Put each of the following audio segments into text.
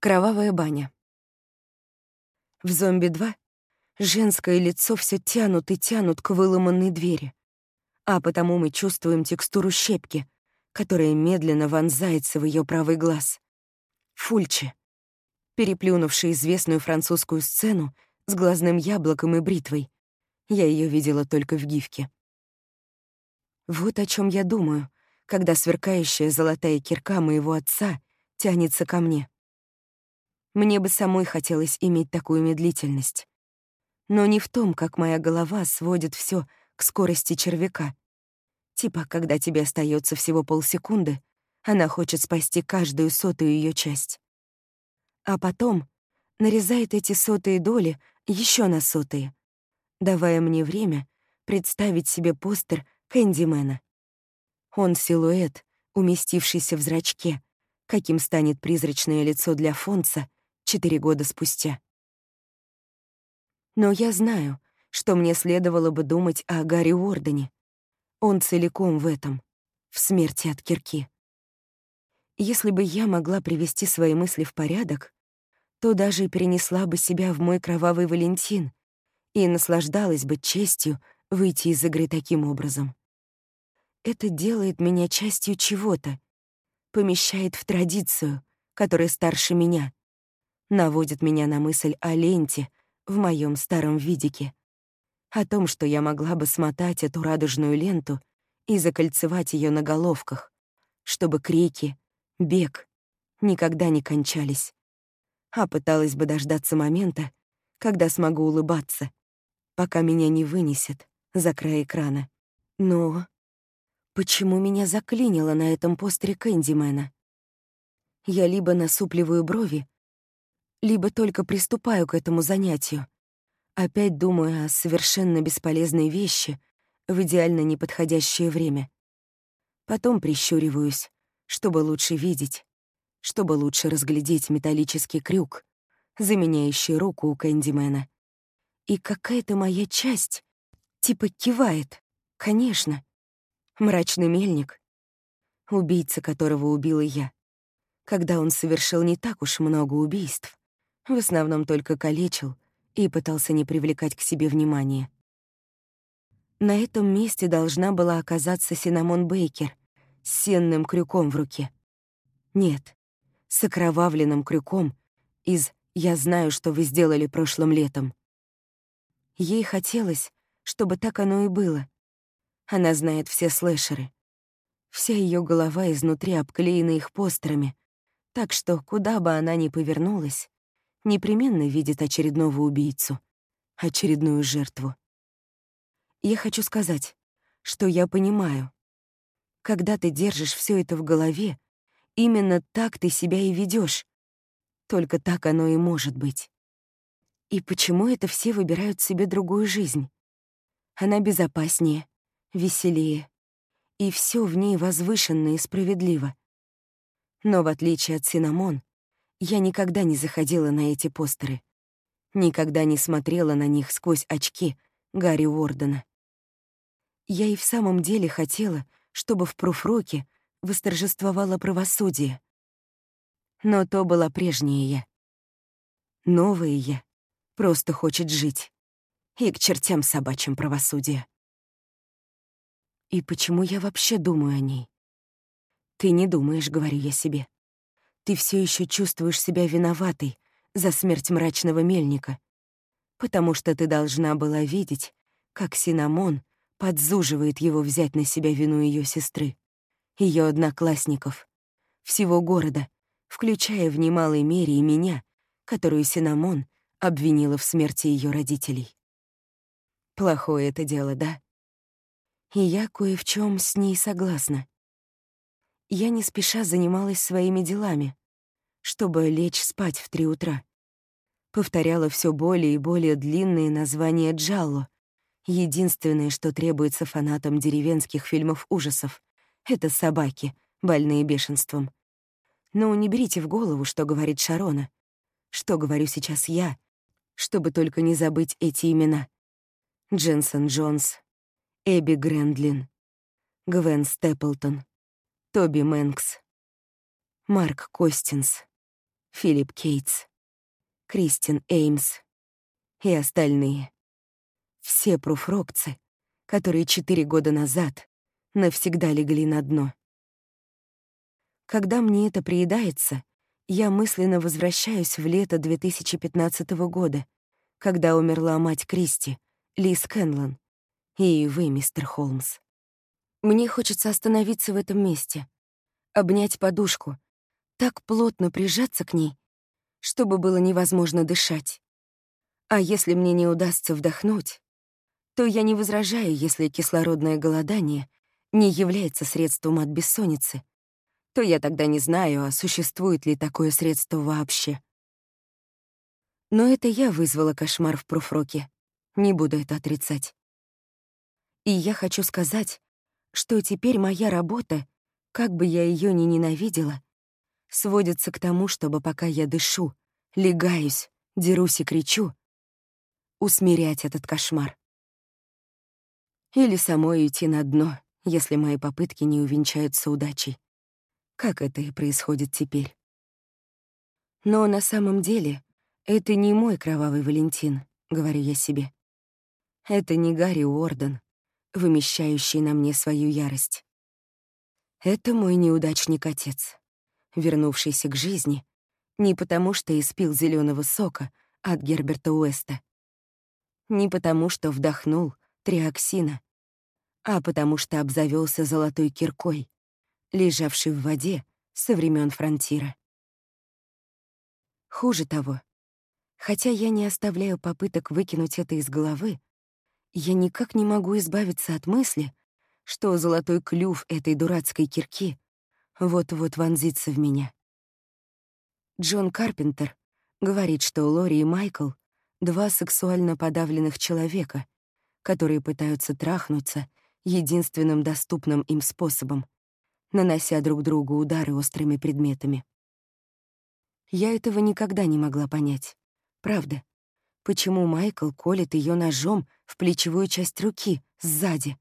Кровавая баня. В «Зомби 2» женское лицо все тянут и тянут к выломанной двери, а потому мы чувствуем текстуру щепки, которая медленно вонзается в ее правый глаз. Фульчи, переплюнувший известную французскую сцену с глазным яблоком и бритвой. Я ее видела только в гифке. Вот о чем я думаю, когда сверкающая золотая кирка моего отца тянется ко мне. Мне бы самой хотелось иметь такую медлительность. Но не в том, как моя голова сводит все к скорости червяка. Типа, когда тебе остается всего полсекунды, она хочет спасти каждую сотую ее часть. А потом нарезает эти сотые доли еще на сотые, давая мне время представить себе постер Кэндимена. Он силуэт, уместившийся в зрачке, каким станет призрачное лицо для Фонца четыре года спустя. Но я знаю, что мне следовало бы думать о Гарри Уордене. Он целиком в этом, в смерти от кирки. Если бы я могла привести свои мысли в порядок, то даже перенесла бы себя в мой кровавый Валентин и наслаждалась бы честью выйти из игры таким образом. Это делает меня частью чего-то, помещает в традицию, которая старше меня, наводит меня на мысль о ленте в моем старом видике, о том, что я могла бы смотать эту радужную ленту и закольцевать ее на головках, чтобы крики, бег никогда не кончались, а пыталась бы дождаться момента, когда смогу улыбаться, пока меня не вынесет за край экрана. Но почему меня заклинило на этом постере Кэндимена? Я либо насупливаю брови, либо только приступаю к этому занятию, опять думаю о совершенно бесполезной вещи в идеально неподходящее время. Потом прищуриваюсь, чтобы лучше видеть, чтобы лучше разглядеть металлический крюк, заменяющий руку у Кэндимена. И какая-то моя часть типа кивает. Конечно. Мрачный мельник, убийца которого убила я, когда он совершил не так уж много убийств, в основном только калечил и пытался не привлекать к себе внимания. На этом месте должна была оказаться Синамон Бейкер с сенным крюком в руке. Нет, с окровавленным крюком из «Я знаю, что вы сделали прошлым летом». Ей хотелось, чтобы так оно и было. Она знает все слэшеры. Вся ее голова изнутри обклеена их постерами, так что куда бы она ни повернулась, непременно видит очередного убийцу, очередную жертву. Я хочу сказать, что я понимаю. Когда ты держишь все это в голове, именно так ты себя и ведешь. Только так оно и может быть. И почему это все выбирают себе другую жизнь? Она безопаснее, веселее, и все в ней возвышенно и справедливо. Но в отличие от Синамон, я никогда не заходила на эти постеры. Никогда не смотрела на них сквозь очки Гарри Уордена. Я и в самом деле хотела, чтобы в пруфроке восторжествовало правосудие. Но то была прежняя я. Новая я просто хочет жить. И к чертям собачьим правосудие. И почему я вообще думаю о ней? Ты не думаешь, говорю я себе ты все еще чувствуешь себя виноватой за смерть мрачного мельника, потому что ты должна была видеть, как Синамон подзуживает его взять на себя вину ее сестры, ее одноклассников, всего города, включая в немалой мере и меня, которую Синамон обвинила в смерти ее родителей. Плохое это дело, да? И я кое в чем с ней согласна. Я не спеша занималась своими делами, чтобы лечь спать в три утра. Повторяла все более и более длинные названия Джалло. Единственное, что требуется фанатам деревенских фильмов ужасов — это собаки, больные бешенством. Но не берите в голову, что говорит Шарона. Что говорю сейчас я, чтобы только не забыть эти имена. Дженсон Джонс, Эбби Грендлин, Гвен Степлтон, Тоби Мэнкс, Марк Костинс, Филипп Кейтс, Кристин Эймс и остальные. Все пруфрокцы, которые четыре года назад навсегда легли на дно. Когда мне это приедается, я мысленно возвращаюсь в лето 2015 года, когда умерла мать Кристи, Лиз Кенлон, и вы, мистер Холмс. Мне хочется остановиться в этом месте, обнять подушку, так плотно прижаться к ней, чтобы было невозможно дышать. А если мне не удастся вдохнуть, то я не возражаю, если кислородное голодание не является средством от бессонницы, то я тогда не знаю, а существует ли такое средство вообще. Но это я вызвала кошмар в профроке. Не буду это отрицать. И я хочу сказать, что теперь моя работа, как бы я ее ни ненавидела, сводится к тому, чтобы пока я дышу, легаюсь, дерусь и кричу, усмирять этот кошмар. Или самой уйти на дно, если мои попытки не увенчаются удачей. Как это и происходит теперь. Но на самом деле это не мой кровавый Валентин, говорю я себе. Это не Гарри Уорден, вымещающий на мне свою ярость. Это мой неудачник-отец, вернувшийся к жизни не потому, что испил зеленого сока от Герберта Уэста, не потому, что вдохнул триоксина, а потому что обзавелся золотой киркой, лежавшей в воде со времен фронтира. Хуже того, хотя я не оставляю попыток выкинуть это из головы, я никак не могу избавиться от мысли, что золотой клюв этой дурацкой кирки вот-вот вонзится в меня. Джон Карпентер говорит, что Лори и Майкл — два сексуально подавленных человека, которые пытаются трахнуться единственным доступным им способом, нанося друг другу удары острыми предметами. Я этого никогда не могла понять. Правда. Почему Майкл колет ее ножом в плечевую часть руки, сзади?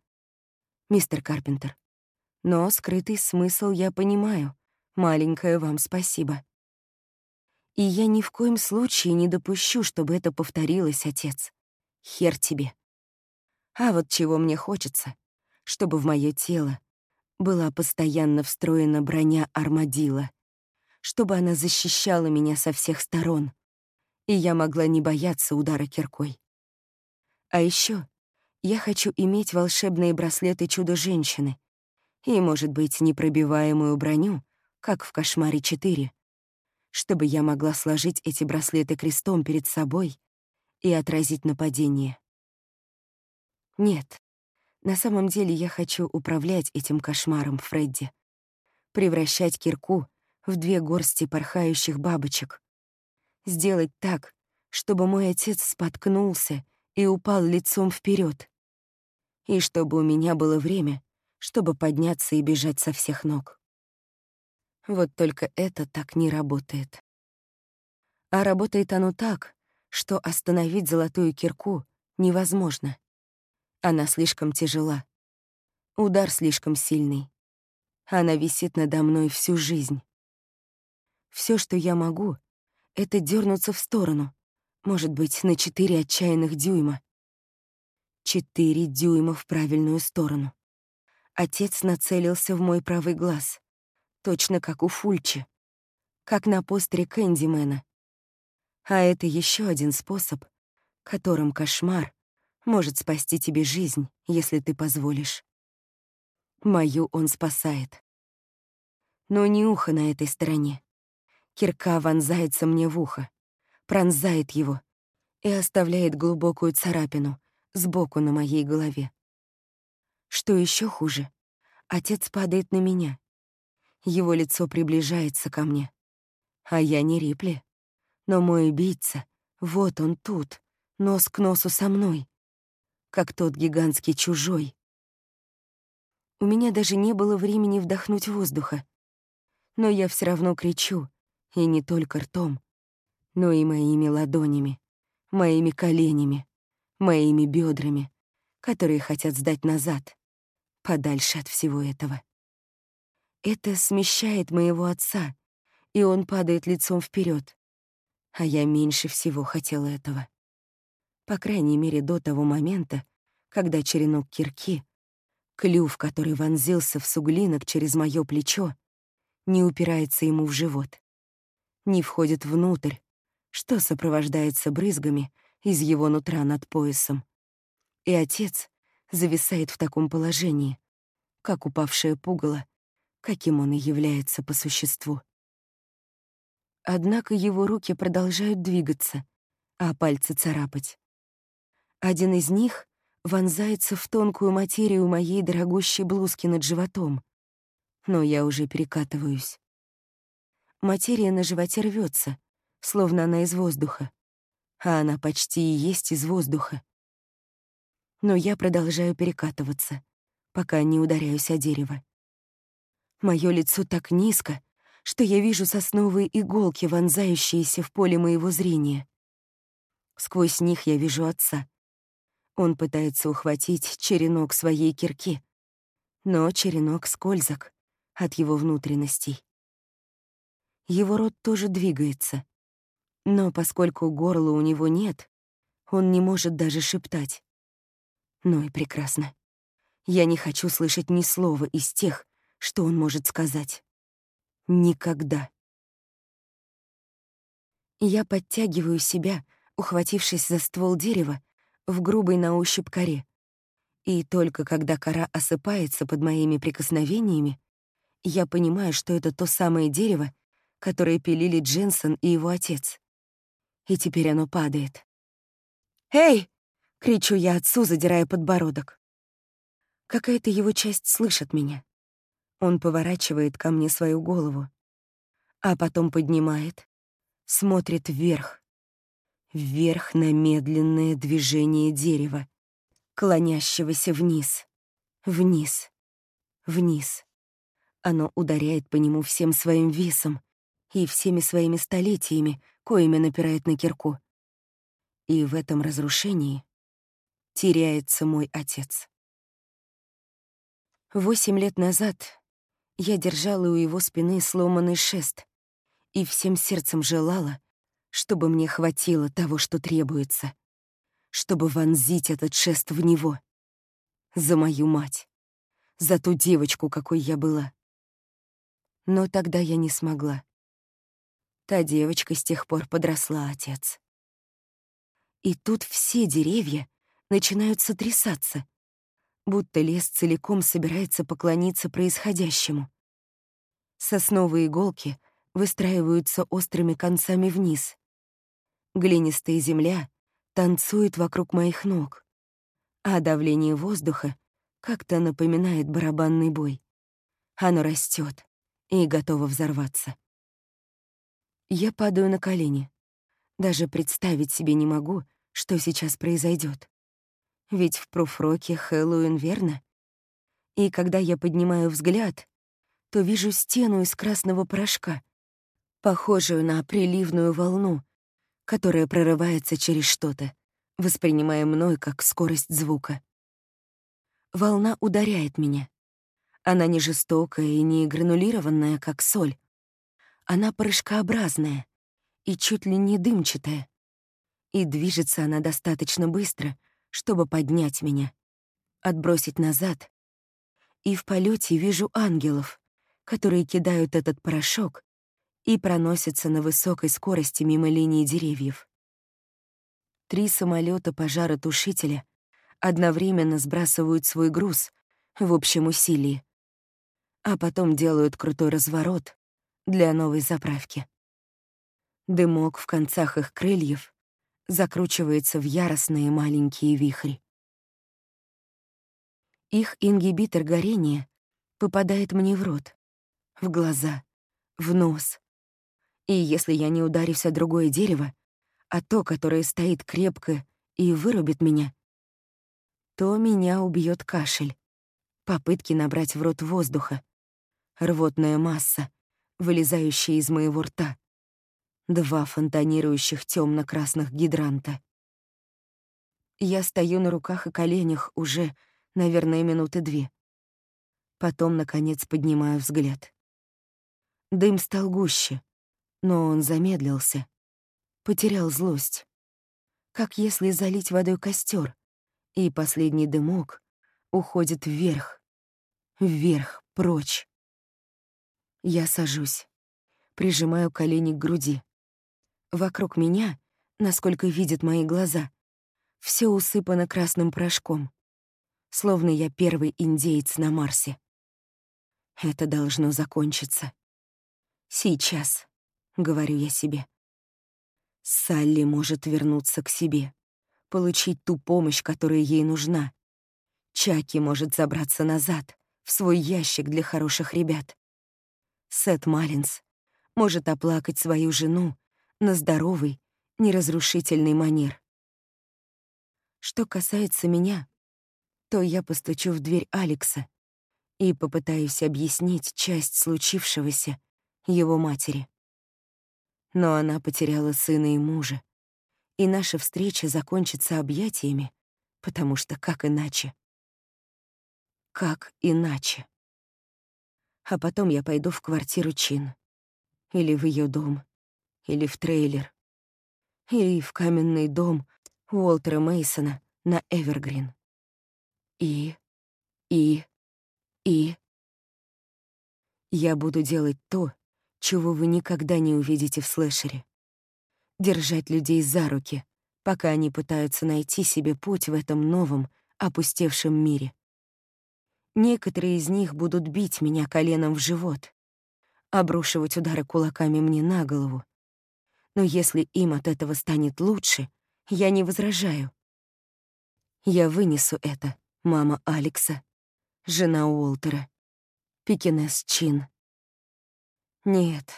Мистер Карпентер. Но скрытый смысл я понимаю. Маленькое вам спасибо. И я ни в коем случае не допущу, чтобы это повторилось, отец. Хер тебе. А вот чего мне хочется, чтобы в мое тело была постоянно встроена броня армадила, чтобы она защищала меня со всех сторон, и я могла не бояться удара киркой. А еще я хочу иметь волшебные браслеты Чудо-женщины и, может быть, непробиваемую броню, как в «Кошмаре 4», чтобы я могла сложить эти браслеты крестом перед собой и отразить нападение. Нет, на самом деле я хочу управлять этим кошмаром, Фредди. Превращать кирку в две горсти порхающих бабочек, сделать так, чтобы мой отец споткнулся и упал лицом вперед, и чтобы у меня было время, чтобы подняться и бежать со всех ног. Вот только это так не работает. А работает оно так, что остановить золотую кирку невозможно. Она слишком тяжела. Удар слишком сильный. Она висит надо мной всю жизнь. Все, что я могу, это дернуться в сторону, может быть, на четыре отчаянных дюйма. Четыре дюйма в правильную сторону. Отец нацелился в мой правый глаз, точно как у Фульчи, как на постере Кэндимена. А это еще один способ, которым кошмар может спасти тебе жизнь, если ты позволишь. Мою он спасает. Но не ухо на этой стороне. Кирка вонзается мне в ухо, пронзает его и оставляет глубокую царапину сбоку на моей голове. Что еще хуже, отец падает на меня. Его лицо приближается ко мне. А я не Рипли. Но мой убийца, вот он тут, нос к носу со мной, как тот гигантский чужой. У меня даже не было времени вдохнуть воздуха. Но я все равно кричу, и не только ртом, но и моими ладонями, моими коленями, моими бедрами, которые хотят сдать назад, подальше от всего этого. Это смещает моего отца, и он падает лицом вперед. А я меньше всего хотела этого. По крайней мере, до того момента, когда черенок кирки, клюв, который вонзился в суглинок через моё плечо, не упирается ему в живот, не входит внутрь, что сопровождается брызгами из его нутра над поясом. И отец зависает в таком положении, как упавшее пугало, каким он и является по существу. Однако его руки продолжают двигаться, а пальцы царапать. Один из них вонзается в тонкую материю моей дорогущей блузки над животом, но я уже перекатываюсь. Материя на животе рвется, словно она из воздуха, а она почти и есть из воздуха. Но я продолжаю перекатываться, пока не ударяюсь о дерево. Моё лицо так низко, что я вижу сосновые иголки, вонзающиеся в поле моего зрения. Сквозь них я вижу отца. Он пытается ухватить черенок своей кирки, но черенок скользок от его внутренностей. Его рот тоже двигается, но поскольку горла у него нет, он не может даже шептать. Ну и прекрасно. Я не хочу слышать ни слова из тех, что он может сказать. Никогда. Я подтягиваю себя, ухватившись за ствол дерева, в грубой на ощупь коре. И только когда кора осыпается под моими прикосновениями, я понимаю, что это то самое дерево, которое пилили Дженсен и его отец. И теперь оно падает. «Эй!» — кричу я отцу, задирая подбородок. Какая-то его часть слышит меня. Он поворачивает ко мне свою голову, а потом поднимает, смотрит вверх. Вверх на медленное движение дерева, клонящегося вниз, вниз, вниз. Оно ударяет по нему всем своим весом и всеми своими столетиями, коими напирает на кирку. И в этом разрушении теряется мой отец. Восемь лет назад я держала у его спины сломанный шест и всем сердцем желала, чтобы мне хватило того, что требуется, чтобы вонзить этот шест в него. За мою мать. За ту девочку, какой я была. Но тогда я не смогла. Та девочка с тех пор подросла, отец. И тут все деревья начинают сотрясаться — будто лес целиком собирается поклониться происходящему. Сосновые иголки выстраиваются острыми концами вниз. Глинистая земля танцует вокруг моих ног, а давление воздуха как-то напоминает барабанный бой. Оно растет и готово взорваться. Я падаю на колени. Даже представить себе не могу, что сейчас произойдет. Ведь в профроке Хэллоуин, верно? И когда я поднимаю взгляд, то вижу стену из красного порошка, похожую на приливную волну, которая прорывается через что-то, воспринимая мной как скорость звука. Волна ударяет меня. Она не жестокая и не гранулированная, как соль. Она порошкообразная и чуть ли не дымчатая. И движется она достаточно быстро, чтобы поднять меня, отбросить назад. И в полете вижу ангелов, которые кидают этот порошок и проносятся на высокой скорости мимо линии деревьев. Три самолета пожаротушителя одновременно сбрасывают свой груз в общем усилии, а потом делают крутой разворот для новой заправки. Дымок в концах их крыльев закручивается в яростные маленькие вихри. Их ингибитор горения попадает мне в рот, в глаза, в нос. И если я не ударюсь о другое дерево, а то, которое стоит крепко и вырубит меня, то меня убьет кашель, попытки набрать в рот воздуха, рвотная масса, вылезающая из моего рта, Два фонтанирующих темно красных гидранта. Я стою на руках и коленях уже, наверное, минуты две. Потом, наконец, поднимаю взгляд. Дым стал гуще, Но он замедлился, потерял злость. Как если залить водой костер, и последний дымок уходит вверх, вверх, прочь. Я сажусь, прижимаю колени к груди. Вокруг меня, насколько видят мои глаза, все усыпано красным порошком, словно я первый индеец на Марсе. Это должно закончиться. Сейчас, — говорю я себе. Салли может вернуться к себе, получить ту помощь, которая ей нужна. Чаки может забраться назад, в свой ящик для хороших ребят. Сет Маллинс может оплакать свою жену на здоровый, неразрушительный манер. Что касается меня, то я постучу в дверь Алекса и попытаюсь объяснить часть случившегося его матери. Но она потеряла сына и мужа, и наша встреча закончится объятиями, потому что как иначе? Как иначе? А потом я пойду в квартиру Чин. Или в ее дом. Или в трейлер. Или в каменный дом Уолтера Мейсона на Эвергрин. И, и, и... Я буду делать то, чего вы никогда не увидите в слэшере. Держать людей за руки, пока они пытаются найти себе путь в этом новом, опустевшем мире. Некоторые из них будут бить меня коленом в живот, обрушивать удары кулаками мне на голову. Но если им от этого станет лучше, я не возражаю. Я вынесу это, мама Алекса, жена Уолтера, Пекинес Чин. Нет,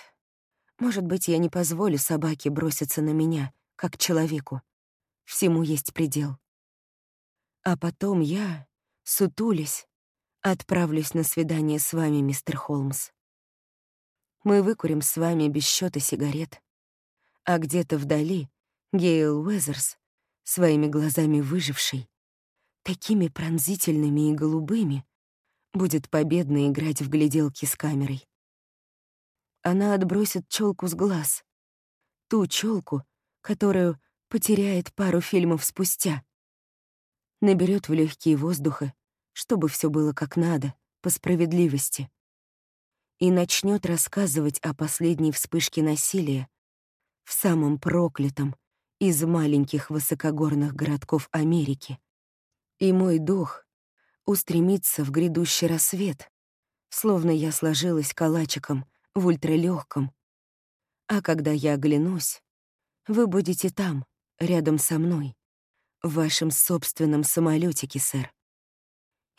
может быть, я не позволю собаке броситься на меня, как человеку. Всему есть предел. А потом я, сутулись, отправлюсь на свидание с вами, мистер Холмс. Мы выкурим с вами без счета сигарет, а где-то вдали Гейл Уэзерс, своими глазами выживший, такими пронзительными и голубыми, будет победно играть в гляделки с камерой. Она отбросит челку с глаз. Ту челку, которую потеряет пару фильмов спустя. Наберет в легкие воздуха, чтобы все было как надо, по справедливости. И начнет рассказывать о последней вспышке насилия в самом проклятом из маленьких высокогорных городков Америки. И мой дух устремится в грядущий рассвет, словно я сложилась калачиком — в ультралегком. А когда я оглянусь, вы будете там, рядом со мной, в вашем собственном самолетике, сэр.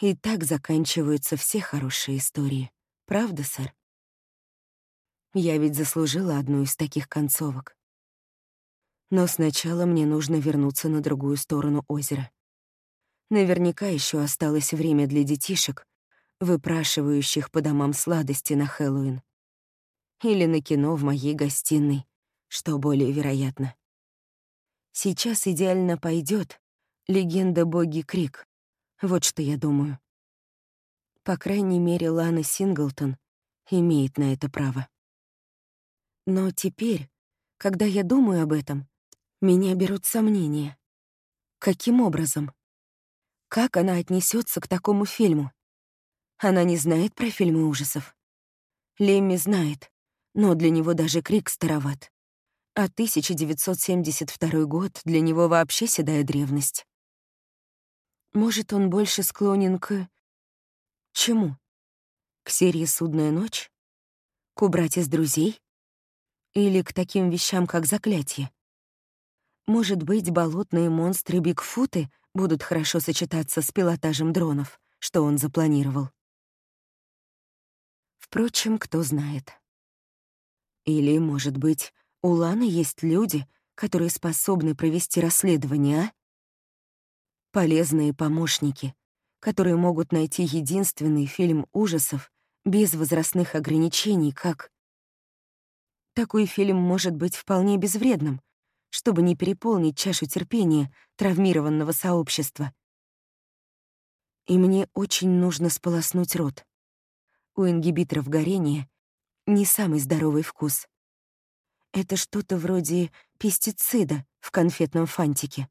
И так заканчиваются все хорошие истории. Правда, сэр? Я ведь заслужила одну из таких концовок. Но сначала мне нужно вернуться на другую сторону озера. Наверняка еще осталось время для детишек, выпрашивающих по домам сладости на Хэллоуин или на кино в моей гостиной, что более вероятно. Сейчас идеально пойдет легенда боги Крик. Вот что я думаю. По крайней мере, Лана Синглтон имеет на это право. Но теперь, когда я думаю об этом, меня берут сомнения. Каким образом? Как она отнесется к такому фильму? Она не знает про фильмы ужасов. Лемми знает но для него даже крик староват. А 1972 год для него вообще седая древность. Может, он больше склонен к... Чему? К серии «Судная ночь»? К убрать из друзей? Или к таким вещам, как заклятие? Может быть, болотные монстры Бигфуты будут хорошо сочетаться с пилотажем дронов, что он запланировал? Впрочем, кто знает. Или, может быть, у Ланы есть люди, которые способны провести расследование, а? Полезные помощники, которые могут найти единственный фильм ужасов без возрастных ограничений, как... Такой фильм может быть вполне безвредным, чтобы не переполнить чашу терпения травмированного сообщества. И мне очень нужно сполоснуть рот. У ингибиторов горения не самый здоровый вкус. Это что-то вроде пестицида в конфетном фантике.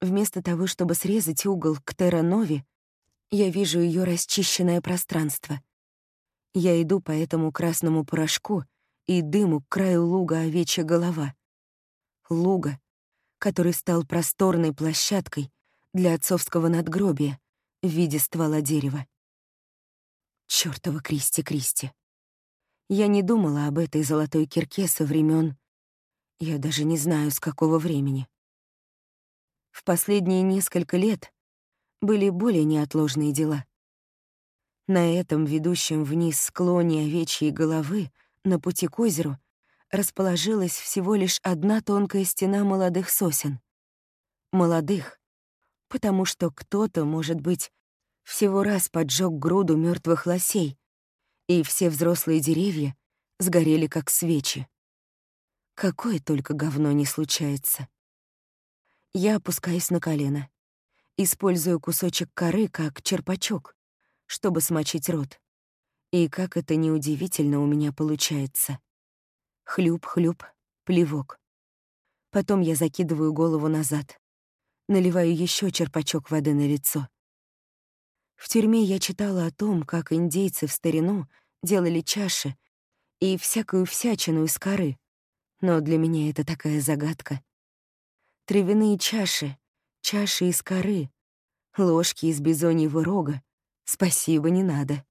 Вместо того, чтобы срезать угол к Терранове, я вижу ее расчищенное пространство. Я иду по этому красному порошку и дыму к краю луга овечья голова. Луга, который стал просторной площадкой для отцовского надгробия в виде ствола дерева. Чёртова Кристи Кристи. Я не думала об этой золотой кирке со времен. Я даже не знаю, с какого времени. В последние несколько лет были более неотложные дела. На этом ведущем вниз склоне овечьей головы на пути к озеру расположилась всего лишь одна тонкая стена молодых сосен. Молодых, потому что кто-то, может быть, всего раз поджег груду мертвых лосей, и все взрослые деревья сгорели как свечи. Какое только говно не случается. Я опускаюсь на колено, использую кусочек коры как черпачок, чтобы смочить рот. И как это неудивительно у меня получается. Хлюп-хлюп, плевок. Потом я закидываю голову назад, наливаю еще черпачок воды на лицо. В тюрьме я читала о том, как индейцы в старину делали чаши и всякую всячину из коры, но для меня это такая загадка. Травяные чаши, чаши из коры, ложки из бизоньего рога. Спасибо, не надо.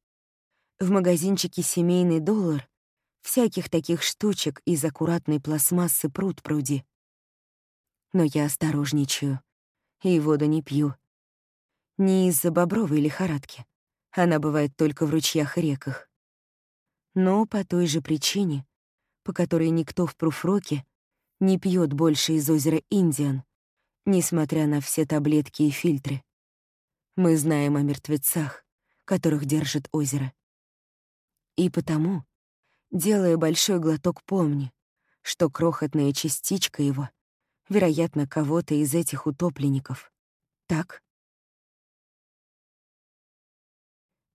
В магазинчике «Семейный доллар» всяких таких штучек из аккуратной пластмассы пруд пруди. Но я осторожничаю и воду не пью. Не из-за бобровой лихорадки. Она бывает только в ручьях и реках. Но по той же причине, по которой никто в Пруфроке не пьет больше из озера Индиан, несмотря на все таблетки и фильтры. Мы знаем о мертвецах, которых держит озеро. И потому, делая большой глоток, помни, что крохотная частичка его, вероятно, кого-то из этих утопленников. Так?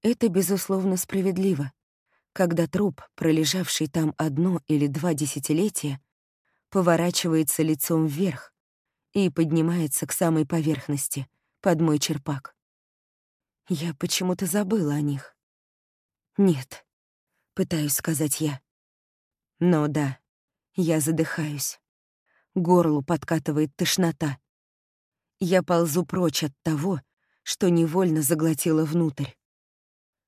Это, безусловно, справедливо, когда труп, пролежавший там одно или два десятилетия, поворачивается лицом вверх и поднимается к самой поверхности, под мой черпак. Я почему-то забыла о них. Нет, пытаюсь сказать я. Но да, я задыхаюсь. Горлу подкатывает тошнота. Я ползу прочь от того, что невольно заглотила внутрь.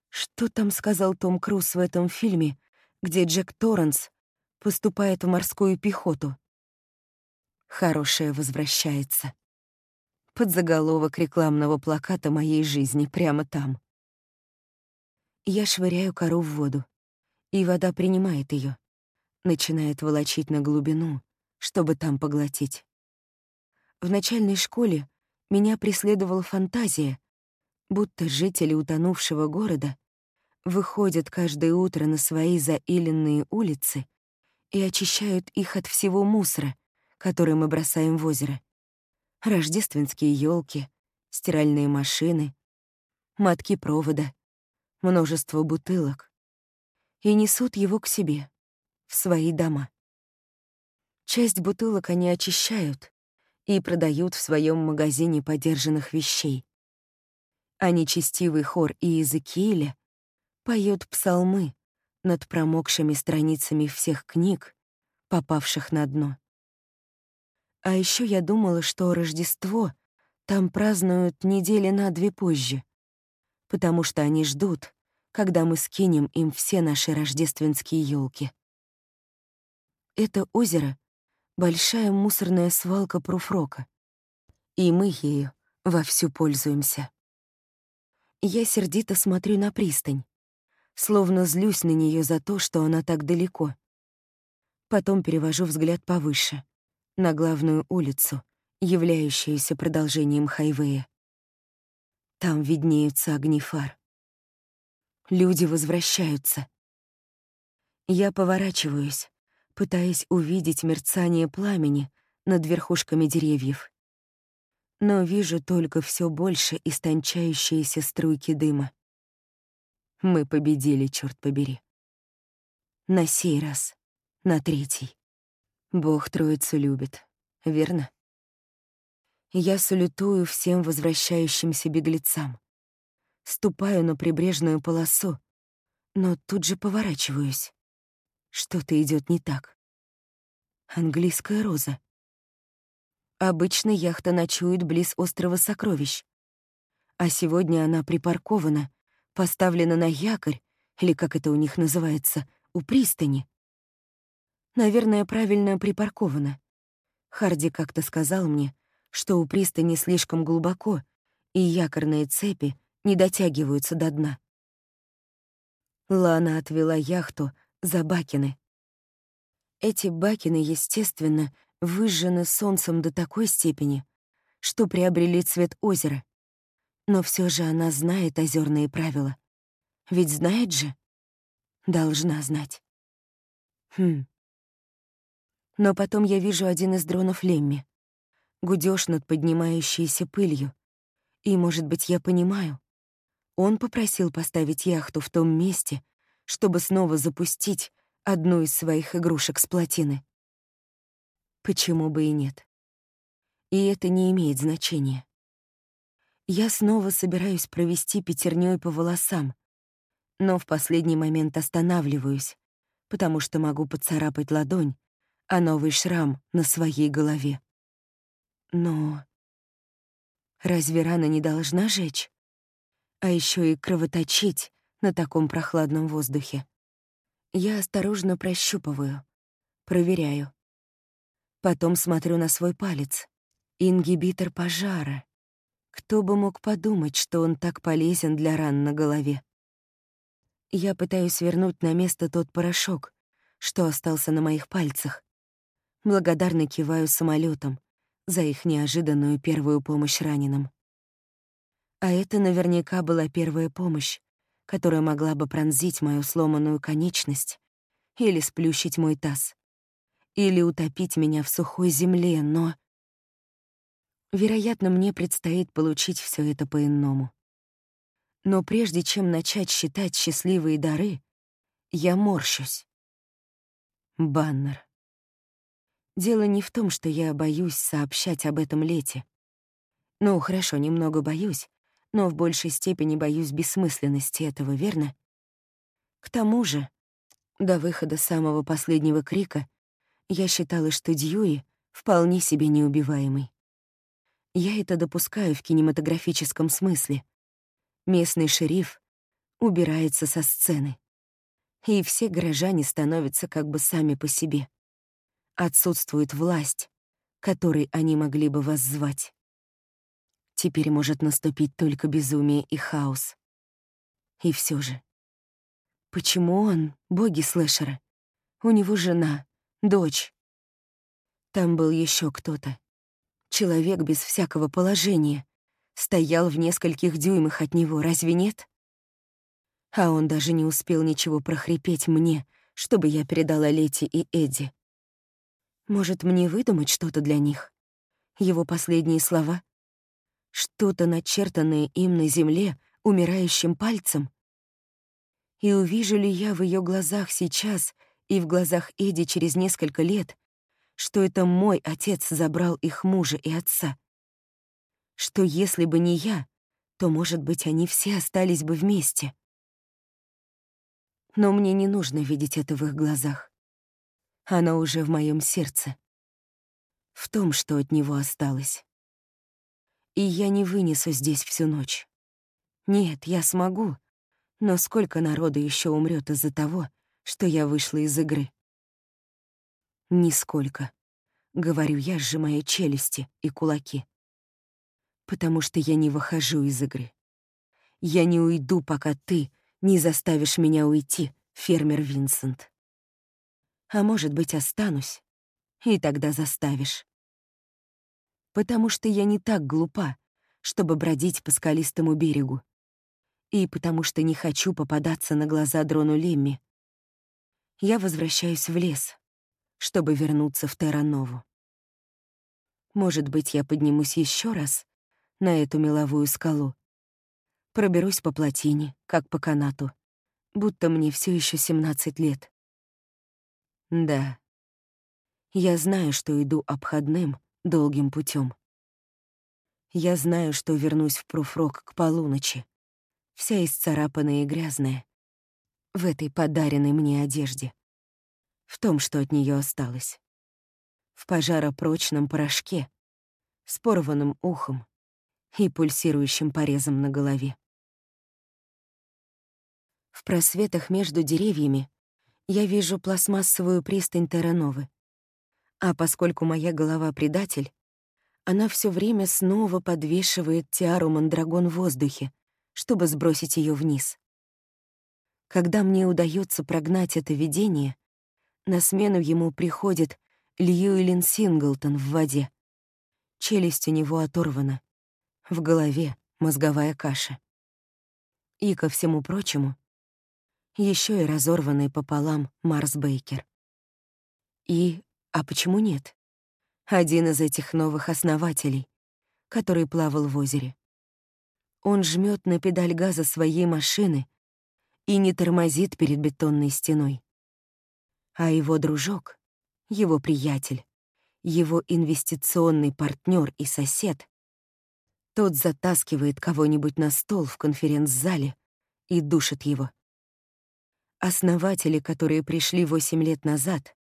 Что там сказал Том Круз в этом фильме, где Джек Торренс поступает в морскую пехоту? Хорошее возвращается. Под заголовок рекламного плаката моей жизни прямо там. Я швыряю кору в воду, и вода принимает ее, начинает волочить на глубину, чтобы там поглотить. В начальной школе меня преследовала фантазия, будто жители утонувшего города выходят каждое утро на свои заиленные улицы и очищают их от всего мусора, который мы бросаем в озеро. Рождественские елки, стиральные машины, мотки провода, множество бутылок. И несут его к себе, в свои дома. Часть бутылок они очищают и продают в своем магазине подержанных вещей а нечестивый хор Иезекииля поет псалмы над промокшими страницами всех книг, попавших на дно. А еще я думала, что Рождество там празднуют недели на две позже, потому что они ждут, когда мы скинем им все наши рождественские елки. Это озеро — большая мусорная свалка Пруфрока, и мы ею вовсю пользуемся. Я сердито смотрю на пристань, словно злюсь на нее за то, что она так далеко. Потом перевожу взгляд повыше, на главную улицу, являющуюся продолжением хайвея. Там виднеются огни фар. Люди возвращаются. Я поворачиваюсь, пытаясь увидеть мерцание пламени над верхушками деревьев но вижу только все больше истончающиеся струйки дыма. Мы победили, черт побери. На сей раз на третий. Бог Троицу любит, верно? Я салютую всем возвращающимся беглецам. Ступаю на прибрежную полосу, но тут же поворачиваюсь. Что-то идет не так. Английская роза. Обычно яхта ночует близ острова Сокровищ. А сегодня она припаркована, поставлена на якорь, или как это у них называется, у пристани. Наверное, правильно припаркована. Харди как-то сказал мне, что у пристани слишком глубоко, и якорные цепи не дотягиваются до дна. Лана отвела яхту за бакины. Эти бакины, естественно, выжжены солнцем до такой степени, что приобрели цвет озера. Но все же она знает озерные правила. Ведь знает же? Должна знать. Хм. Но потом я вижу один из дронов Лемми. Гудёж над поднимающейся пылью. И, может быть, я понимаю. Он попросил поставить яхту в том месте, чтобы снова запустить одну из своих игрушек с плотины. Почему бы и нет? И это не имеет значения. Я снова собираюсь провести пятернёй по волосам, но в последний момент останавливаюсь, потому что могу поцарапать ладонь, а новый шрам на своей голове. Но разве рана не должна жечь? А еще и кровоточить на таком прохладном воздухе. Я осторожно прощупываю, проверяю. Потом смотрю на свой палец. Ингибитор пожара. Кто бы мог подумать, что он так полезен для ран на голове? Я пытаюсь вернуть на место тот порошок, что остался на моих пальцах. Благодарно киваю самолетом, за их неожиданную первую помощь раненым. А это наверняка была первая помощь, которая могла бы пронзить мою сломанную конечность или сплющить мой таз, или утопить меня в сухой земле, но... Вероятно, мне предстоит получить все это по-иному. Но прежде чем начать считать счастливые дары, я морщусь. Баннер. Дело не в том, что я боюсь сообщать об этом лете. Ну, хорошо, немного боюсь, но в большей степени боюсь бессмысленности этого, верно? К тому же, до выхода самого последнего крика я считала, что Дьюи вполне себе неубиваемый. Я это допускаю в кинематографическом смысле. Местный шериф убирается со сцены, и все горожане становятся как бы сами по себе отсутствует власть, которой они могли бы воззвать. Теперь может наступить только безумие и хаос. И все же. Почему он боги слэшера? У него жена, дочь. Там был еще кто-то. Человек без всякого положения. Стоял в нескольких дюймах от него, разве нет? А он даже не успел ничего прохрипеть мне, чтобы я передала Лете и Эдди. Может, мне выдумать что-то для них? Его последние слова? Что-то начертанное им на земле умирающим пальцем? И увижу ли я в ее глазах сейчас и в глазах Эди через несколько лет, что это мой отец забрал их мужа и отца? Что если бы не я, то, может быть, они все остались бы вместе? Но мне не нужно видеть это в их глазах. Оно уже в моем сердце. В том, что от него осталось. И я не вынесу здесь всю ночь. Нет, я смогу, но сколько народу еще умрет из-за того, что я вышла из игры? Нисколько, — говорю я, сжимая челюсти и кулаки. Потому что я не выхожу из игры. Я не уйду, пока ты не заставишь меня уйти, фермер Винсент. А может быть, останусь, и тогда заставишь. Потому что я не так глупа, чтобы бродить по скалистому берегу. И потому что не хочу попадаться на глаза дрону Лемми. Я возвращаюсь в лес, чтобы вернуться в Терранову. Может быть, я поднимусь еще раз на эту меловую скалу. Проберусь по плотине, как по канату, будто мне все еще 17 лет. Да. Я знаю, что иду обходным, долгим путем. Я знаю, что вернусь в пруфрок к полуночи, вся исцарапанная и грязная, в этой подаренной мне одежде, в том, что от нее осталось, в пожаропрочном порошке, с порванным ухом и пульсирующим порезом на голове. В просветах между деревьями я вижу пластмассовую пристань Террановы. А поскольку моя голова — предатель, она все время снова подвешивает тиару мандрагон в воздухе, чтобы сбросить ее вниз. Когда мне удается прогнать это видение, на смену ему приходит Льюилин Синглтон в воде. Челюсть у него оторвана. В голове мозговая каша. И, ко всему прочему, еще и разорванный пополам Марс Бейкер. И, а почему нет? Один из этих новых основателей, который плавал в озере. Он жмет на педаль газа своей машины и не тормозит перед бетонной стеной. А его дружок, его приятель, его инвестиционный партнер и сосед, тот затаскивает кого-нибудь на стол в конференц-зале и душит его. Основатели, которые пришли восемь лет назад,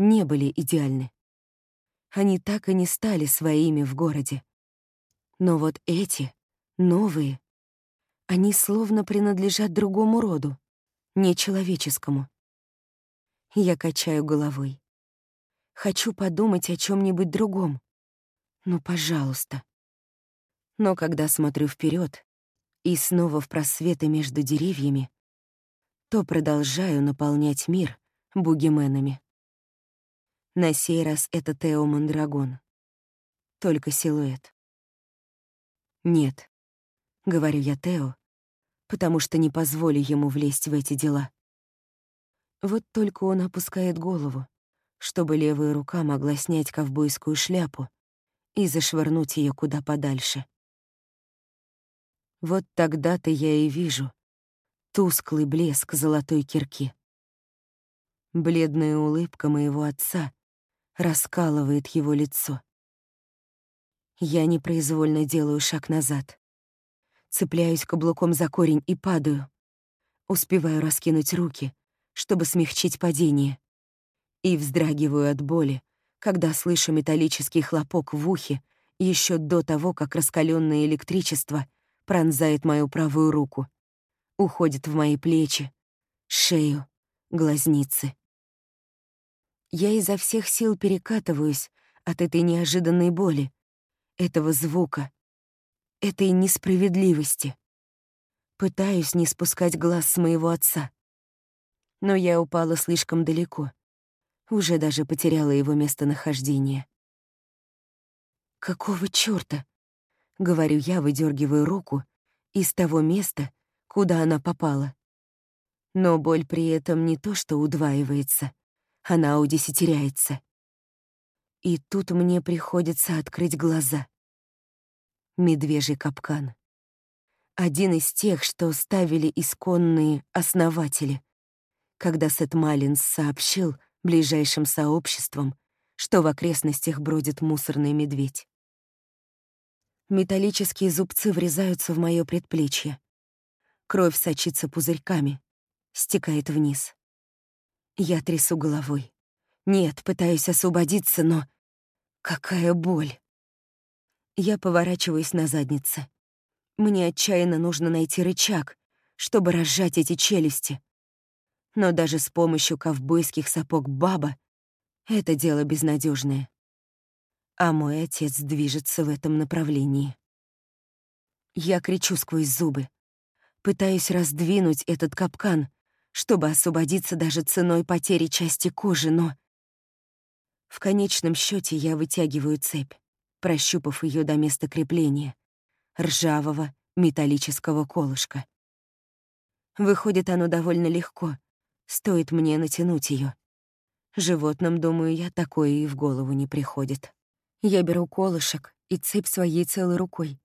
не были идеальны. Они так и не стали своими в городе. Но вот эти, новые, они словно принадлежат другому роду, нечеловеческому. Я качаю головой. Хочу подумать о чем нибудь другом. Ну, пожалуйста. Но когда смотрю вперед и снова в просветы между деревьями, то продолжаю наполнять мир бугименами. На сей раз это Тео Мандрагон. Только силуэт. «Нет», — говорю я Тео, потому что не позволю ему влезть в эти дела. Вот только он опускает голову, чтобы левая рука могла снять ковбойскую шляпу и зашвырнуть ее куда подальше. Вот тогда-то я и вижу, тусклый блеск золотой кирки. Бледная улыбка моего отца раскалывает его лицо. Я непроизвольно делаю шаг назад. Цепляюсь каблуком за корень и падаю. Успеваю раскинуть руки, чтобы смягчить падение. И вздрагиваю от боли, когда слышу металлический хлопок в ухе еще до того, как раскаленное электричество пронзает мою правую руку уходит в мои плечи, шею, глазницы. Я изо всех сил перекатываюсь от этой неожиданной боли, этого звука, этой несправедливости. Пытаюсь не спускать глаз с моего отца. Но я упала слишком далеко, уже даже потеряла его местонахождение. «Какого чёрта?» — говорю я, выдергиваю руку из того места, куда она попала. Но боль при этом не то что удваивается, она удесятеряется. И тут мне приходится открыть глаза. Медвежий капкан. Один из тех, что ставили исконные основатели, когда Сет Маллинс сообщил ближайшим сообществам, что в окрестностях бродит мусорный медведь. Металлические зубцы врезаются в моё предплечье. Кровь сочится пузырьками, стекает вниз. Я трясу головой. Нет, пытаюсь освободиться, но... Какая боль! Я поворачиваюсь на заднице. Мне отчаянно нужно найти рычаг, чтобы разжать эти челюсти. Но даже с помощью ковбойских сапог баба это дело безнадежное. А мой отец движется в этом направлении. Я кричу сквозь зубы. Пытаюсь раздвинуть этот капкан, чтобы освободиться даже ценой потери части кожи, но... В конечном счете я вытягиваю цепь, прощупав ее до места крепления, ржавого металлического колышка. Выходит, оно довольно легко, стоит мне натянуть ее. Животным, думаю я, такое и в голову не приходит. Я беру колышек и цепь своей целой рукой.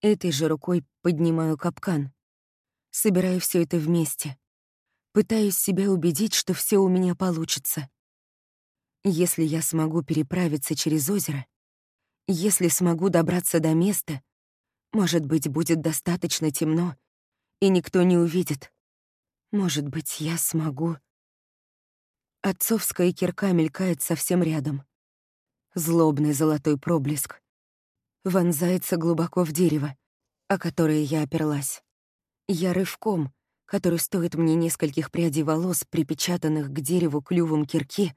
Этой же рукой поднимаю капкан, Собираю все это вместе. Пытаюсь себя убедить, что все у меня получится. Если я смогу переправиться через озеро, если смогу добраться до места, может быть, будет достаточно темно, и никто не увидит. Может быть, я смогу... Отцовская кирка мелькает совсем рядом. Злобный золотой проблеск. Вонзается глубоко в дерево, о которое я оперлась. Я рывком, который стоит мне нескольких прядей волос, припечатанных к дереву клювом кирки,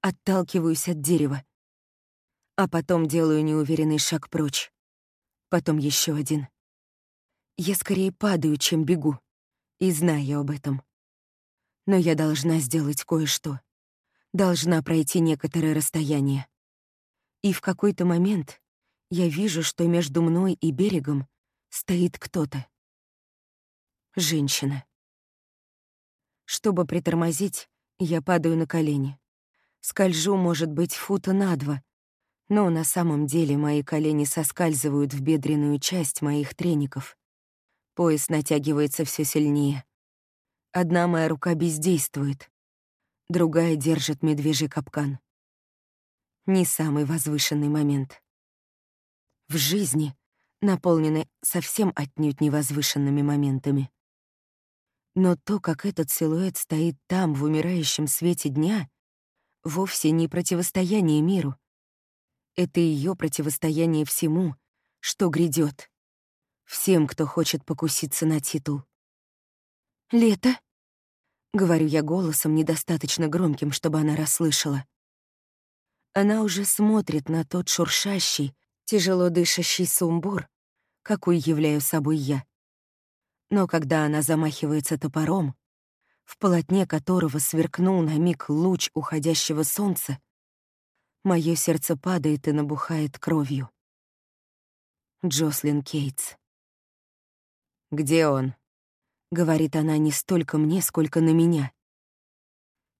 отталкиваюсь от дерева. А потом делаю неуверенный шаг прочь. Потом еще один. Я скорее падаю, чем бегу, и знаю об этом. Но я должна сделать кое-что. Должна пройти некоторое расстояние. И в какой-то момент я вижу, что между мной и берегом стоит кто-то. Женщина. Чтобы притормозить, я падаю на колени. Скольжу, может быть, фута на два, но на самом деле мои колени соскальзывают в бедренную часть моих треников. Пояс натягивается все сильнее. Одна моя рука бездействует, другая держит медвежий капкан. Не самый возвышенный момент. В жизни, наполненной совсем отнюдь невозвышенными моментами. Но то, как этот силуэт стоит там, в умирающем свете дня, вовсе не противостояние миру. Это ее противостояние всему, что грядет. Всем, кто хочет покуситься на титул. «Лето?» — говорю я голосом, недостаточно громким, чтобы она расслышала. Она уже смотрит на тот шуршащий, тяжело дышащий сумбур, какой являю собой я. Но когда она замахивается топором, в полотне которого сверкнул на миг луч уходящего солнца, мое сердце падает и набухает кровью. Джослин Кейтс. «Где он?» — говорит она не столько мне, сколько на меня.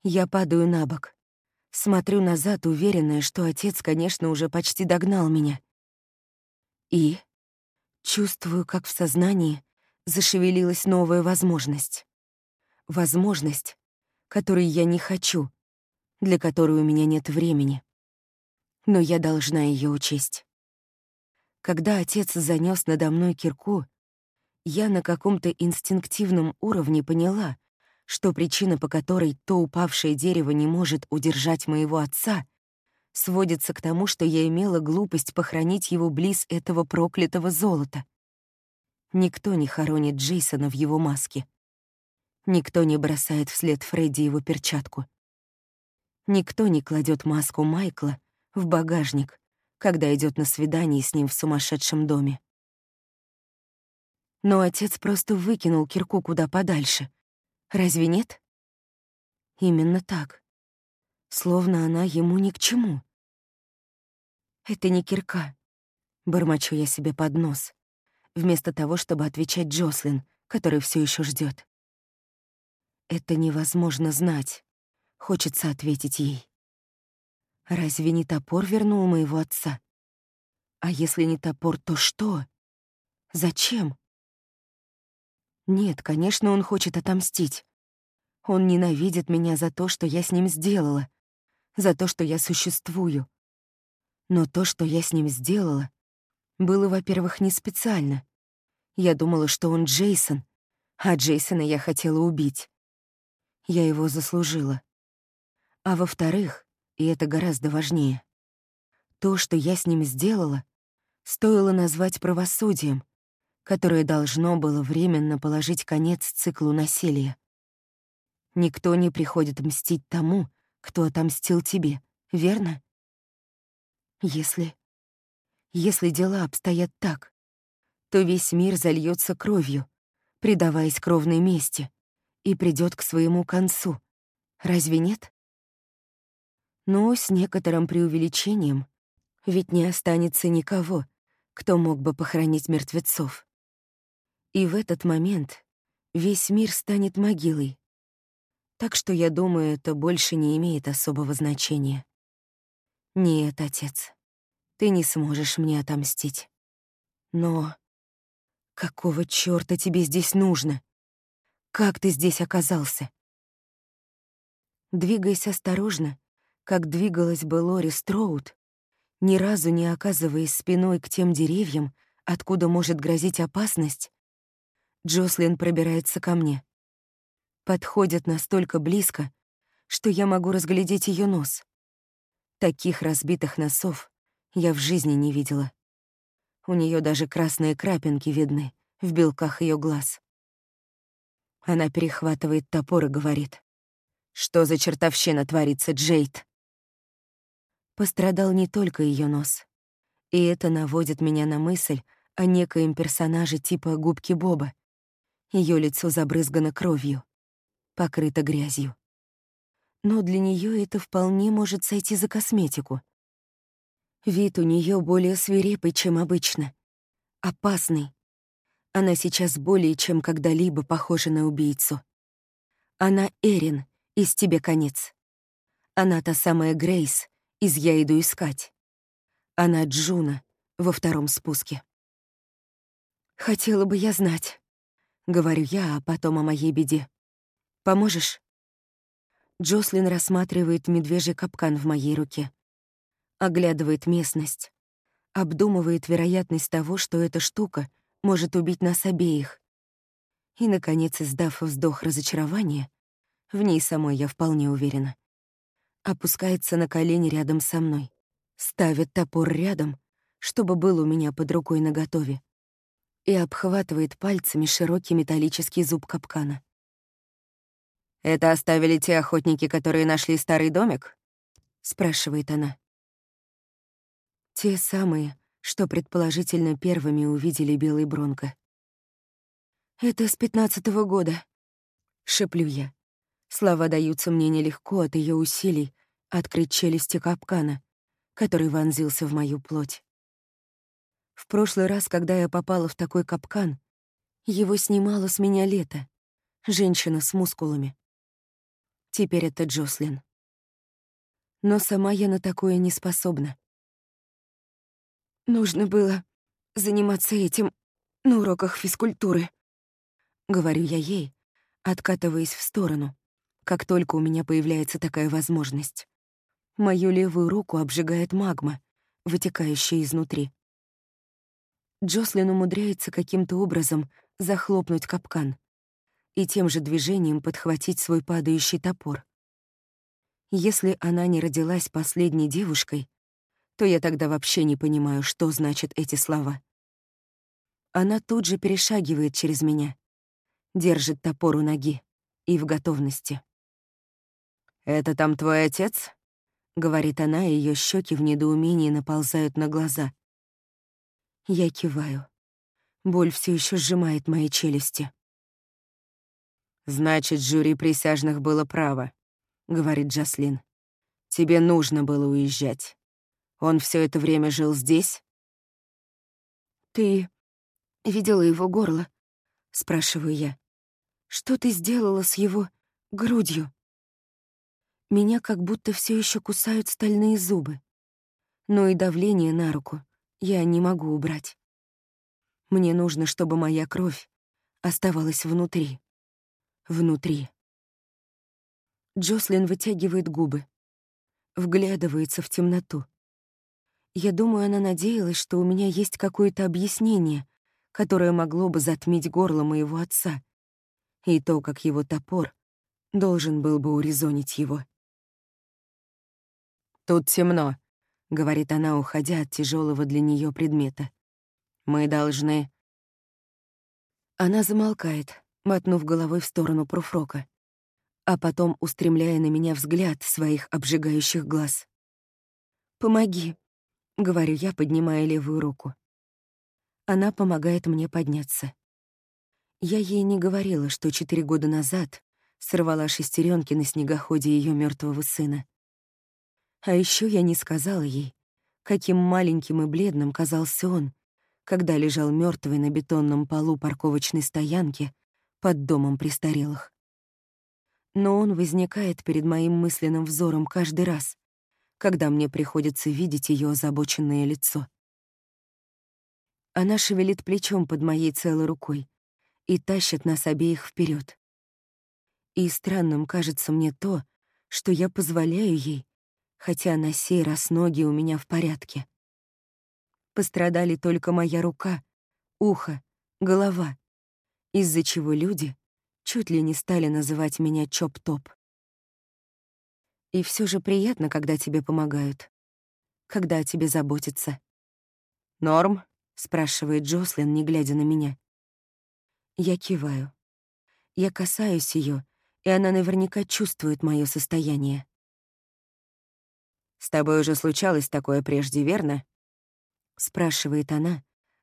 Я падаю на бок. Смотрю назад, уверенная, что отец, конечно, уже почти догнал меня. И чувствую, как в сознании зашевелилась новая возможность. Возможность, которой я не хочу, для которой у меня нет времени. Но я должна ее учесть. Когда отец занес надо мной кирку, я на каком-то инстинктивном уровне поняла, что причина, по которой то упавшее дерево не может удержать моего отца, сводится к тому, что я имела глупость похоронить его близ этого проклятого золота. Никто не хоронит Джейсона в его маске. Никто не бросает вслед Фредди его перчатку. Никто не кладет маску Майкла в багажник, когда идет на свидание с ним в сумасшедшем доме. Но отец просто выкинул кирку куда подальше. Разве нет? Именно так. Словно она ему ни к чему. Это не кирка. Бормочу я себе под нос, вместо того, чтобы отвечать Джослин, который все еще ждет. Это невозможно знать. Хочется ответить ей. Разве не топор вернул моего отца? А если не топор, то что? Зачем? Нет, конечно, он хочет отомстить. Он ненавидит меня за то, что я с ним сделала, за то, что я существую. Но то, что я с ним сделала, было, во-первых, не специально. Я думала, что он Джейсон, а Джейсона я хотела убить. Я его заслужила. А во-вторых, и это гораздо важнее, то, что я с ним сделала, стоило назвать правосудием, которое должно было временно положить конец циклу насилия. Никто не приходит мстить тому, кто отомстил тебе, верно? Если... Если дела обстоят так, то весь мир зальется кровью, предаваясь кровной мести, и придет к своему концу. Разве нет? Но с некоторым преувеличением, ведь не останется никого, кто мог бы похоронить мертвецов. И в этот момент весь мир станет могилой. Так что я думаю, это больше не имеет особого значения. Нет, отец, ты не сможешь мне отомстить. Но какого чёрта тебе здесь нужно? Как ты здесь оказался? Двигаясь осторожно, как двигалась бы Лори Строуд, ни разу не оказываясь спиной к тем деревьям, откуда может грозить опасность, Джослин пробирается ко мне. Подходит настолько близко, что я могу разглядеть ее нос. Таких разбитых носов я в жизни не видела. У нее даже красные крапинки видны в белках ее глаз. Она перехватывает топор и говорит. «Что за чертовщина творится, Джейд?» Пострадал не только ее нос. И это наводит меня на мысль о некоем персонаже типа губки Боба. Ее лицо забрызгано кровью, покрыто грязью. Но для нее это вполне может сойти за косметику. Вид у нее более свирепый, чем обычно. Опасный. Она сейчас более чем когда-либо похожа на убийцу. Она Эрин, из «Тебе конец». Она та самая Грейс, из «Я иду искать». Она Джуна во втором спуске. «Хотела бы я знать», — говорю я, а потом о моей беде. «Поможешь?» Джослин рассматривает медвежий капкан в моей руке, оглядывает местность, обдумывает вероятность того, что эта штука может убить нас обеих. И, наконец, издав вздох разочарования, в ней самой я вполне уверена, опускается на колени рядом со мной, ставит топор рядом, чтобы был у меня под рукой наготове, и обхватывает пальцами широкий металлический зуб капкана. «Это оставили те охотники, которые нашли старый домик?» — спрашивает она. Те самые, что предположительно первыми увидели белый бронко. «Это с пятнадцатого года», — шеплю я. Слова даются мне нелегко от ее усилий открыть челюсти капкана, который вонзился в мою плоть. В прошлый раз, когда я попала в такой капкан, его снимала с меня лето, женщина с мускулами. Теперь это Джослин. Но сама я на такое не способна. Нужно было заниматься этим на уроках физкультуры. Говорю я ей, откатываясь в сторону, как только у меня появляется такая возможность. Мою левую руку обжигает магма, вытекающая изнутри. Джослин умудряется каким-то образом захлопнуть капкан и тем же движением подхватить свой падающий топор. Если она не родилась последней девушкой, то я тогда вообще не понимаю, что значат эти слова. Она тут же перешагивает через меня, держит топор у ноги и в готовности. «Это там твой отец?» — говорит она, и ее щеки в недоумении наползают на глаза. Я киваю. Боль все еще сжимает мои челюсти. «Значит, жюри присяжных было право», — говорит Джаслин. «Тебе нужно было уезжать. Он все это время жил здесь?» «Ты видела его горло?» — спрашиваю я. «Что ты сделала с его грудью?» Меня как будто все еще кусают стальные зубы. Но и давление на руку я не могу убрать. Мне нужно, чтобы моя кровь оставалась внутри. Внутри. Джослин вытягивает губы, вглядывается в темноту. Я думаю, она надеялась, что у меня есть какое-то объяснение, которое могло бы затмить горло моего отца, и то, как его топор должен был бы урезонить его. «Тут темно», — говорит она, уходя от тяжелого для нее предмета. «Мы должны...» Она замолкает, мотнув головой в сторону пруфрока, а потом устремляя на меня взгляд своих обжигающих глаз. «Помоги», — говорю я, поднимая левую руку. Она помогает мне подняться. Я ей не говорила, что четыре года назад сорвала шестеренки на снегоходе ее мертвого сына. А еще я не сказала ей, каким маленьким и бледным казался он, когда лежал мертвый на бетонном полу парковочной стоянки под домом престарелых. Но он возникает перед моим мысленным взором каждый раз, когда мне приходится видеть ее озабоченное лицо. Она шевелит плечом под моей целой рукой и тащит нас обеих вперед. И странным кажется мне то, что я позволяю ей хотя на сей раз ноги у меня в порядке. Пострадали только моя рука, ухо, голова, из-за чего люди чуть ли не стали называть меня Чоп-Топ. И все же приятно, когда тебе помогают, когда о тебе заботятся. «Норм?» — спрашивает Джослин, не глядя на меня. Я киваю. Я касаюсь ее, и она наверняка чувствует мое состояние. «С тобой уже случалось такое прежде, верно?» — спрашивает она,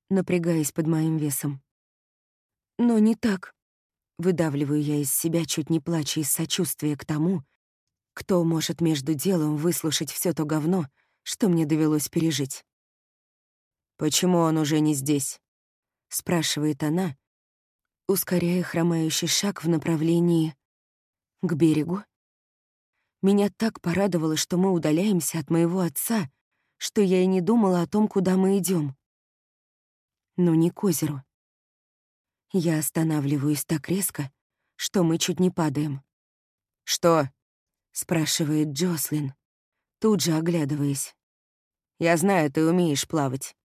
напрягаясь под моим весом. «Но не так», — выдавливаю я из себя, чуть не плача из сочувствия к тому, кто может между делом выслушать все то говно, что мне довелось пережить. «Почему он уже не здесь?» — спрашивает она, ускоряя хромающий шаг в направлении к берегу. Меня так порадовало, что мы удаляемся от моего отца, что я и не думала о том, куда мы идем. Но не к озеру. Я останавливаюсь так резко, что мы чуть не падаем. «Что?» — спрашивает Джослин, тут же оглядываясь. «Я знаю, ты умеешь плавать».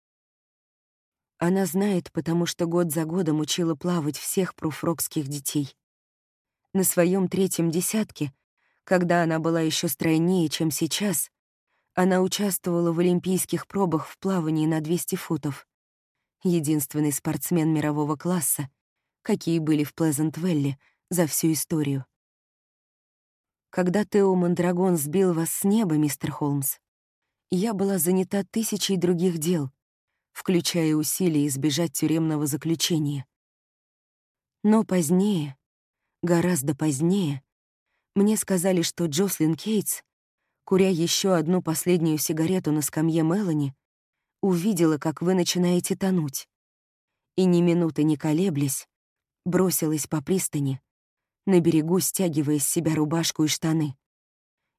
Она знает, потому что год за годом учила плавать всех пруфрокских детей. На своем третьем десятке, когда она была еще стройнее, чем сейчас, она участвовала в олимпийских пробах в плавании на 200 футов. Единственный спортсмен мирового класса, какие были в Плезент-Велли за всю историю. Когда Тео Мандрагон сбил вас с неба, мистер Холмс, я была занята тысячей других дел, включая усилия избежать тюремного заключения. Но позднее, гораздо позднее, мне сказали, что Джослин Кейтс, куря еще одну последнюю сигарету на скамье Мелани, увидела, как вы начинаете тонуть. И ни минуты не колеблясь, бросилась по пристани, на берегу стягивая с себя рубашку и штаны.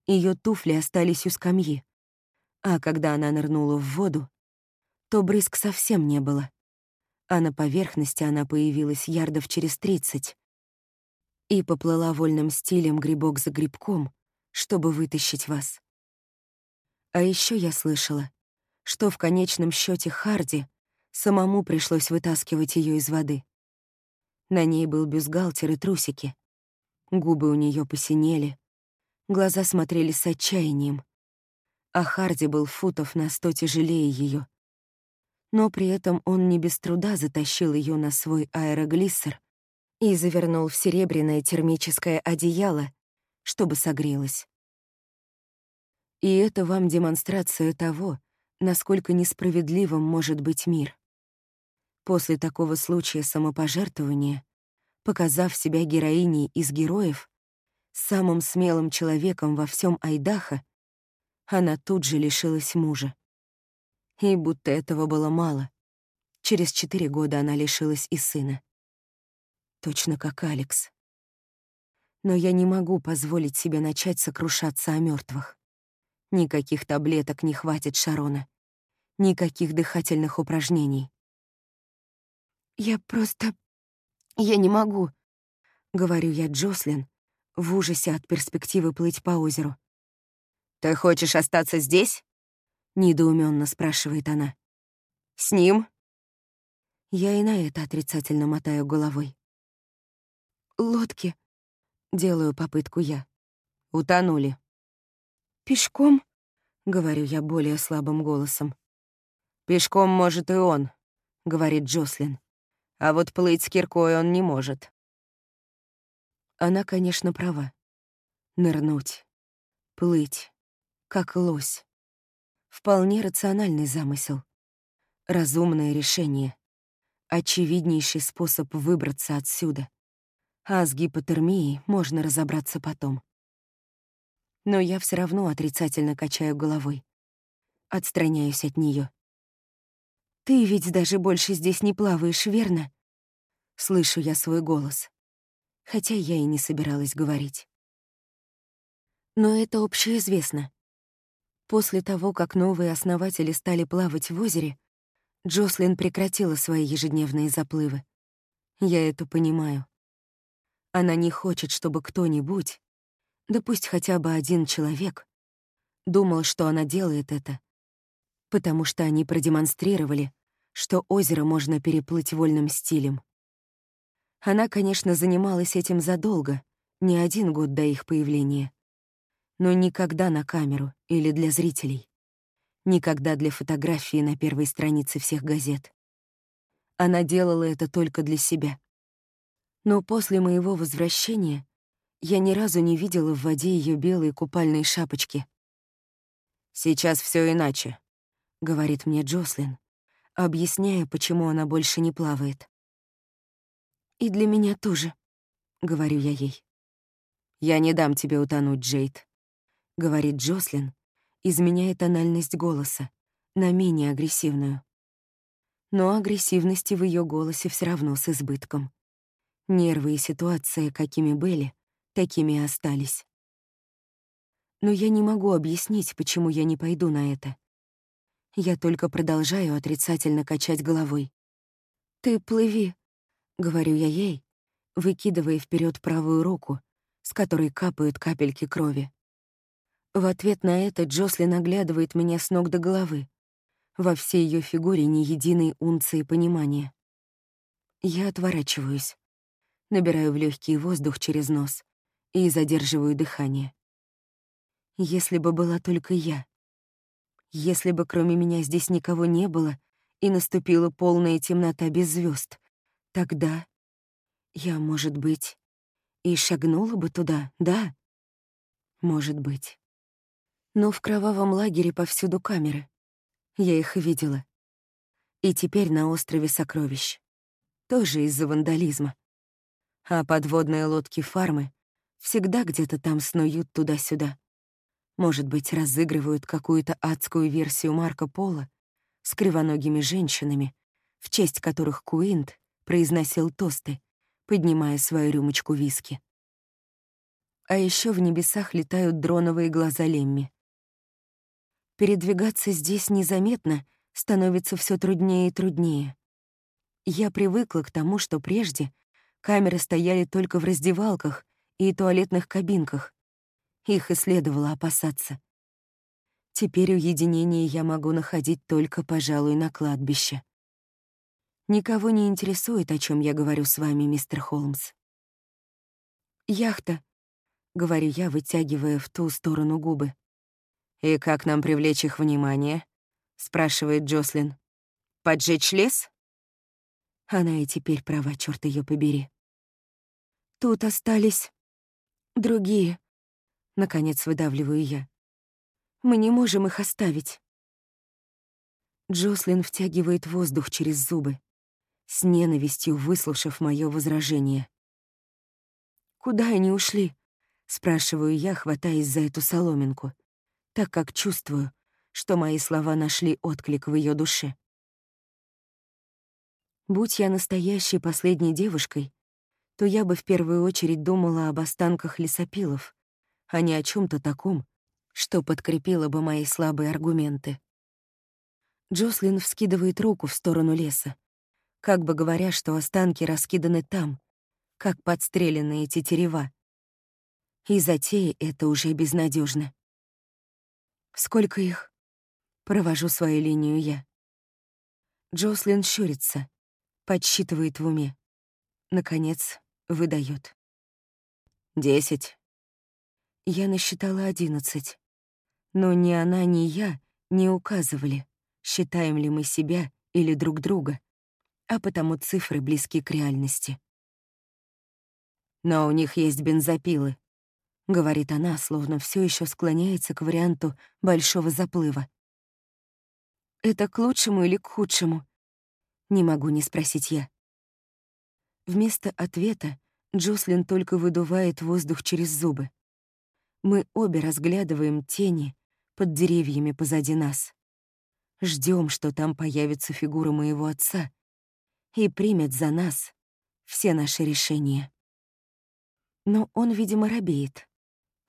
Ее туфли остались у скамьи, а когда она нырнула в воду, то брызг совсем не было, а на поверхности она появилась ярдов через тридцать и поплыла вольным стилем грибок за грибком, чтобы вытащить вас. А еще я слышала, что в конечном счете Харди самому пришлось вытаскивать ее из воды. На ней был бюстгальтер и трусики. Губы у нее посинели, глаза смотрели с отчаянием, а Харди был футов на сто тяжелее ее но при этом он не без труда затащил ее на свой аэроглиссер и завернул в серебряное термическое одеяло, чтобы согрелась. И это вам демонстрация того, насколько несправедливым может быть мир. После такого случая самопожертвования, показав себя героиней из героев, самым смелым человеком во всем Айдахо, она тут же лишилась мужа. И будто этого было мало. Через четыре года она лишилась и сына. Точно как Алекс. Но я не могу позволить себе начать сокрушаться о мертвых. Никаких таблеток не хватит Шарона. Никаких дыхательных упражнений. «Я просто... Я не могу», — говорю я Джослин, в ужасе от перспективы плыть по озеру. «Ты хочешь остаться здесь?» — недоуменно спрашивает она. «С ним?» Я и на это отрицательно мотаю головой. «Лодки», — делаю попытку я. «Утонули». «Пешком?» — говорю я более слабым голосом. «Пешком может и он», — говорит Джослин. «А вот плыть с киркой он не может». Она, конечно, права. Нырнуть, плыть, как лось. Вполне рациональный замысел. Разумное решение. Очевиднейший способ выбраться отсюда. А с гипотермией можно разобраться потом. Но я все равно отрицательно качаю головой. Отстраняюсь от нее. «Ты ведь даже больше здесь не плаваешь, верно?» Слышу я свой голос. Хотя я и не собиралась говорить. Но это общеизвестно. После того, как новые основатели стали плавать в озере, Джослин прекратила свои ежедневные заплывы. Я это понимаю. Она не хочет, чтобы кто-нибудь, да пусть хотя бы один человек, Думал, что она делает это, потому что они продемонстрировали, что озеро можно переплыть вольным стилем. Она, конечно, занималась этим задолго, не один год до их появления. Но никогда на камеру или для зрителей. Никогда для фотографии на первой странице всех газет. Она делала это только для себя. Но после моего возвращения я ни разу не видела в воде ее белые купальные шапочки. «Сейчас все иначе», — говорит мне Джослин, объясняя, почему она больше не плавает. «И для меня тоже», — говорю я ей. «Я не дам тебе утонуть, Джейд», — говорит Джослин, изменяя тональность голоса на менее агрессивную. Но агрессивности в ее голосе все равно с избытком. Нервы и ситуация, какими были, такими и остались. Но я не могу объяснить, почему я не пойду на это. Я только продолжаю отрицательно качать головой. «Ты плыви», — говорю я ей, выкидывая вперед правую руку, с которой капают капельки крови. В ответ на это Джослин оглядывает меня с ног до головы. Во всей ее фигуре ни единой унции понимания. Я отворачиваюсь, набираю в легкий воздух через нос и задерживаю дыхание. Если бы была только я, если бы кроме меня здесь никого не было и наступила полная темнота без звезд, тогда я, может быть, и шагнула бы туда, да? Может быть. Но в кровавом лагере повсюду камеры. Я их видела. И теперь на острове Сокровищ. Тоже из-за вандализма. А подводные лодки фармы всегда где-то там снуют туда-сюда. Может быть, разыгрывают какую-то адскую версию Марко Поло с кривоногими женщинами, в честь которых Куинт произносил тосты, поднимая свою рюмочку виски. А еще в небесах летают дроновые глаза Лемми. Передвигаться здесь незаметно становится все труднее и труднее. Я привыкла к тому, что прежде камеры стояли только в раздевалках и туалетных кабинках, их и следовало опасаться. Теперь уединение я могу находить только, пожалуй, на кладбище. Никого не интересует, о чем я говорю с вами, мистер Холмс. «Яхта», — говорю я, вытягивая в ту сторону губы. «И как нам привлечь их внимание?» — спрашивает Джослин. «Поджечь лес?» Она и теперь права, черт ее побери. Тут остались другие. Наконец выдавливаю я. Мы не можем их оставить. Джослин втягивает воздух через зубы, с ненавистью выслушав мое возражение. «Куда они ушли?» — спрашиваю я, хватаясь за эту соломинку, так как чувствую, что мои слова нашли отклик в ее душе. Будь я настоящей последней девушкой, то я бы в первую очередь думала об останках лесопилов, а не о чем то таком, что подкрепило бы мои слабые аргументы. Джослин вскидывает руку в сторону леса, как бы говоря, что останки раскиданы там, как подстреленные тетерева. И затея это уже безнадежно. Сколько их? Провожу свою линию я. Джослин щурится, подсчитывает в уме. Наконец, выдает. Десять. Я насчитала одиннадцать. Но ни она, ни я не указывали, считаем ли мы себя или друг друга, а потому цифры близки к реальности. «Но у них есть бензопилы», — говорит она, словно все еще склоняется к варианту большого заплыва. «Это к лучшему или к худшему?» Не могу не спросить я. Вместо ответа Джослин только выдувает воздух через зубы. Мы обе разглядываем тени под деревьями позади нас. Ждем, что там появится фигура моего отца и примет за нас все наши решения. Но он, видимо, робеет.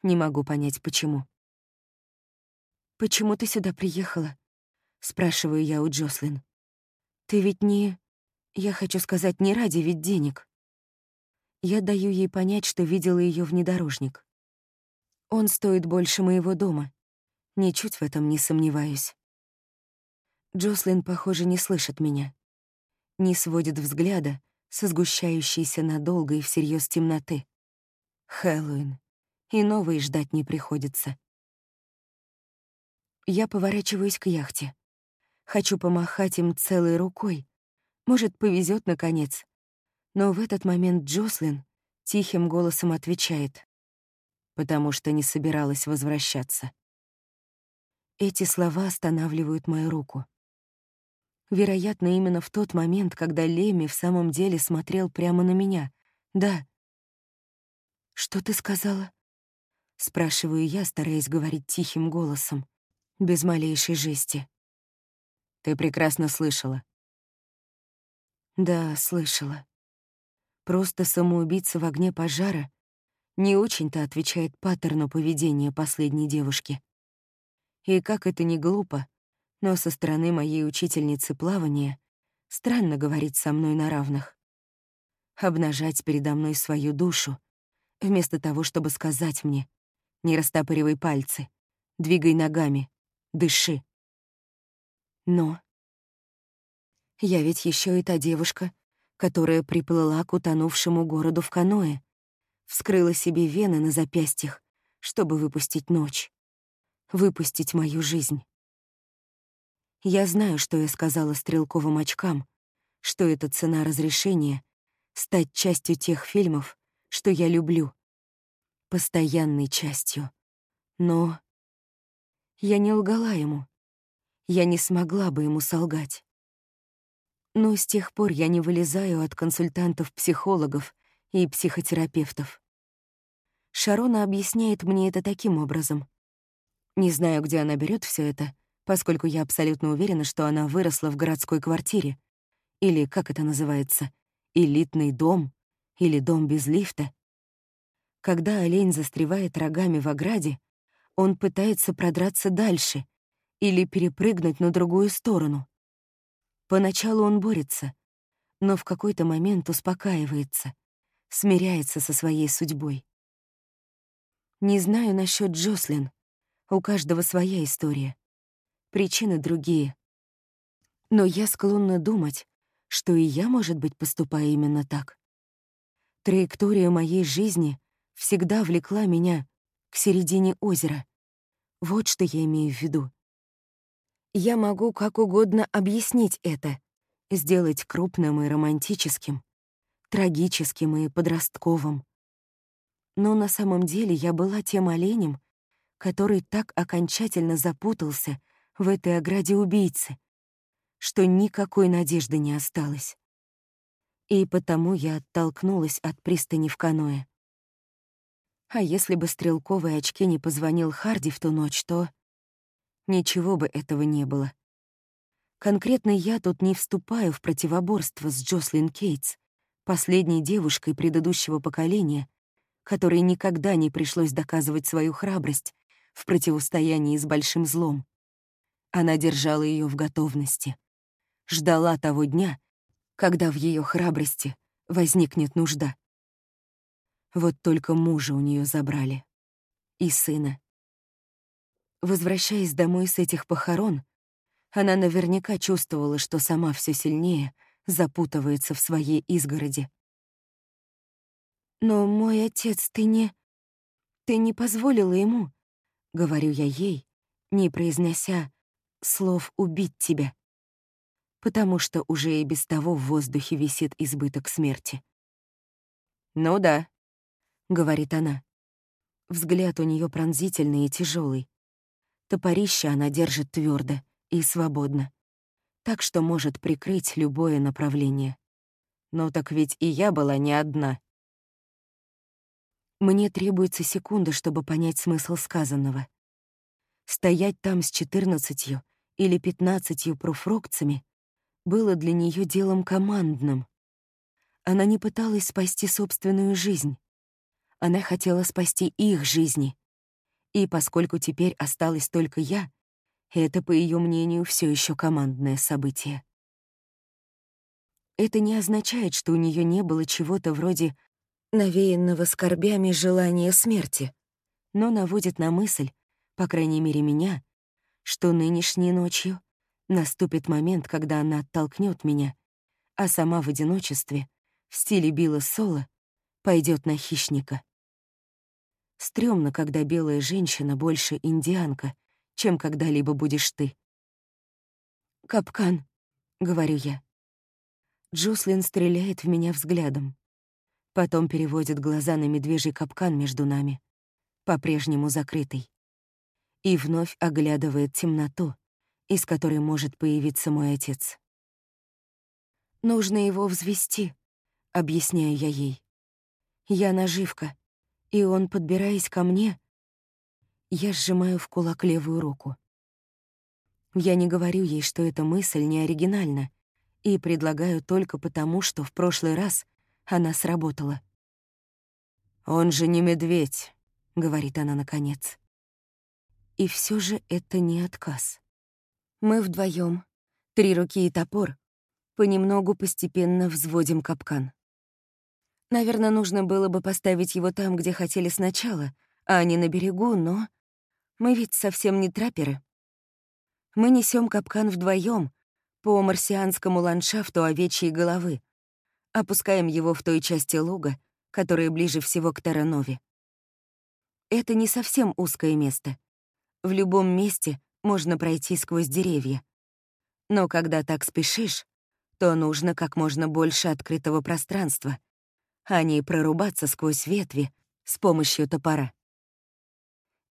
Не могу понять, почему. «Почему ты сюда приехала?» — спрашиваю я у Джослин. «Ты ведь не... Я хочу сказать, не ради ведь денег». Я даю ей понять, что видела ее внедорожник. Он стоит больше моего дома. Ничуть в этом не сомневаюсь. Джослин, похоже, не слышит меня. Не сводит взгляда со сгущающейся надолго и всерьез темноты. Хэллоуин. И новые ждать не приходится. Я поворачиваюсь к яхте. Хочу помахать им целой рукой. Может, повезет наконец. Но в этот момент Джослин тихим голосом отвечает, потому что не собиралась возвращаться. Эти слова останавливают мою руку. Вероятно, именно в тот момент, когда Леми в самом деле смотрел прямо на меня. Да. «Что ты сказала?» Спрашиваю я, стараясь говорить тихим голосом, без малейшей жести. «Ты прекрасно слышала». Да, слышала. Просто самоубийца в огне пожара не очень-то отвечает паттерну поведения последней девушки. И как это не глупо, но со стороны моей учительницы плавания странно говорить со мной на равных. Обнажать передо мной свою душу, вместо того, чтобы сказать мне «Не растопыривай пальцы, двигай ногами, дыши». Но я ведь еще и та девушка, которая приплыла к утонувшему городу в каное, вскрыла себе вены на запястьях, чтобы выпустить ночь выпустить мою жизнь. Я знаю, что я сказала стрелковым очкам, что это цена разрешения стать частью тех фильмов, что я люблю, постоянной частью. Но я не лгала ему. Я не смогла бы ему солгать. Но с тех пор я не вылезаю от консультантов-психологов и психотерапевтов. Шарона объясняет мне это таким образом. Не знаю, где она берет все это, поскольку я абсолютно уверена, что она выросла в городской квартире. Или, как это называется, элитный дом, или дом без лифта. Когда олень застревает рогами в ограде, он пытается продраться дальше или перепрыгнуть на другую сторону. Поначалу он борется, но в какой-то момент успокаивается, смиряется со своей судьбой. Не знаю насчет Джослин, у каждого своя история. Причины другие. Но я склонна думать, что и я, может быть, поступаю именно так. Траектория моей жизни всегда влекла меня к середине озера. Вот что я имею в виду. Я могу как угодно объяснить это, сделать крупным и романтическим, трагическим и подростковым. Но на самом деле я была тем оленем, который так окончательно запутался в этой ограде убийцы, что никакой надежды не осталось. И потому я оттолкнулась от пристани в каное. А если бы стрелковые очки не позвонил Харди в ту ночь, то... Ничего бы этого не было. Конкретно я тут не вступаю в противоборство с Джослин Кейтс, последней девушкой предыдущего поколения, которой никогда не пришлось доказывать свою храбрость в противостоянии с большим злом. Она держала ее в готовности, ждала того дня, когда в ее храбрости возникнет нужда. Вот только мужа у нее забрали. И сына. Возвращаясь домой с этих похорон, она наверняка чувствовала, что сама все сильнее запутывается в своей изгороди. «Но мой отец, ты не... Ты не позволила ему...» говорю я ей, не произнося слов «убить тебя», потому что уже и без того в воздухе висит избыток смерти. «Ну да», — говорит она. Взгляд у нее пронзительный и тяжелый. Топорище она держит твердо и свободно, так что может прикрыть любое направление. Но так ведь и я была не одна. Мне требуется секунда, чтобы понять смысл сказанного. Стоять там с четырнадцатью или пятнадцатью профрокцами было для нее делом командным. Она не пыталась спасти собственную жизнь. Она хотела спасти их жизни. И поскольку теперь осталась только я, это, по ее мнению, все еще командное событие. Это не означает, что у нее не было чего-то вроде навеянного скорбями желания смерти, но наводит на мысль, по крайней мере меня, что нынешней ночью наступит момент, когда она оттолкнет меня, а сама в одиночестве, в стиле Билла Соло, пойдет на хищника. Стрёмно, когда белая женщина больше индианка, чем когда-либо будешь ты. «Капкан», — говорю я. Джослин стреляет в меня взглядом. Потом переводит глаза на медвежий капкан между нами, по-прежнему закрытый. И вновь оглядывает темноту, из которой может появиться мой отец. «Нужно его взвести», — объясняю я ей. «Я наживка, и он, подбираясь ко мне...» Я сжимаю в кулак левую руку. Я не говорю ей, что эта мысль не оригинальна, и предлагаю только потому, что в прошлый раз она сработала. «Он же не медведь», — говорит она наконец. И все же это не отказ. Мы вдвоем, три руки и топор, понемногу постепенно взводим капкан. Наверное, нужно было бы поставить его там, где хотели сначала, а не на берегу, но мы ведь совсем не траперы. Мы несем капкан вдвоем по марсианскому ландшафту овечьей головы, опускаем его в той части луга, которая ближе всего к Таранове. Это не совсем узкое место. В любом месте можно пройти сквозь деревья. Но когда так спешишь, то нужно как можно больше открытого пространства, а не прорубаться сквозь ветви с помощью топора.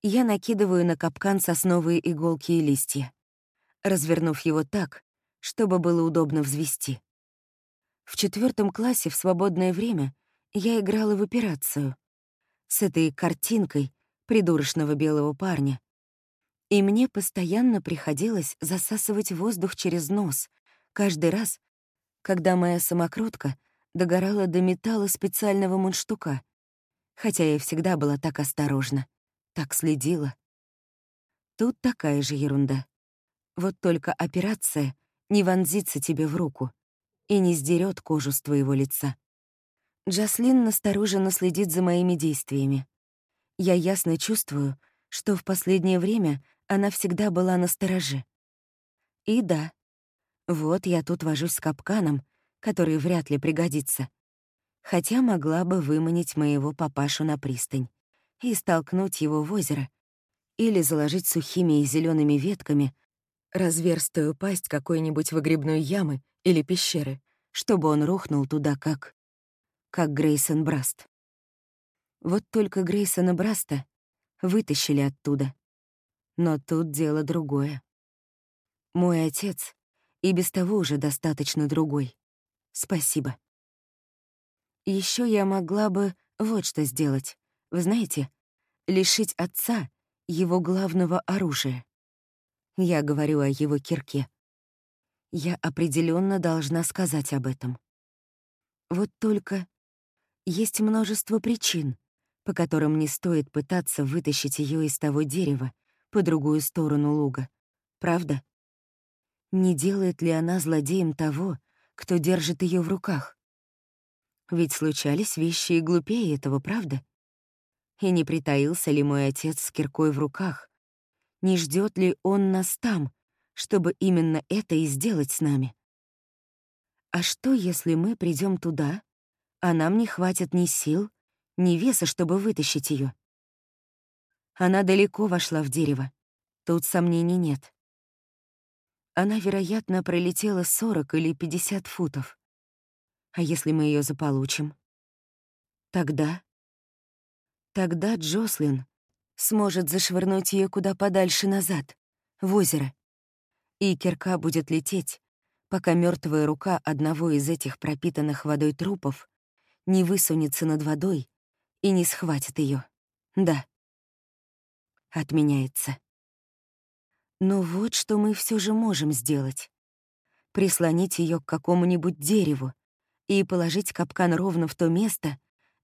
Я накидываю на капкан сосновые иголки и листья, развернув его так, чтобы было удобно взвести. В четвертом классе в свободное время я играла в операцию с этой картинкой придурочного белого парня. И мне постоянно приходилось засасывать воздух через нос каждый раз, когда моя самокрутка догорала до металла специального мундштука, хотя я всегда была так осторожна, так следила. Тут такая же ерунда. Вот только операция не вонзится тебе в руку — и не сдерет кожу с твоего лица. Джаслин настороженно следит за моими действиями. Я ясно чувствую, что в последнее время она всегда была на стороже. И да, вот я тут вожусь с капканом, который вряд ли пригодится. Хотя могла бы выманить моего папашу на пристань и столкнуть его в озеро или заложить сухими и зелеными ветками разверстую пасть какой-нибудь выгребной ямы или пещеры, чтобы он рухнул туда как... как Грейсон Браст. Вот только Грейсона Браста вытащили оттуда. Но тут дело другое. Мой отец и без того уже достаточно другой. Спасибо. Еще я могла бы вот что сделать. Вы знаете, лишить отца его главного оружия. Я говорю о его кирке. Я определенно должна сказать об этом. Вот только есть множество причин, по которым не стоит пытаться вытащить ее из того дерева по другую сторону луга. Правда? Не делает ли она злодеем того, кто держит ее в руках? Ведь случались вещи и глупее этого, правда? И не притаился ли мой отец с киркой в руках? Не ждет ли он нас там, чтобы именно это и сделать с нами. А что, если мы придем туда, а нам не хватит ни сил, ни веса, чтобы вытащить ее? Она далеко вошла в дерево. Тут сомнений нет. Она, вероятно, пролетела 40 или 50 футов. А если мы ее заполучим? Тогда... Тогда Джослин сможет зашвырнуть ее куда подальше назад, в озеро и кирка будет лететь, пока мертвая рука одного из этих пропитанных водой трупов не высунется над водой и не схватит ее. Да. Отменяется. Но вот что мы все же можем сделать. Прислонить ее к какому-нибудь дереву и положить капкан ровно в то место,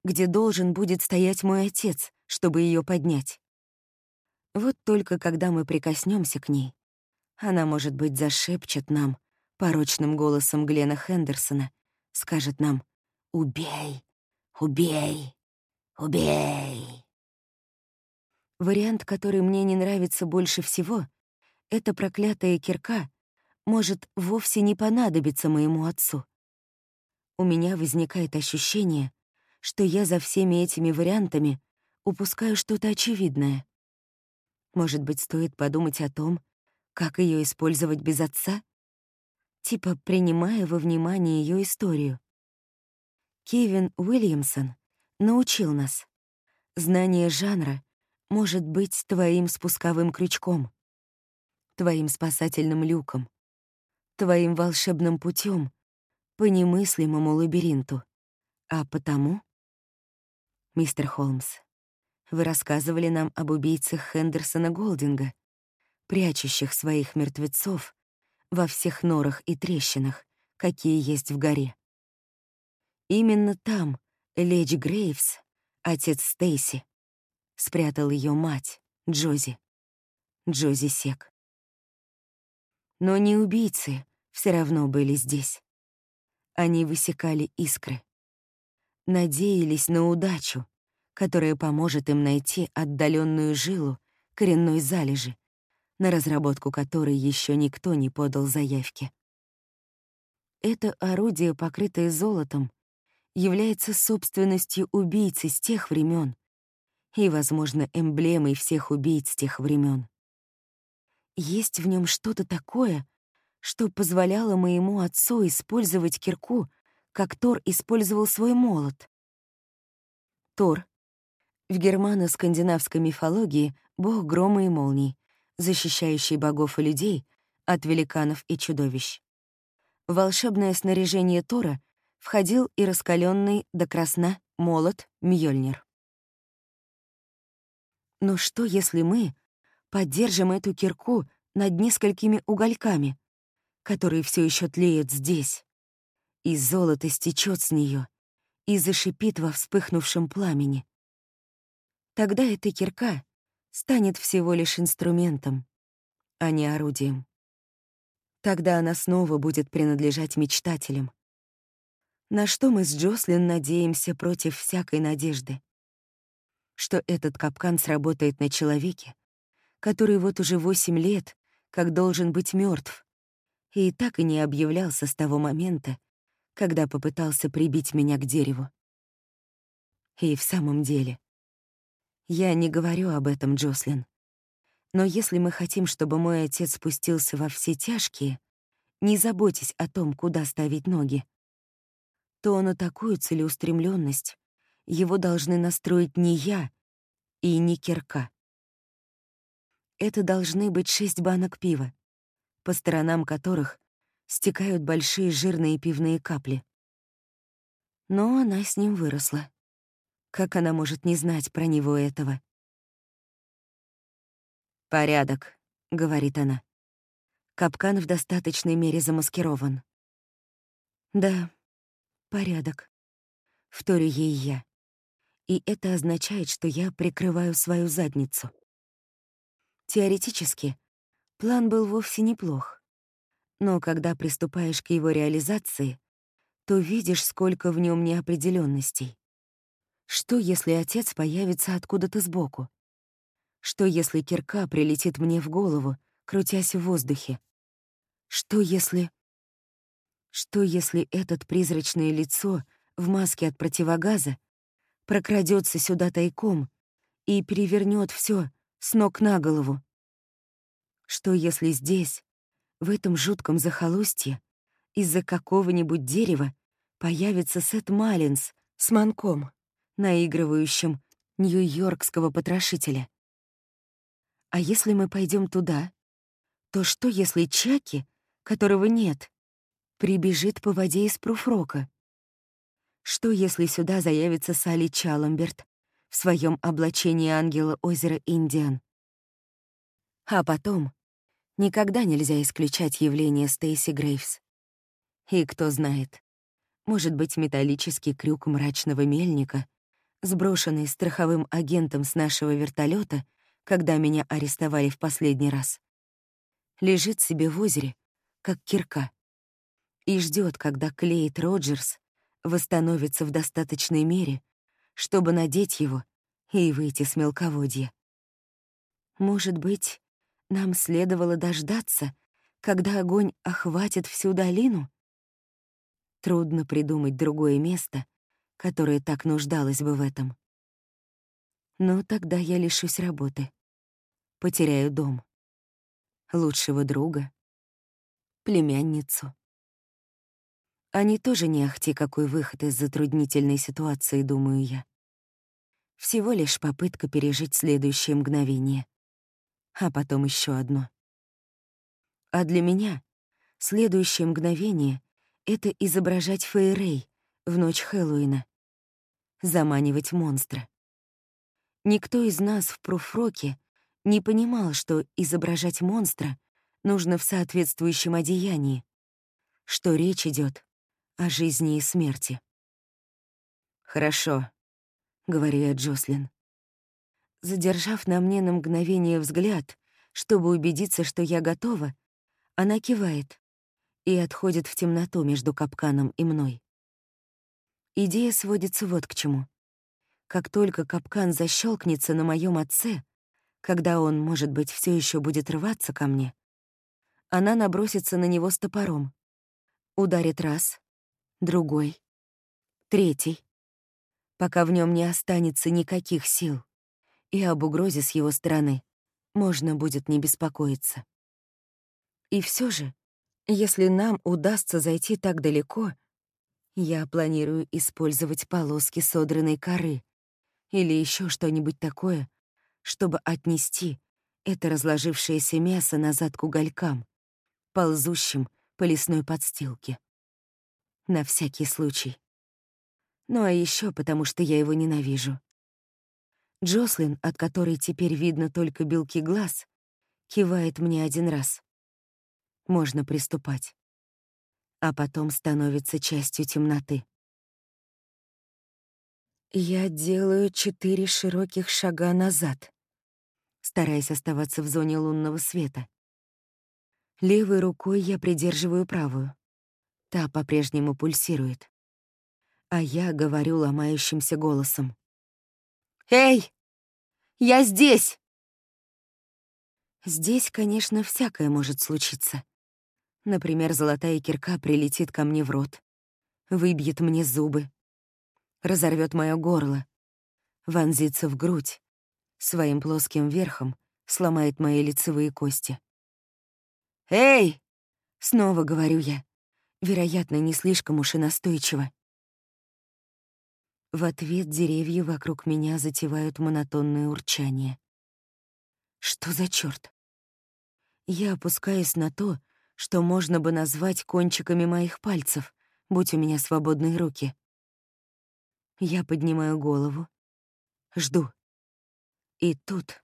где должен будет стоять мой отец, чтобы ее поднять. Вот только когда мы прикоснемся к ней, она, может быть, зашепчет нам порочным голосом Глена Хендерсона, скажет нам «Убей! Убей! Убей!» Вариант, который мне не нравится больше всего, эта проклятая кирка может вовсе не понадобиться моему отцу. У меня возникает ощущение, что я за всеми этими вариантами упускаю что-то очевидное. Может быть, стоит подумать о том, как ее использовать без отца? Типа принимая во внимание ее историю. Кевин Уильямсон научил нас. Знание жанра может быть твоим спусковым крючком, твоим спасательным люком, твоим волшебным путем по немыслимому лабиринту. А потому... Мистер Холмс, вы рассказывали нам об убийцах Хендерсона Голдинга, прячущих своих мертвецов во всех норах и трещинах, какие есть в горе. Именно там Леди Грейвс, отец Стейси, спрятал ее мать, Джози. Джози Сек. Но не убийцы все равно были здесь. Они высекали искры. Надеялись на удачу, которая поможет им найти отдаленную жилу коренной залежи, на разработку которой еще никто не подал заявки. Это орудие, покрытое золотом, является собственностью убийцы с тех времен и, возможно, эмблемой всех убийц тех времен. Есть в нем что-то такое, что позволяло моему отцу использовать кирку, как Тор использовал свой молот. Тор — в германо-скандинавской мифологии бог грома и молний, защищающий богов и людей от великанов и чудовищ. волшебное снаряжение Тора входил и раскаленный до красна молот Мьёльнир. Но что, если мы поддержим эту кирку над несколькими угольками, которые все еще тлеют здесь, и золото стечет с нее и зашипит во вспыхнувшем пламени? Тогда эта кирка станет всего лишь инструментом, а не орудием. Тогда она снова будет принадлежать мечтателям, на что мы с Джослин надеемся против всякой надежды? Что этот капкан сработает на человеке, который вот уже восемь лет как должен быть мертв, и так и не объявлялся с того момента, когда попытался прибить меня к дереву. И в самом деле, я не говорю об этом, Джослин. Но если мы хотим, чтобы мой отец спустился во все тяжкие, не заботьтесь о том, куда ставить ноги то на такую целеустремленность его должны настроить не я и не кирка. Это должны быть шесть банок пива, по сторонам которых стекают большие жирные пивные капли. Но она с ним выросла. Как она может не знать про него этого? «Порядок», — говорит она. Капкан в достаточной мере замаскирован. Да, Порядок. Вторю ей я. И это означает, что я прикрываю свою задницу. Теоретически, план был вовсе неплох. Но когда приступаешь к его реализации, то видишь, сколько в нем неопределенностей. Что, если отец появится откуда-то сбоку? Что, если кирка прилетит мне в голову, крутясь в воздухе? Что, если... Что, если этот призрачное лицо в маске от противогаза прокрадется сюда тайком и перевернет все с ног на голову? Что, если здесь, в этом жутком захолустье, из-за какого-нибудь дерева появится Сет Маллинс с манком, наигрывающим нью-йоркского потрошителя? А если мы пойдем туда, то что, если Чаки, которого нет, прибежит по воде из пруфрока. Что, если сюда заявится Салли Чаламберт в своем облачении ангела озера Индиан? А потом никогда нельзя исключать явление Стейси Грейвс. И кто знает, может быть, металлический крюк мрачного мельника, сброшенный страховым агентом с нашего вертолета, когда меня арестовали в последний раз, лежит себе в озере, как кирка и ждет, когда Клейт Роджерс восстановится в достаточной мере, чтобы надеть его и выйти с мелководья. Может быть, Нам следовало дождаться, когда огонь охватит всю долину? Трудно придумать другое место, которое так нуждалось бы в этом. Но тогда я лишусь работы. Потеряю дом. Лучшего друга. Племянницу. Они тоже не ахти какой выход из затруднительной ситуации, думаю я. Всего лишь попытка пережить следующее мгновение. А потом еще одно. А для меня следующее мгновение — это изображать Фейрей в ночь Хэллоуина. Заманивать монстра. Никто из нас в пруфроке не понимал, что изображать монстра нужно в соответствующем одеянии, что речь идет о жизни и смерти. «Хорошо», — говорю я Джослин. Задержав на мне на мгновение взгляд, чтобы убедиться, что я готова, она кивает и отходит в темноту между капканом и мной. Идея сводится вот к чему. Как только капкан защелкнется на моем отце, когда он, может быть, все еще будет рваться ко мне, она набросится на него с топором. Ударит раз, другой, третий, пока в нем не останется никаких сил, и об угрозе с его стороны можно будет не беспокоиться. И все же, если нам удастся зайти так далеко, я планирую использовать полоски содранной коры, или еще что-нибудь такое, чтобы отнести это разложившееся мясо назад к уголькам, ползущим по лесной подстилке. На всякий случай. Ну а еще потому, что я его ненавижу. Джослин, от которой теперь видно только белки глаз, кивает мне один раз. Можно приступать. А потом становится частью темноты. Я делаю четыре широких шага назад, стараясь оставаться в зоне лунного света. Левой рукой я придерживаю правую. Та по-прежнему пульсирует. А я говорю ломающимся голосом. «Эй! Я здесь!» Здесь, конечно, всякое может случиться. Например, золотая кирка прилетит ко мне в рот, выбьет мне зубы, разорвет мое горло, вонзится в грудь, своим плоским верхом сломает мои лицевые кости. «Эй!» — снова говорю я, вероятно, не слишком уж и настойчиво. В ответ деревья вокруг меня затевают монотонное урчание. Что за чёрт? Я опускаюсь на то, что можно бы назвать кончиками моих пальцев, будь у меня свободные руки. Я поднимаю голову. Жду. И тут...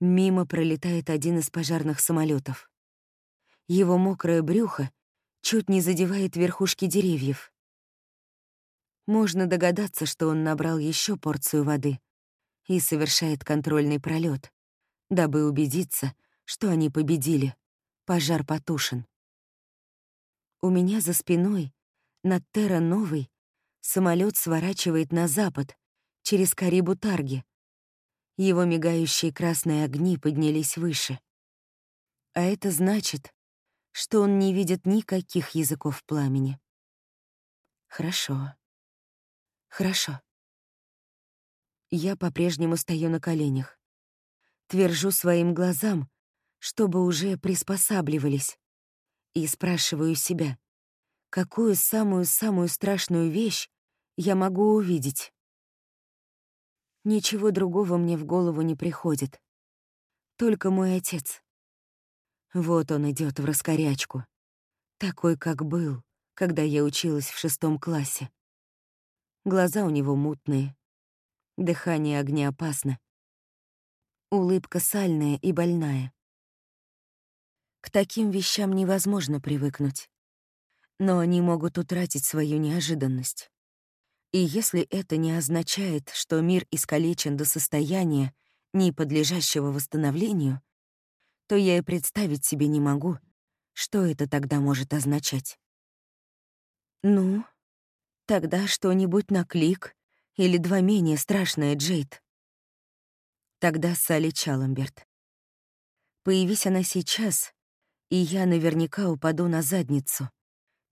Мимо пролетает один из пожарных самолетов. Его мокрое брюхо чуть не задевает верхушки деревьев. Можно догадаться, что он набрал еще порцию воды и совершает контрольный пролет, дабы убедиться, что они победили. Пожар потушен. У меня за спиной над Терра Новой самолет сворачивает на запад, через Карибу-Тарги. Его мигающие красные огни поднялись выше. А это значит, что он не видит никаких языков пламени. Хорошо. Хорошо. Я по-прежнему стою на коленях. Твержу своим глазам, чтобы уже приспосабливались, и спрашиваю себя, какую самую-самую страшную вещь я могу увидеть. Ничего другого мне в голову не приходит. Только мой отец. Вот он идет в раскорячку. Такой, как был, когда я училась в шестом классе. Глаза у него мутные. Дыхание огнеопасно. Улыбка сальная и больная. К таким вещам невозможно привыкнуть но они могут утратить свою неожиданность. И если это не означает, что мир искалечен до состояния, не подлежащего восстановлению, то я и представить себе не могу, что это тогда может означать. Ну, тогда что-нибудь на клик или два менее страшное, Джейд. Тогда Салли Чаламберт. Появись она сейчас, и я наверняка упаду на задницу,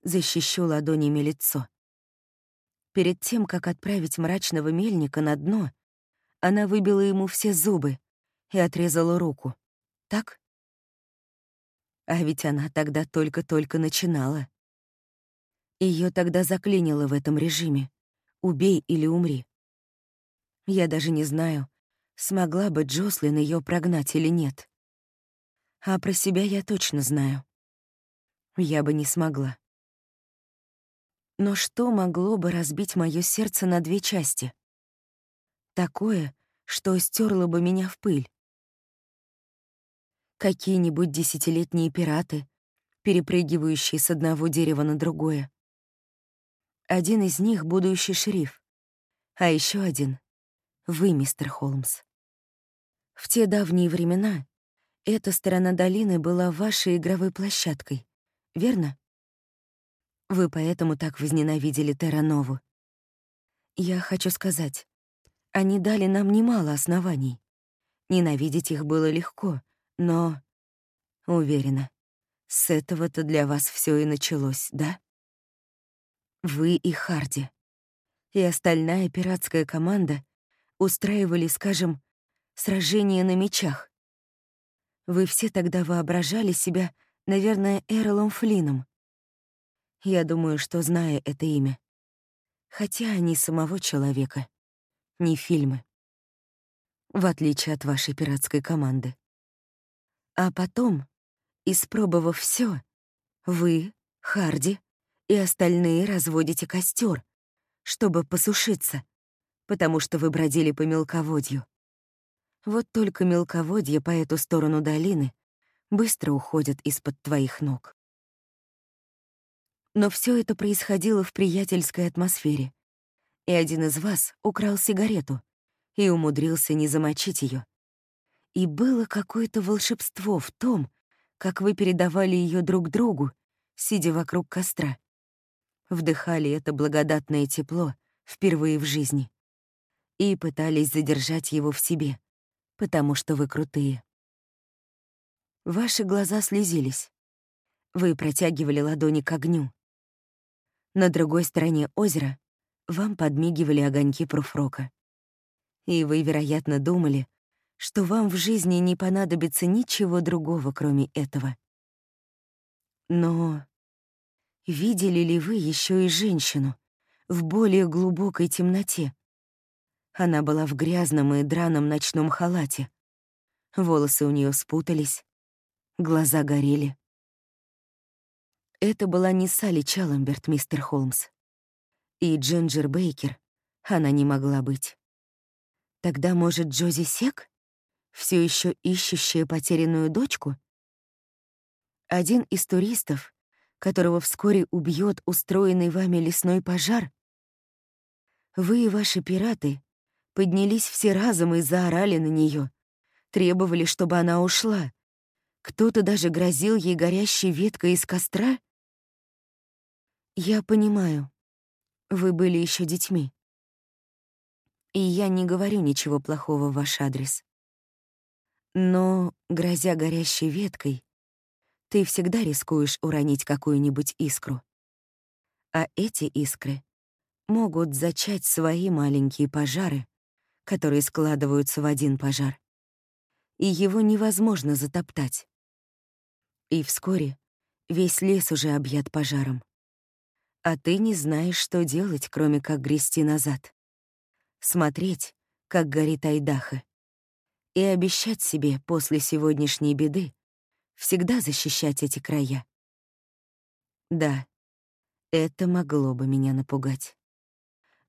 защищу ладонями лицо. Перед тем, как отправить мрачного мельника на дно, она выбила ему все зубы и отрезала руку. Так? А ведь она тогда только-только начинала. Ее тогда заклинило в этом режиме. Убей или умри. Я даже не знаю, смогла бы Джослин ее прогнать или нет. А про себя я точно знаю. Я бы не смогла. Но что могло бы разбить мое сердце на две части? Такое, что стерло бы меня в пыль. Какие-нибудь десятилетние пираты, перепрыгивающие с одного дерева на другое. Один из них — будущий шериф, а еще один — вы, мистер Холмс. В те давние времена эта сторона долины была вашей игровой площадкой, верно? Вы поэтому так возненавидели Терранову. Я хочу сказать, они дали нам немало оснований. Ненавидеть их было легко, но... Уверена, с этого-то для вас все и началось, да? Вы и Харди. И остальная пиратская команда устраивали, скажем, сражения на мечах. Вы все тогда воображали себя, наверное, Эрлом Флином. Я думаю, что зная это имя. Хотя ни самого человека, ни фильмы. В отличие от вашей пиратской команды. А потом, испробовав все, вы, Харди и остальные разводите костер, чтобы посушиться, потому что вы бродили по мелководью. Вот только мелководье по эту сторону долины быстро уходит из-под твоих ног. Но все это происходило в приятельской атмосфере, и один из вас украл сигарету и умудрился не замочить ее. И было какое-то волшебство в том, как вы передавали ее друг другу, сидя вокруг костра. Вдыхали это благодатное тепло впервые в жизни и пытались задержать его в себе, потому что вы крутые. Ваши глаза слезились. Вы протягивали ладони к огню. На другой стороне озера вам подмигивали огоньки пруфрока. И вы, вероятно, думали, что вам в жизни не понадобится ничего другого, кроме этого. Но видели ли вы еще и женщину в более глубокой темноте, она была в грязном и драном ночном халате. Волосы у нее спутались, глаза горели. Это была не Салли Чалленберт, мистер Холмс. И Джинджер Бейкер она не могла быть. Тогда, может, Джози Сек? все еще ищущая потерянную дочку? Один из туристов, которого вскоре убьет устроенный вами лесной пожар? Вы и ваши пираты поднялись все разом и заорали на нее, требовали, чтобы она ушла. Кто-то даже грозил ей горящей веткой из костра. Я понимаю, вы были еще детьми. И я не говорю ничего плохого в ваш адрес. Но, грозя горящей веткой, ты всегда рискуешь уронить какую-нибудь искру. А эти искры могут зачать свои маленькие пожары, которые складываются в один пожар. И его невозможно затоптать. И вскоре весь лес уже объят пожаром. А ты не знаешь, что делать, кроме как грести назад. Смотреть, как горит Айдаха. И обещать себе после сегодняшней беды всегда защищать эти края. Да, это могло бы меня напугать.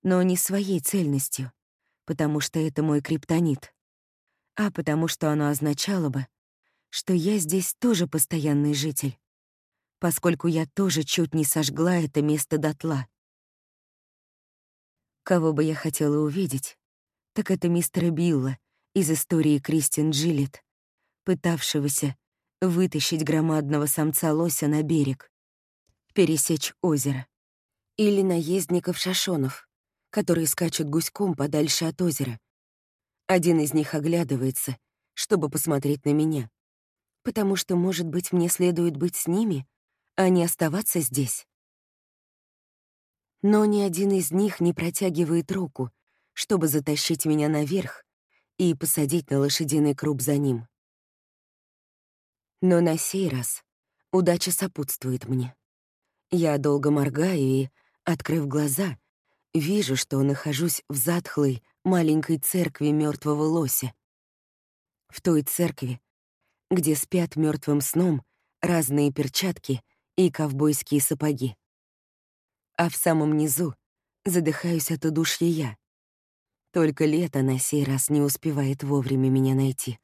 Но не своей цельностью, потому что это мой криптонит, а потому что оно означало бы, что я здесь тоже постоянный житель, поскольку я тоже чуть не сожгла это место дотла. Кого бы я хотела увидеть, так это мистера Билла из истории Кристин Джилет, пытавшегося вытащить громадного самца лося на берег, пересечь озеро, или наездников шашонов, которые скачут гуськом подальше от озера. Один из них оглядывается, чтобы посмотреть на меня. потому что, может быть, мне следует быть с ними, а не оставаться здесь. Но ни один из них не протягивает руку, чтобы затащить меня наверх и посадить на лошадиный круп за ним. Но на сей раз удача сопутствует мне. Я долго моргаю и, открыв глаза, вижу, что нахожусь в затхлой маленькой церкви мертвого лося. В той церкви, где спят мертвым сном разные перчатки и ковбойские сапоги. А в самом низу задыхаюсь от удушья я. Только лето на сей раз не успевает вовремя меня найти.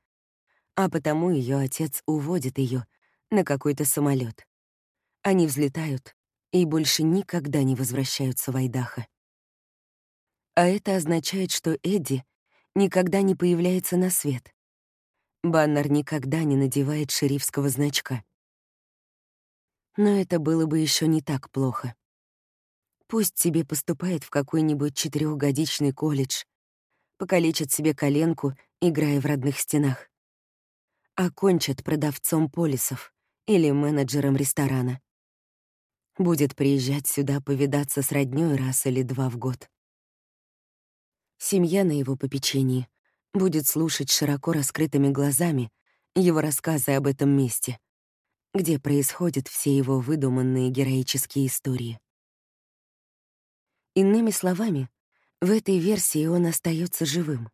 А потому ее отец уводит ее на какой-то самолет. Они взлетают и больше никогда не возвращаются в Айдахо. А это означает, что Эдди никогда не появляется на свет. Баннер никогда не надевает шерифского значка. Но это было бы еще не так плохо. Пусть себе поступает в какой-нибудь четырехгодичный колледж, покалечит себе коленку, играя в родных стенах. Окончит продавцом полисов или менеджером ресторана. Будет приезжать сюда повидаться с роднёй раз или два в год. Семья на его попечении будет слушать широко раскрытыми глазами его рассказы об этом месте, где происходят все его выдуманные героические истории. Иными словами, в этой версии он остается живым.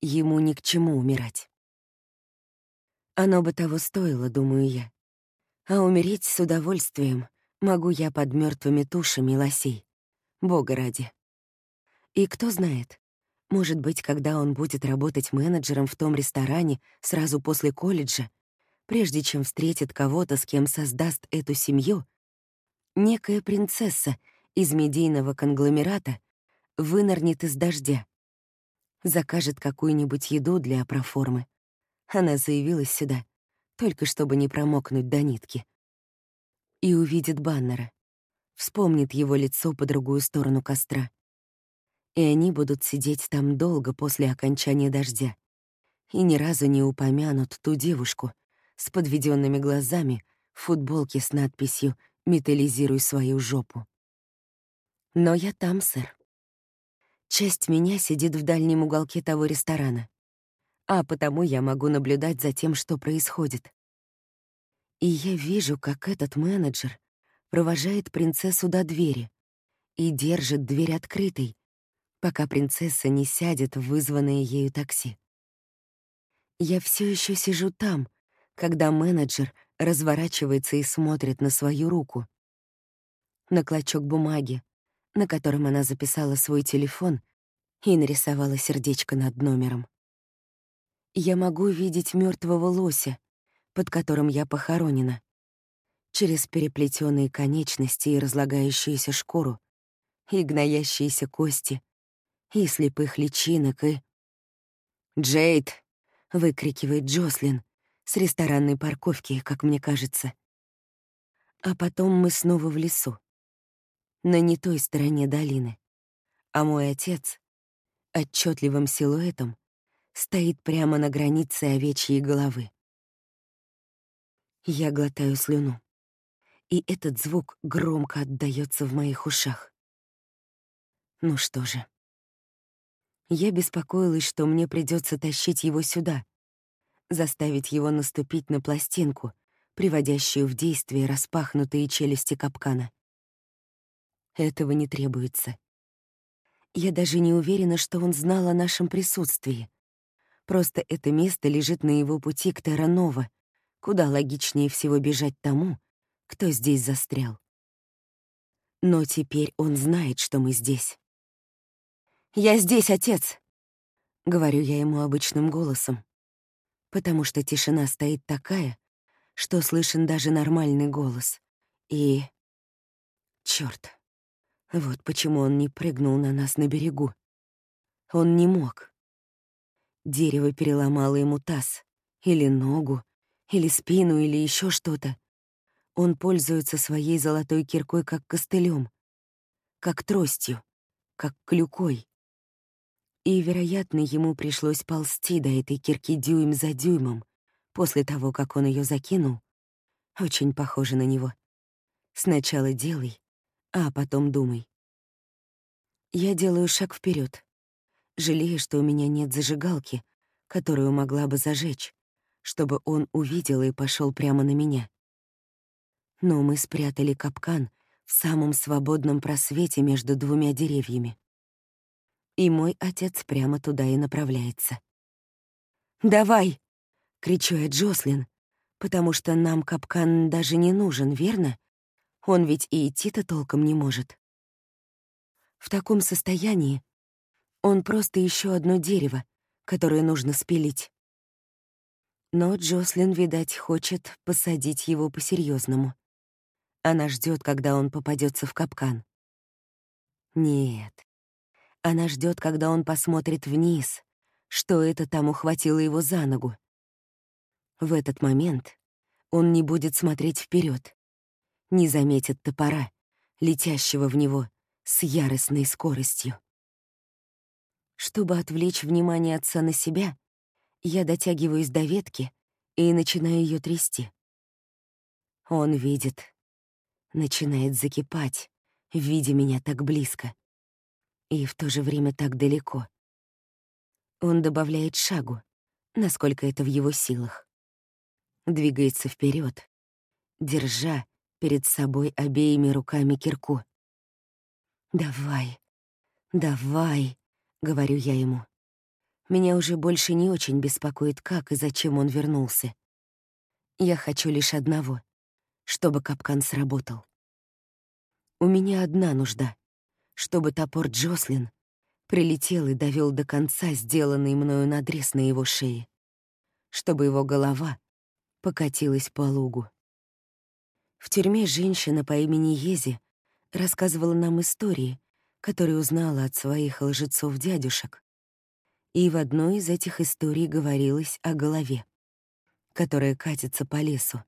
Ему ни к чему умирать. Оно бы того стоило, думаю я. А умереть с удовольствием могу я под мертвыми тушами лосей. Бога ради. И кто знает, может быть, когда он будет работать менеджером в том ресторане сразу после колледжа, прежде чем встретит кого-то, с кем создаст эту семью, некая принцесса из медийного конгломерата вынырнет из дождя, закажет какую-нибудь еду для проформы. Она заявилась сюда, только чтобы не промокнуть до нитки. И увидит Баннера, вспомнит его лицо по другую сторону костра — и они будут сидеть там долго после окончания дождя и ни разу не упомянут ту девушку с подведенными глазами в футболке с надписью «Металлизируй свою жопу». Но я там, сэр. Часть меня сидит в дальнем уголке того ресторана, а потому я могу наблюдать за тем, что происходит. И я вижу, как этот менеджер провожает принцессу до двери и держит дверь открытой, пока принцесса не сядет в вызванное ею такси. Я все еще сижу там, когда менеджер разворачивается и смотрит на свою руку. На клочок бумаги, на котором она записала свой телефон и нарисовала сердечко над номером. Я могу видеть мертвого лося, под которым я похоронена, через переплетенные конечности и разлагающуюся шкуру, и гноящиеся кости, и слепых личинок, и... «Джейд!» — выкрикивает Джослин с ресторанной парковки, как мне кажется. А потом мы снова в лесу, на не той стороне долины, а мой отец отчетливым силуэтом стоит прямо на границе овечьей головы. Я глотаю слюну, и этот звук громко отдаётся в моих ушах. Ну что же. Я беспокоилась, что мне придется тащить его сюда, заставить его наступить на пластинку, приводящую в действие распахнутые челюсти капкана. Этого не требуется. Я даже не уверена, что он знал о нашем присутствии. Просто это место лежит на его пути к Терранова, куда логичнее всего бежать тому, кто здесь застрял. Но теперь он знает, что мы здесь. «Я здесь, отец!» — говорю я ему обычным голосом, потому что тишина стоит такая, что слышен даже нормальный голос. И... Чёрт, вот почему он не прыгнул на нас на берегу. Он не мог. Дерево переломало ему таз, или ногу, или спину, или еще что-то. Он пользуется своей золотой киркой как костылем, как тростью, как клюкой. И, вероятно, ему пришлось ползти до этой кирки дюйм за дюймом, после того, как он ее закинул, очень похоже на него. Сначала делай, а потом думай. Я делаю шаг вперед, жалея, что у меня нет зажигалки, которую могла бы зажечь, чтобы он увидел и пошел прямо на меня. Но мы спрятали капкан в самом свободном просвете между двумя деревьями. И мой отец прямо туда и направляется. «Давай!» — кричу я Джослин, потому что нам капкан даже не нужен, верно? Он ведь и идти-то толком не может. В таком состоянии он просто еще одно дерево, которое нужно спилить. Но Джослин, видать, хочет посадить его по-серьезному. Она ждет, когда он попадется в капкан. Нет. Она ждет, когда он посмотрит вниз, что это там ухватило его за ногу. В этот момент он не будет смотреть вперед, не заметит топора, летящего в него с яростной скоростью. Чтобы отвлечь внимание отца на себя, я дотягиваюсь до ветки и начинаю ее трясти. Он видит, начинает закипать, видя меня так близко и в то же время так далеко. Он добавляет шагу, насколько это в его силах. Двигается вперед, держа перед собой обеими руками кирку. «Давай, давай», — говорю я ему. Меня уже больше не очень беспокоит, как и зачем он вернулся. Я хочу лишь одного — чтобы капкан сработал. У меня одна нужда — чтобы топор Джослин прилетел и довел до конца сделанный мною надрез на его шее, чтобы его голова покатилась по лугу. В тюрьме женщина по имени Ези рассказывала нам истории, которые узнала от своих лжецов-дядюшек. И в одной из этих историй говорилось о голове, которая катится по лесу,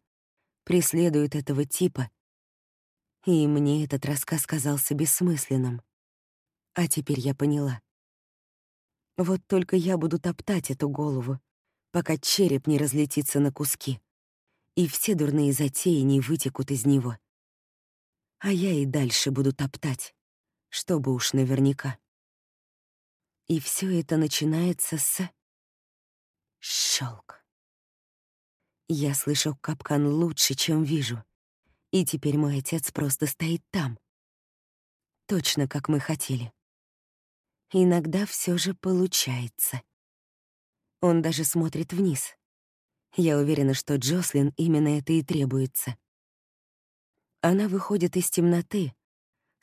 преследует этого типа. И мне этот рассказ казался бессмысленным. А теперь я поняла. Вот только я буду топтать эту голову, пока череп не разлетится на куски, и все дурные затеи не вытекут из него а я и дальше буду топтать, чтобы уж наверняка. И все это начинается с... Щелк. Я слышу капкан лучше, чем вижу, и теперь мой отец просто стоит там. Точно, как мы хотели. Иногда все же получается. Он даже смотрит вниз. Я уверена, что Джослин именно это и требуется. Она выходит из темноты,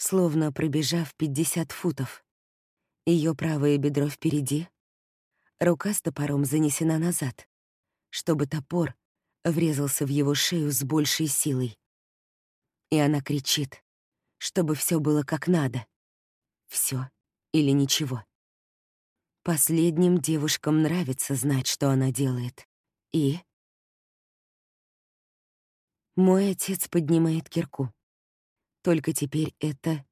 словно пробежав 50 футов. Ее правое бедро впереди, рука с топором занесена назад, чтобы топор врезался в его шею с большей силой. И она кричит, чтобы все было как надо. Все или ничего. Последним девушкам нравится знать, что она делает. И мой отец поднимает кирку. Только теперь это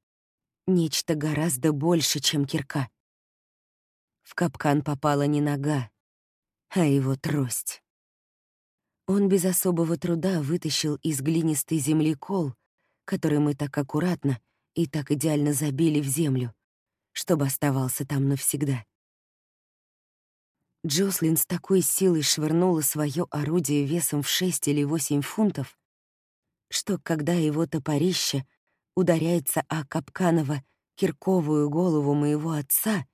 нечто гораздо больше, чем кирка. В капкан попала не нога, а его трость. Он без особого труда вытащил из глинистой земли кол, который мы так аккуратно и так идеально забили в землю, чтобы оставался там навсегда. Джослин с такой силой швырнула свое орудие весом в шесть или восемь фунтов, что когда его топорище ударяется о капканово кирковую голову моего отца,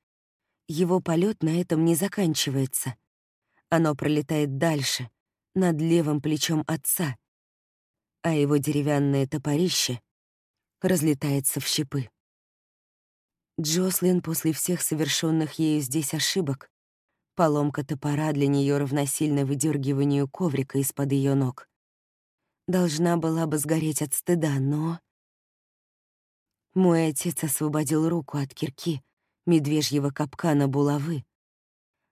его полет на этом не заканчивается. Оно пролетает дальше, над левым плечом отца, а его деревянное топорище разлетается в щепы. Джослин после всех совершенных ею здесь ошибок, поломка топора для нее равносильно выдергиванию коврика из-под ее ног должна была бы сгореть от стыда, но... Мой отец освободил руку от кирки, медвежьего капкана булавы,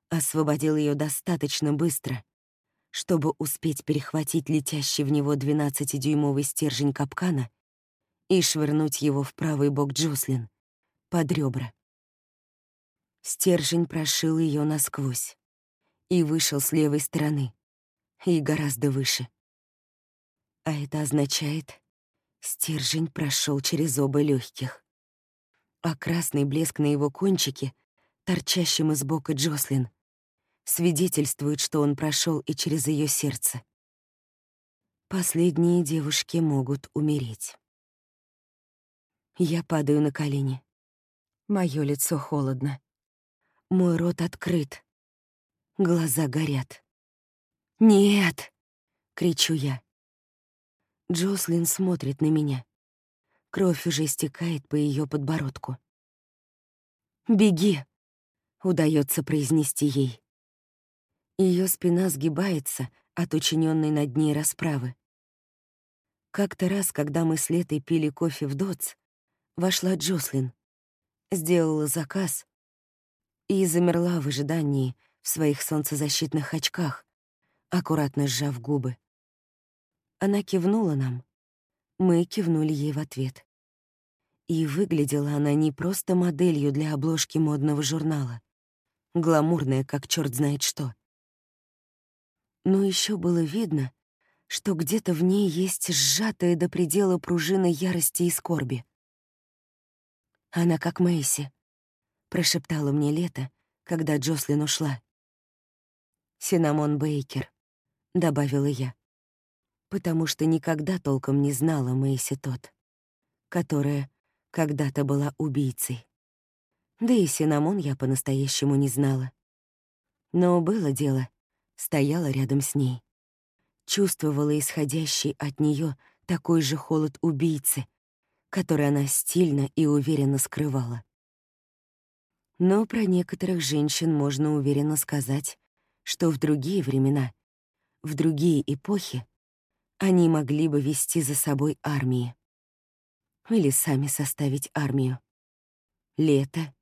освободил ее достаточно быстро, чтобы успеть перехватить летящий в него 12-дюймовый стержень капкана и швырнуть его в правый бок Джослин, под ребра. Стержень прошил ее насквозь и вышел с левой стороны, и гораздо выше. А это означает, стержень прошел через оба легких. А красный блеск на его кончике, торчащем из бока Джослин, свидетельствует, что он прошел и через ее сердце. Последние девушки могут умереть. Я падаю на колени. Моё лицо холодно. Мой рот открыт. Глаза горят. «Нет!» — кричу я. Джослин смотрит на меня. Кровь уже стекает по ее подбородку. «Беги!» — удается произнести ей. Ее спина сгибается от учиненной над ней расправы. Как-то раз, когда мы с Летой пили кофе в Дотс, вошла Джослин, сделала заказ и замерла в ожидании в своих солнцезащитных очках, аккуратно сжав губы. Она кивнула нам, мы кивнули ей в ответ. И выглядела она не просто моделью для обложки модного журнала, гламурная, как черт знает что — но еще было видно, что где-то в ней есть сжатая до предела пружина ярости и скорби. «Она как Мэйси», — прошептала мне лето, когда Джослин ушла. «Синамон Бейкер», — добавила я, потому что никогда толком не знала Мэйси тот, которая когда-то была убийцей. Да и Синамон я по-настоящему не знала. Но было дело, стояла рядом с ней. Чувствовала исходящий от нее такой же холод убийцы, который она стильно и уверенно скрывала. Но про некоторых женщин можно уверенно сказать, что в другие времена, в другие эпохи они могли бы вести за собой армии. Или сами составить армию. Лето,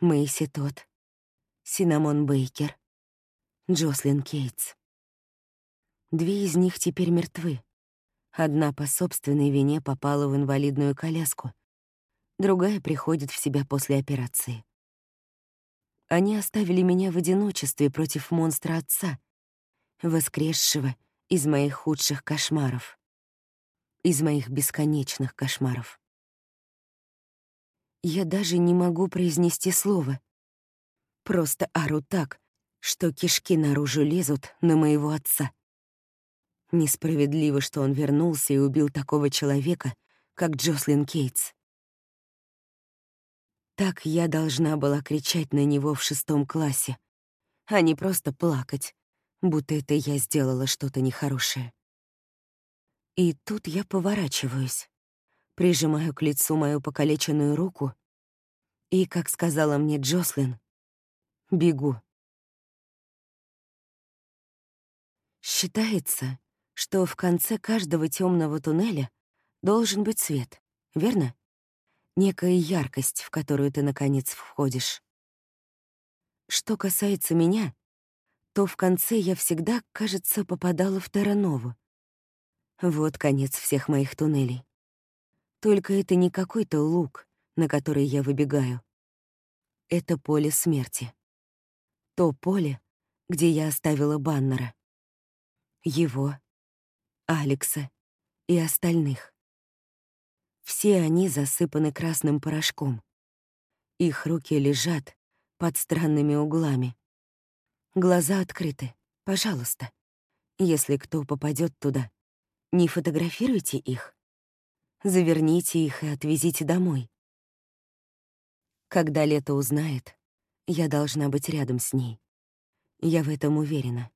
Мэйси Тот, Синамон Бейкер, Джослин Кейтс. Две из них теперь мертвы. Одна по собственной вине попала в инвалидную коляску, другая приходит в себя после операции. Они оставили меня в одиночестве против монстра отца, воскресшего из моих худших кошмаров, из моих бесконечных кошмаров. Я даже не могу произнести слово. Просто ору так, что кишки наружу лезут на моего отца. Несправедливо, что он вернулся и убил такого человека, как Джослин Кейтс. Так я должна была кричать на него в шестом классе, а не просто плакать, будто это я сделала что-то нехорошее. И тут я поворачиваюсь, прижимаю к лицу мою покалеченную руку и, как сказала мне Джослин, бегу. Считается, что в конце каждого темного туннеля должен быть свет, верно? Некая яркость, в которую ты, наконец, входишь. Что касается меня, то в конце я всегда, кажется, попадала в Терранову. Вот конец всех моих туннелей. Только это не какой-то луг, на который я выбегаю. Это поле смерти. То поле, где я оставила баннера его, Алекса и остальных. Все они засыпаны красным порошком. Их руки лежат под странными углами. Глаза открыты. Пожалуйста, если кто попадет туда, не фотографируйте их. Заверните их и отвезите домой. Когда Лето узнает, я должна быть рядом с ней. Я в этом уверена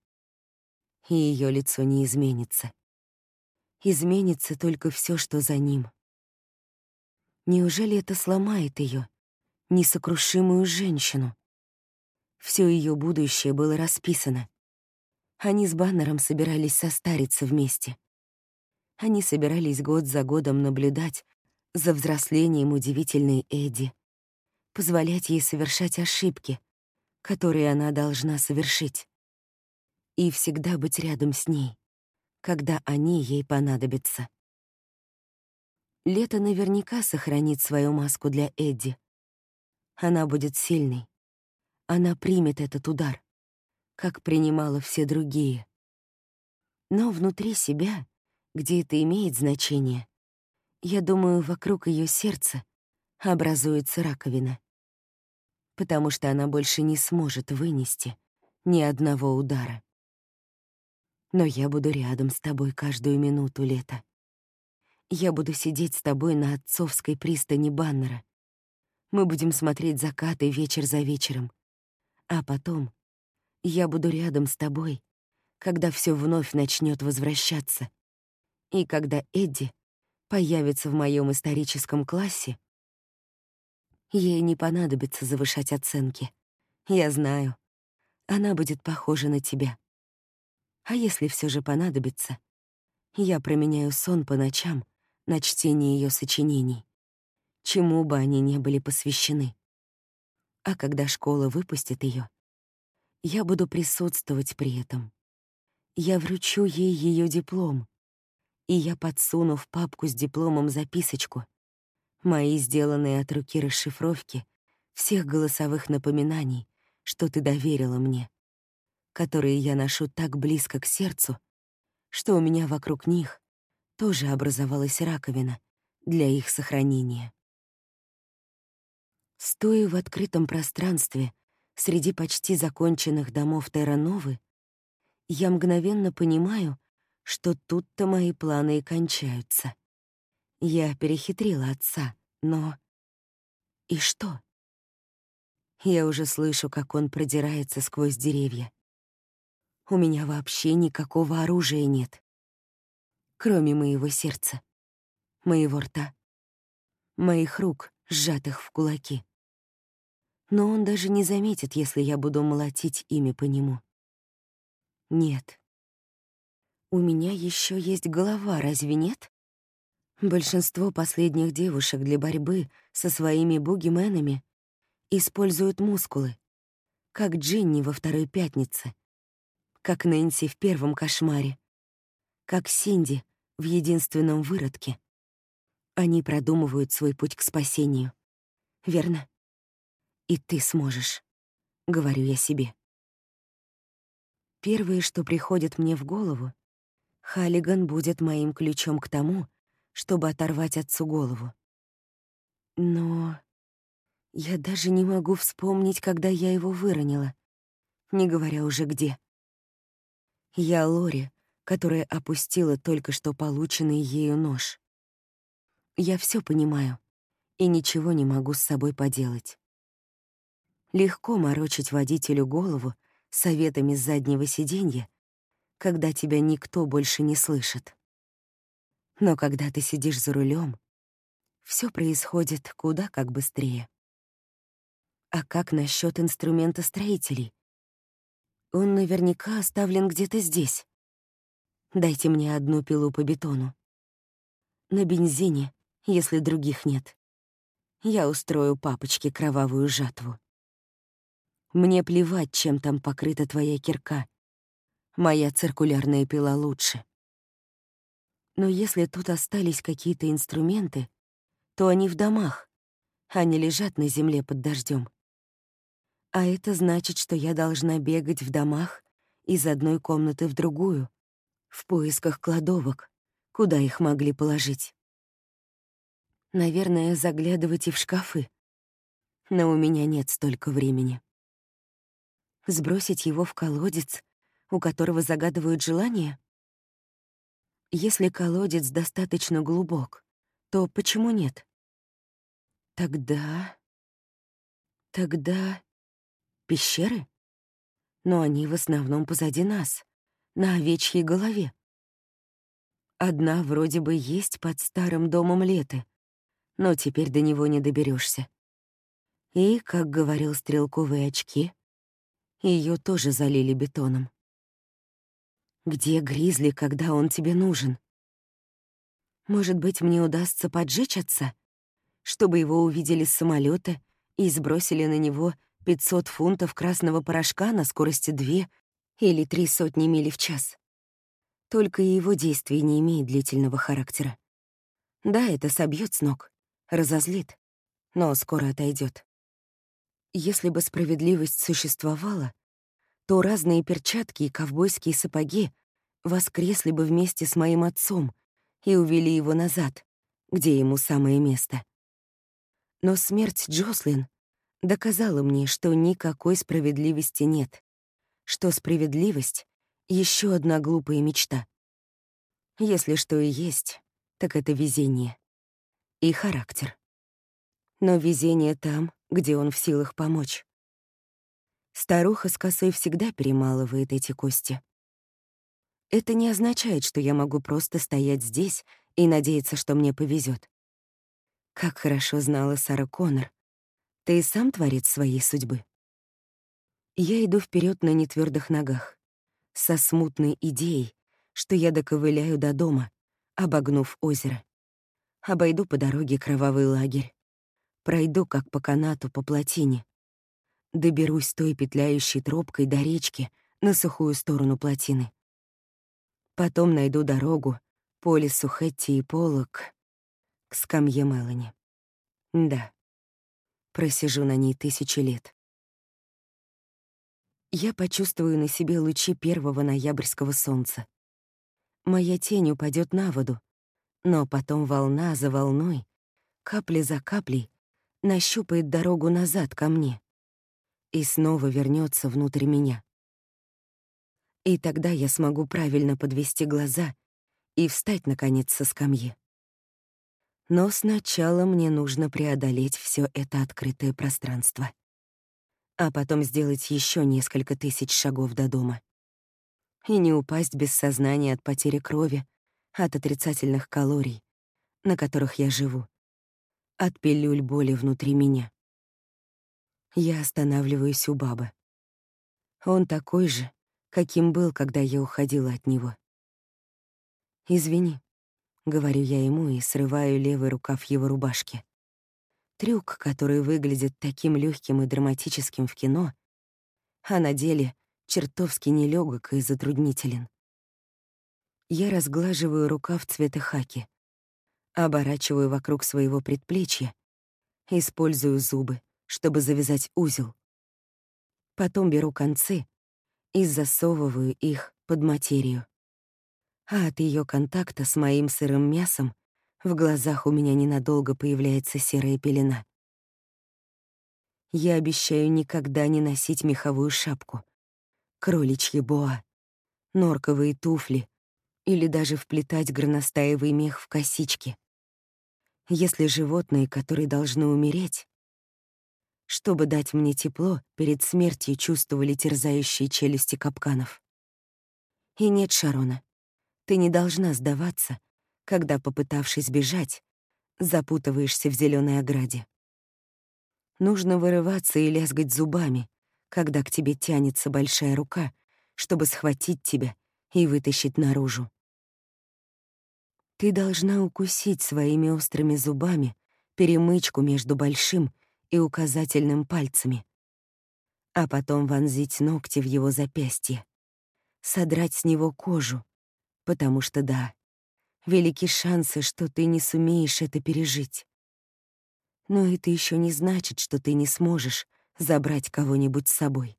и ее лицо не изменится. Изменится только все, что за ним. Неужели это сломает ее, несокрушимую женщину? Все ее будущее было расписано. Они с Баннером собирались состариться вместе. Они собирались год за годом наблюдать за взрослением удивительной Эдди, позволять ей совершать ошибки, которые она должна совершить и всегда быть рядом с ней, когда они ей понадобятся. Лето наверняка сохранит свою маску для Эдди. Она будет сильной. Она примет этот удар, как принимала все другие. Но внутри себя, где это имеет значение, я думаю, вокруг ее сердца образуется раковина. Потому что она больше не сможет вынести ни одного удара. Но я буду рядом с тобой каждую минуту лета. Я буду сидеть с тобой на отцовской пристани Баннера. Мы будем смотреть закаты вечер за вечером. А потом я буду рядом с тобой, когда все вновь начнет возвращаться. И когда Эдди появится в моем историческом классе, ей не понадобится завышать оценки. Я знаю, она будет похожа на тебя. А если все же понадобится, я променяю сон по ночам на чтение ее сочинений, чему бы они ни были посвящены. А когда школа выпустит ее, я буду присутствовать при этом. Я вручу ей ее диплом, и я подсуну в папку с дипломом записочку. Мои сделанные от руки расшифровки всех голосовых напоминаний, что ты доверила мне, которые я ношу так близко к сердцу, что у меня вокруг них тоже образовалась раковина для их сохранения. Стоя в открытом пространстве среди почти законченных домов Террановы, я мгновенно понимаю, что тут-то мои планы и кончаются. Я перехитрила отца, но... И что? Я уже слышу, как он продирается сквозь деревья. У меня вообще никакого оружия нет, кроме моего сердца, моего рта, моих рук, сжатых в кулаки. Но он даже не заметит, если я буду молотить ими по нему. Нет, у меня еще есть голова, разве нет? Большинство последних девушек для борьбы со своими бугименами используют мускулы, как Джинни во второй пятнице, как Нэнси в первом кошмаре, как Синди в единственном выродке. Они продумывают свой путь к спасению. Верно? И ты сможешь, — говорю я себе. Первое, что приходит мне в голову, Халиган будет моим ключом к тому, чтобы оторвать отцу голову. Но я даже не могу вспомнить, когда я его выронила, не говоря уже где. Я Лори, которая опустила только что полученный ею нож. Я все понимаю и ничего не могу с собой поделать. Легко морочить водителю голову советами с заднего сиденья, когда тебя никто больше не слышит. Но когда ты сидишь за рулем, все происходит куда как быстрее. А как насчет инструмента строителей? Он наверняка оставлен где-то здесь. Дайте мне одну пилу по бетону. На бензине, если других нет. Я устрою папочке кровавую жатву. Мне плевать, чем там покрыта твоя кирка. Моя циркулярная пила лучше. Но если тут остались какие-то инструменты, то они в домах, а не лежат на земле под дождем. А это значит, что я должна бегать в домах из одной комнаты в другую, в поисках кладовок, куда их могли положить. Наверное, заглядывать и в шкафы. Но у меня нет столько времени. Сбросить его в колодец у которого загадывают желание? Если колодец достаточно глубок, то почему нет? Тогда... Тогда... Пещеры? Но они в основном позади нас, на овечьей голове. Одна вроде бы есть под старым домом Леты, но теперь до него не доберешься. И, как говорил стрелковые очки, ее тоже залили бетоном. Где Гризли, когда он тебе нужен? Может быть, мне удастся поджечь отца, чтобы его увидели с самолета и сбросили на него 500 фунтов красного порошка на скорости 2 или три сотни миль в час. Только его действие не имеет длительного характера. Да, это собьет с ног, разозлит, но скоро отойдет. Если бы справедливость существовала, то разные перчатки и ковбойские сапоги воскресли бы вместе с моим отцом и увели его назад, где ему самое место. Но смерть Джослин доказала мне, что никакой справедливости нет, что справедливость — еще одна глупая мечта. Если что и есть, так это везение и характер. Но везение там, где он в силах помочь. Старуха с косой всегда перемалывает эти кости. Это не означает, что я могу просто стоять здесь и надеяться, что мне повезет. Как хорошо знала Сара Коннор. Ты и сам творец своей судьбы. Я иду вперед на нетвердых ногах, со смутной идеей, что я доковыляю до дома, обогнув озеро. Обойду по дороге кровавый лагерь. Пройду, как по канату, по плотине. Доберусь той петляющей тропкой до речки на сухую сторону плотины. Потом найду дорогу по лесу Хэтти и Полок к скамье Мелани. Да, просижу на ней тысячи лет. Я почувствую на себе лучи первого ноябрьского солнца. Моя тень упадет на воду, но потом волна за волной, капля за каплей, нащупает дорогу назад ко мне и снова вернется внутрь меня. И тогда я смогу правильно подвести глаза и встать, наконец, со скамьи. Но сначала мне нужно преодолеть все это открытое пространство а потом сделать еще несколько тысяч шагов до дома. И не упасть без сознания от потери крови, от отрицательных калорий, на которых я живу, от пилюль боли внутри меня. Я останавливаюсь у бабы. Он такой же, каким был, когда я уходила от него. «Извини», — говорю я ему и срываю левый рукав его рубашки. Трюк, который выглядит таким легким и драматическим в кино, а на деле чертовски нелегок и затруднителен. Я разглаживаю рукав цвета хаки, оборачиваю вокруг своего предплечья, использую зубы, чтобы завязать узел. Потом беру концы и засовываю их под материю. А от ее контакта с моим сырым мясом в глазах у меня ненадолго появляется серая пелена. Я обещаю никогда не носить меховую шапку, кроличьи боа, норковые туфли или даже вплетать горностаевый мех в косички. Если животные, которые должны умереть, чтобы дать мне тепло, перед смертью чувствовали терзающие челюсти капканов. И нет, Шарона, ты не должна сдаваться — когда, попытавшись бежать, запутываешься в зеленой ограде. Нужно вырываться и лязгать зубами, когда к тебе тянется большая рука, чтобы схватить тебя и вытащить наружу. Ты должна укусить своими острыми зубами перемычку между большим и указательным пальцами, а потом вонзить ногти в его запястье, содрать с него кожу, потому что да, велики шансы, что ты не сумеешь это пережить. Но это еще не значит, что ты не сможешь забрать кого-нибудь с собой.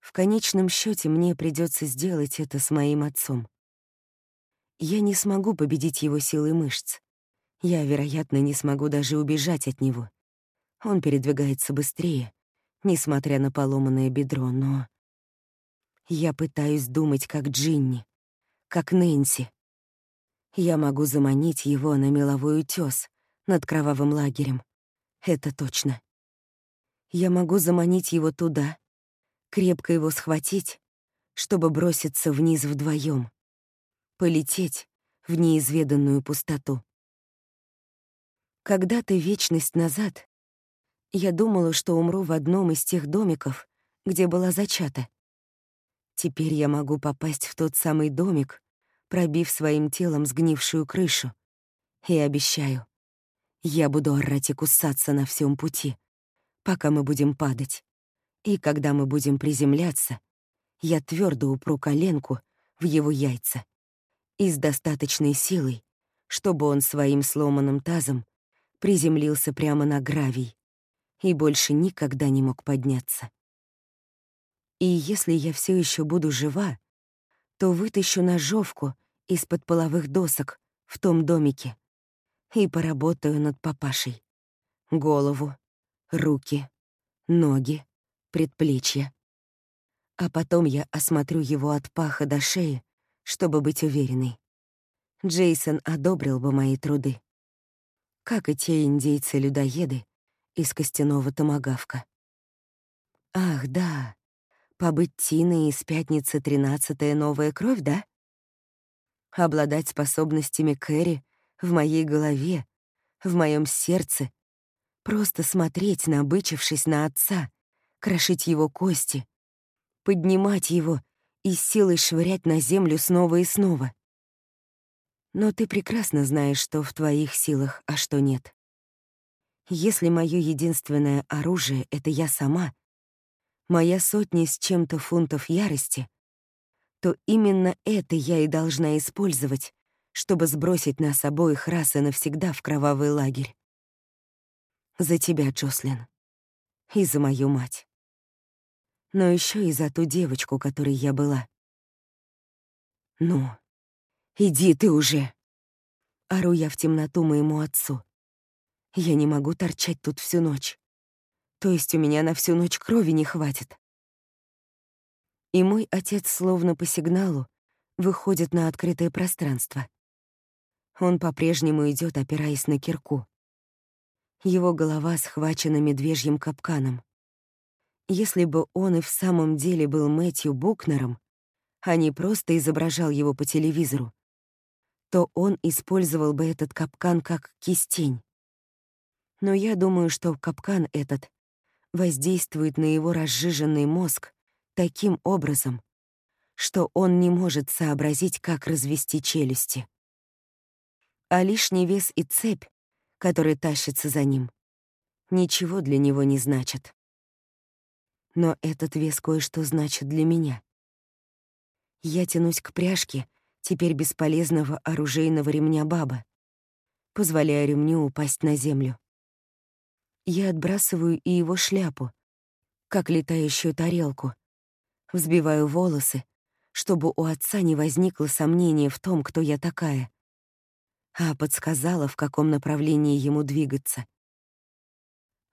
В конечном счете мне придется сделать это с моим отцом. Я не смогу победить его силой мышц. Я, вероятно, не смогу даже убежать от него. Он передвигается быстрее, несмотря на поломанное бедро, но... Я пытаюсь думать как Джинни, как Нэнси, я могу заманить его на меловой утёс над кровавым лагерем. Это точно. Я могу заманить его туда, крепко его схватить, чтобы броситься вниз вдвоем, полететь в неизведанную пустоту. Когда-то вечность назад я думала, что умру в одном из тех домиков, где была зачата. Теперь я могу попасть в тот самый домик, пробив своим телом сгнившую крышу. И обещаю, я буду орать и кусаться на всем пути, пока мы будем падать. И когда мы будем приземляться, я твердо упру коленку в его яйца и с достаточной силой, чтобы он своим сломанным тазом приземлился прямо на гравий и больше никогда не мог подняться. И если я все еще буду жива, то вытащу ножовку из-под половых досок в том домике и поработаю над папашей. Голову, руки, ноги, предплечья. А потом я осмотрю его от паха до шеи, чтобы быть уверенной. Джейсон одобрил бы мои труды. Как и те индейцы-людоеды из костяного томагавка. Ах, да, побыть Тиной из пятницы тринадцатая новая кровь, да? Обладать способностями Кэрри в моей голове, в моем сердце, просто смотреть, набычившись на отца, крошить его кости, поднимать его и силой швырять на землю снова и снова. Но ты прекрасно знаешь, что в твоих силах, а что нет. Если мое единственное оружие — это я сама, моя сотня с чем-то фунтов ярости, то именно это я и должна использовать, чтобы сбросить нас обоих раз и навсегда в кровавый лагерь. За тебя, Джослин. И за мою мать. Но еще и за ту девочку, которой я была. Ну, иди ты уже. Ору я в темноту моему отцу. Я не могу торчать тут всю ночь. То есть у меня на всю ночь крови не хватит. И мой отец словно по сигналу выходит на открытое пространство. Он по-прежнему идет, опираясь на кирку. Его голова схвачена медвежьим капканом. Если бы он и в самом деле был Мэтью Букнером, а не просто изображал его по телевизору, то он использовал бы этот капкан как кистень. Но я думаю, что капкан этот воздействует на его разжиженный мозг таким образом, что он не может сообразить, как развести челюсти а лишний вес и цепь, который тащится за ним, ничего для него не значат. Но этот вес кое-что значит для меня. Я тянусь к пряжке теперь бесполезного оружейного ремня баба, позволяя ремню упасть на землю. Я отбрасываю и его шляпу, как летающую тарелку, взбиваю волосы, чтобы у отца не возникло сомнения в том, кто я такая — а подсказала, в каком направлении ему двигаться.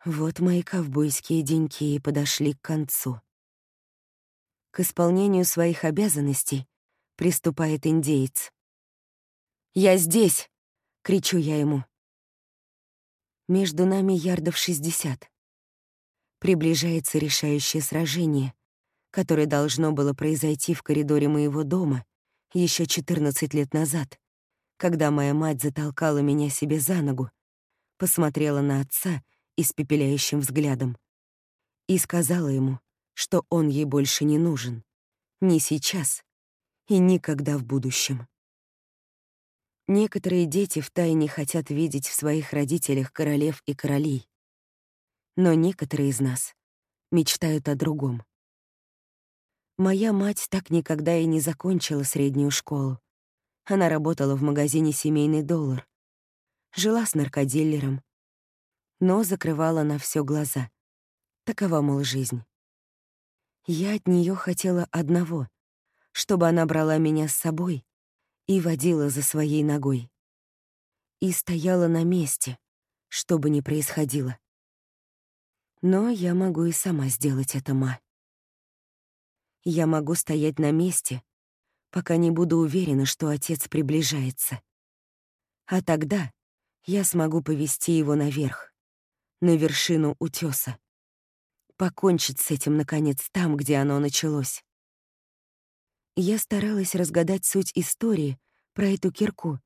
Вот мои ковбойские деньки и подошли к концу. К исполнению своих обязанностей приступает индеец. «Я здесь!» — кричу я ему. Между нами ярдов шестьдесят. Приближается решающее сражение, которое должно было произойти в коридоре моего дома еще 14 лет назад когда моя мать затолкала меня себе за ногу, посмотрела на отца испепеляющим взглядом и сказала ему, что он ей больше не нужен, ни сейчас и никогда в будущем. Некоторые дети втайне хотят видеть в своих родителях королев и королей, но некоторые из нас мечтают о другом. Моя мать так никогда и не закончила среднюю школу. Она работала в магазине «Семейный доллар». Жила с наркодиллером. Но закрывала на все глаза. Такова, мол, жизнь. Я от нее хотела одного — чтобы она брала меня с собой и водила за своей ногой. И стояла на месте, что бы ни происходило. Но я могу и сама сделать это, ма. Я могу стоять на месте — пока не буду уверена, что отец приближается. А тогда я смогу повести его наверх, на вершину утеса, покончить с этим, наконец, там, где оно началось. Я старалась разгадать суть истории про эту кирку,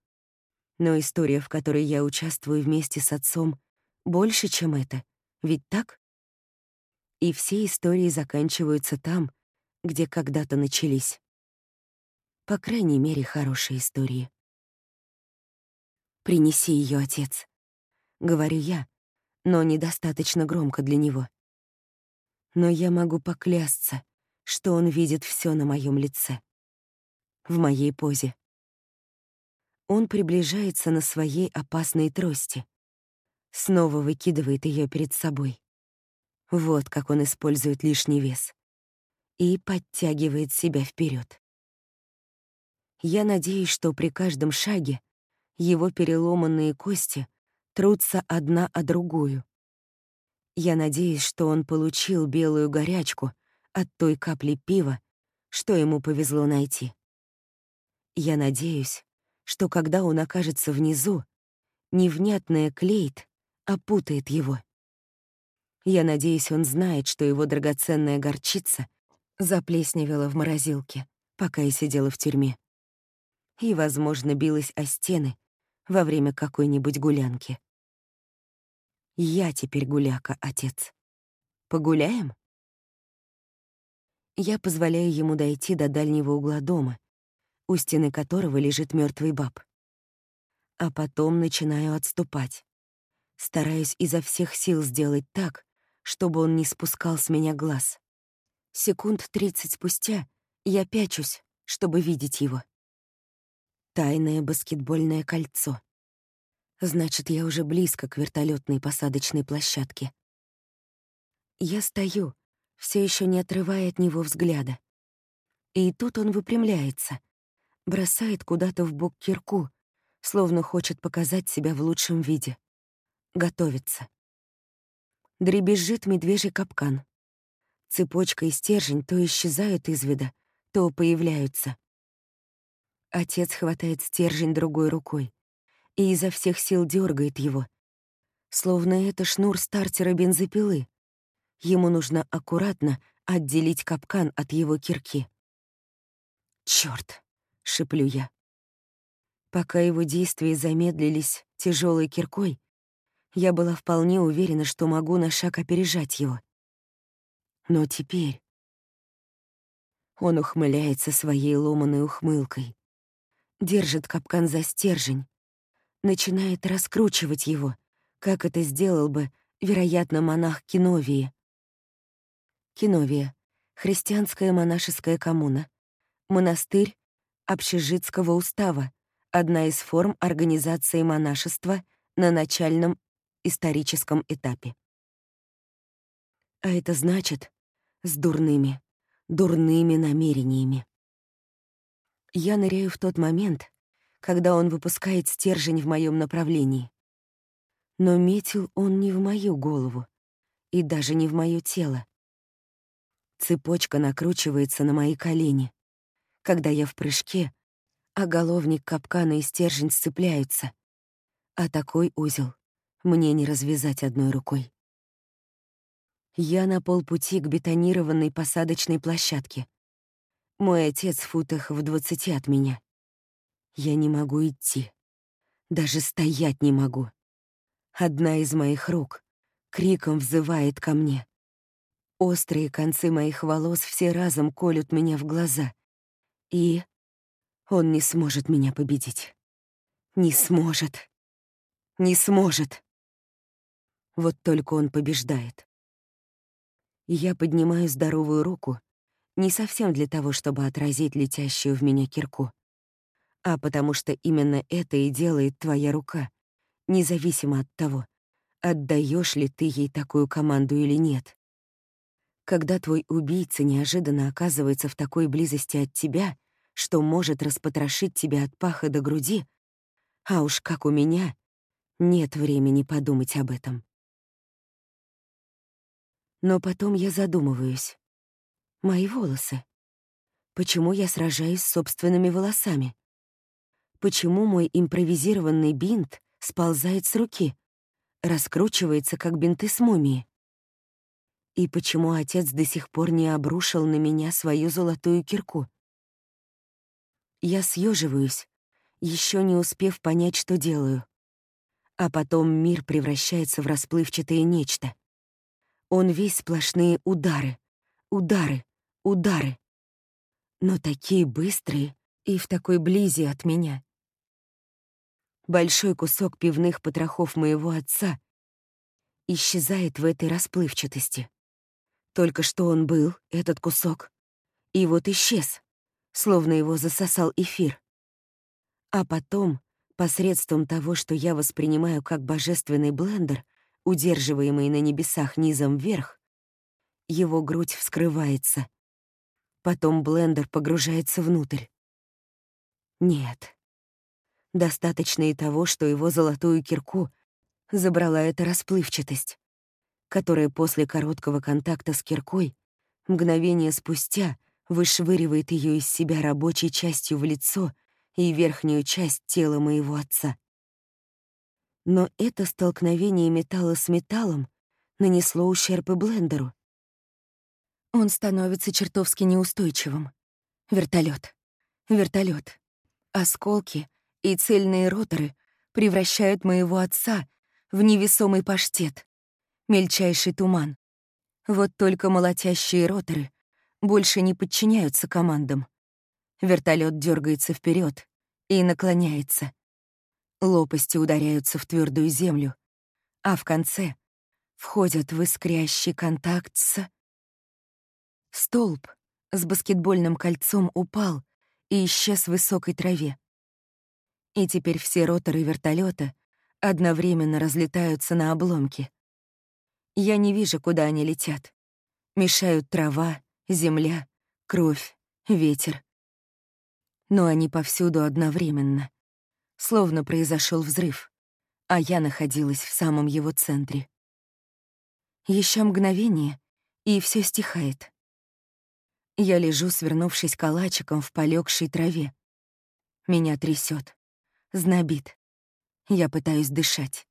но история, в которой я участвую вместе с отцом, больше, чем это, ведь так? И все истории заканчиваются там, где когда-то начались. По крайней мере, хорошие истории. «Принеси ее, отец», — говорю я, но недостаточно громко для него. Но я могу поклясться, что он видит все на моем лице, в моей позе. Он приближается на своей опасной трости, снова выкидывает ее перед собой. Вот как он использует лишний вес. И подтягивает себя вперед. Я надеюсь, что при каждом шаге его переломанные кости трутся одна о другую. Я надеюсь, что он получил белую горячку от той капли пива, что ему повезло найти. Я надеюсь, что когда он окажется внизу, невнятная клейт опутает его. Я надеюсь, он знает, что его драгоценная горчица заплесневела в морозилке, пока я сидела в тюрьме. И, возможно, билась о стены во время какой-нибудь гулянки. Я теперь гуляка, отец. Погуляем? Я позволяю ему дойти до дальнего угла дома, у стены которого лежит мертвый баб. А потом начинаю отступать. Стараюсь изо всех сил сделать так, чтобы он не спускал с меня глаз. Секунд тридцать спустя я пячусь, чтобы видеть его. Тайное баскетбольное кольцо. Значит, я уже близко к вертолетной посадочной площадке. Я стою, все еще не отрывая от него взгляда. И тут он выпрямляется, бросает куда-то в бок кирку, словно хочет показать себя в лучшем виде. Готовится. Дребезжит медвежий капкан. Цепочка и стержень то исчезают из вида, то появляются. Отец хватает стержень другой рукой и изо всех сил дергает его, словно это шнур стартера бензопилы. Ему нужно аккуратно отделить капкан от его кирки. Черт! шеплю я. Пока его действия замедлились тяжелой киркой, я была вполне уверена, что могу на шаг опережать его. Но теперь... Он ухмыляется своей ломаной ухмылкой, держит капкан за стержень, начинает раскручивать его, как это сделал бы, вероятно, монах Киновии. Киновия — христианская монашеская коммуна, монастырь общежитского устава, одна из форм организации монашества на начальном историческом этапе. А это значит, с дурными, дурными намерениями. Я ныряю в тот момент, когда он выпускает стержень в моем направлении. Но метил он не в мою голову и даже не в мое тело. Цепочка накручивается на мои колени, когда я в прыжке, а головник капкана и стержень сцепляются. А такой узел мне не развязать одной рукой. Я на полпути к бетонированной посадочной площадке. Мой отец в футах в двадцати от меня. Я не могу идти. Даже стоять не могу. Одна из моих рук криком взывает ко мне. Острые концы моих волос все разом колют меня в глаза. И он не сможет меня победить. Не сможет. Не сможет. Вот только он побеждает. Я поднимаю здоровую руку, не совсем для того, чтобы отразить летящую в меня кирку, а потому что именно это и делает твоя рука, независимо от того, отдаешь ли ты ей такую команду или нет. Когда твой убийца неожиданно оказывается в такой близости от тебя, что может распотрошить тебя от паха до груди, а уж как у меня, нет времени подумать об этом. Но потом я задумываюсь. Мои волосы. Почему я сражаюсь с собственными волосами? Почему мой импровизированный бинт сползает с руки, раскручивается, как бинты с мумии? И почему отец до сих пор не обрушил на меня свою золотую кирку? Я съеживаюсь, еще не успев понять, что делаю. А потом мир превращается в расплывчатое нечто. Он весь сплошные удары, удары, удары. Но такие быстрые и в такой близи от меня. Большой кусок пивных потрохов моего отца исчезает в этой расплывчатости. Только что он был, этот кусок, и вот исчез, словно его засосал эфир. А потом, посредством того, что я воспринимаю как божественный блендер, удерживаемый на небесах низом вверх, его грудь вскрывается. Потом блендер погружается внутрь. Нет. Достаточно и того, что его золотую кирку забрала эта расплывчатость, которая после короткого контакта с киркой мгновение спустя вышвыривает ее из себя рабочей частью в лицо и верхнюю часть тела моего отца. Но это столкновение металла с металлом нанесло ущерб и блендеру. Он становится чертовски неустойчивым. Вертолет, вертолет, Осколки и цельные роторы превращают моего отца в невесомый паштет, мельчайший туман. Вот только молотящие роторы больше не подчиняются командам. Вертолет дергается вперед и наклоняется. Лопасти ударяются в твердую землю, а в конце входят в искрящий контакт с... Столб с баскетбольным кольцом упал и исчез в высокой траве. И теперь все роторы вертолета одновременно разлетаются на обломки. Я не вижу, куда они летят. Мешают трава, земля, кровь, ветер. Но они повсюду одновременно. Словно произошел взрыв, а я находилась в самом его центре. Еще мгновение, и все стихает. Я лежу, свернувшись калачиком в полегшей траве. Меня трясет, знобит. Я пытаюсь дышать.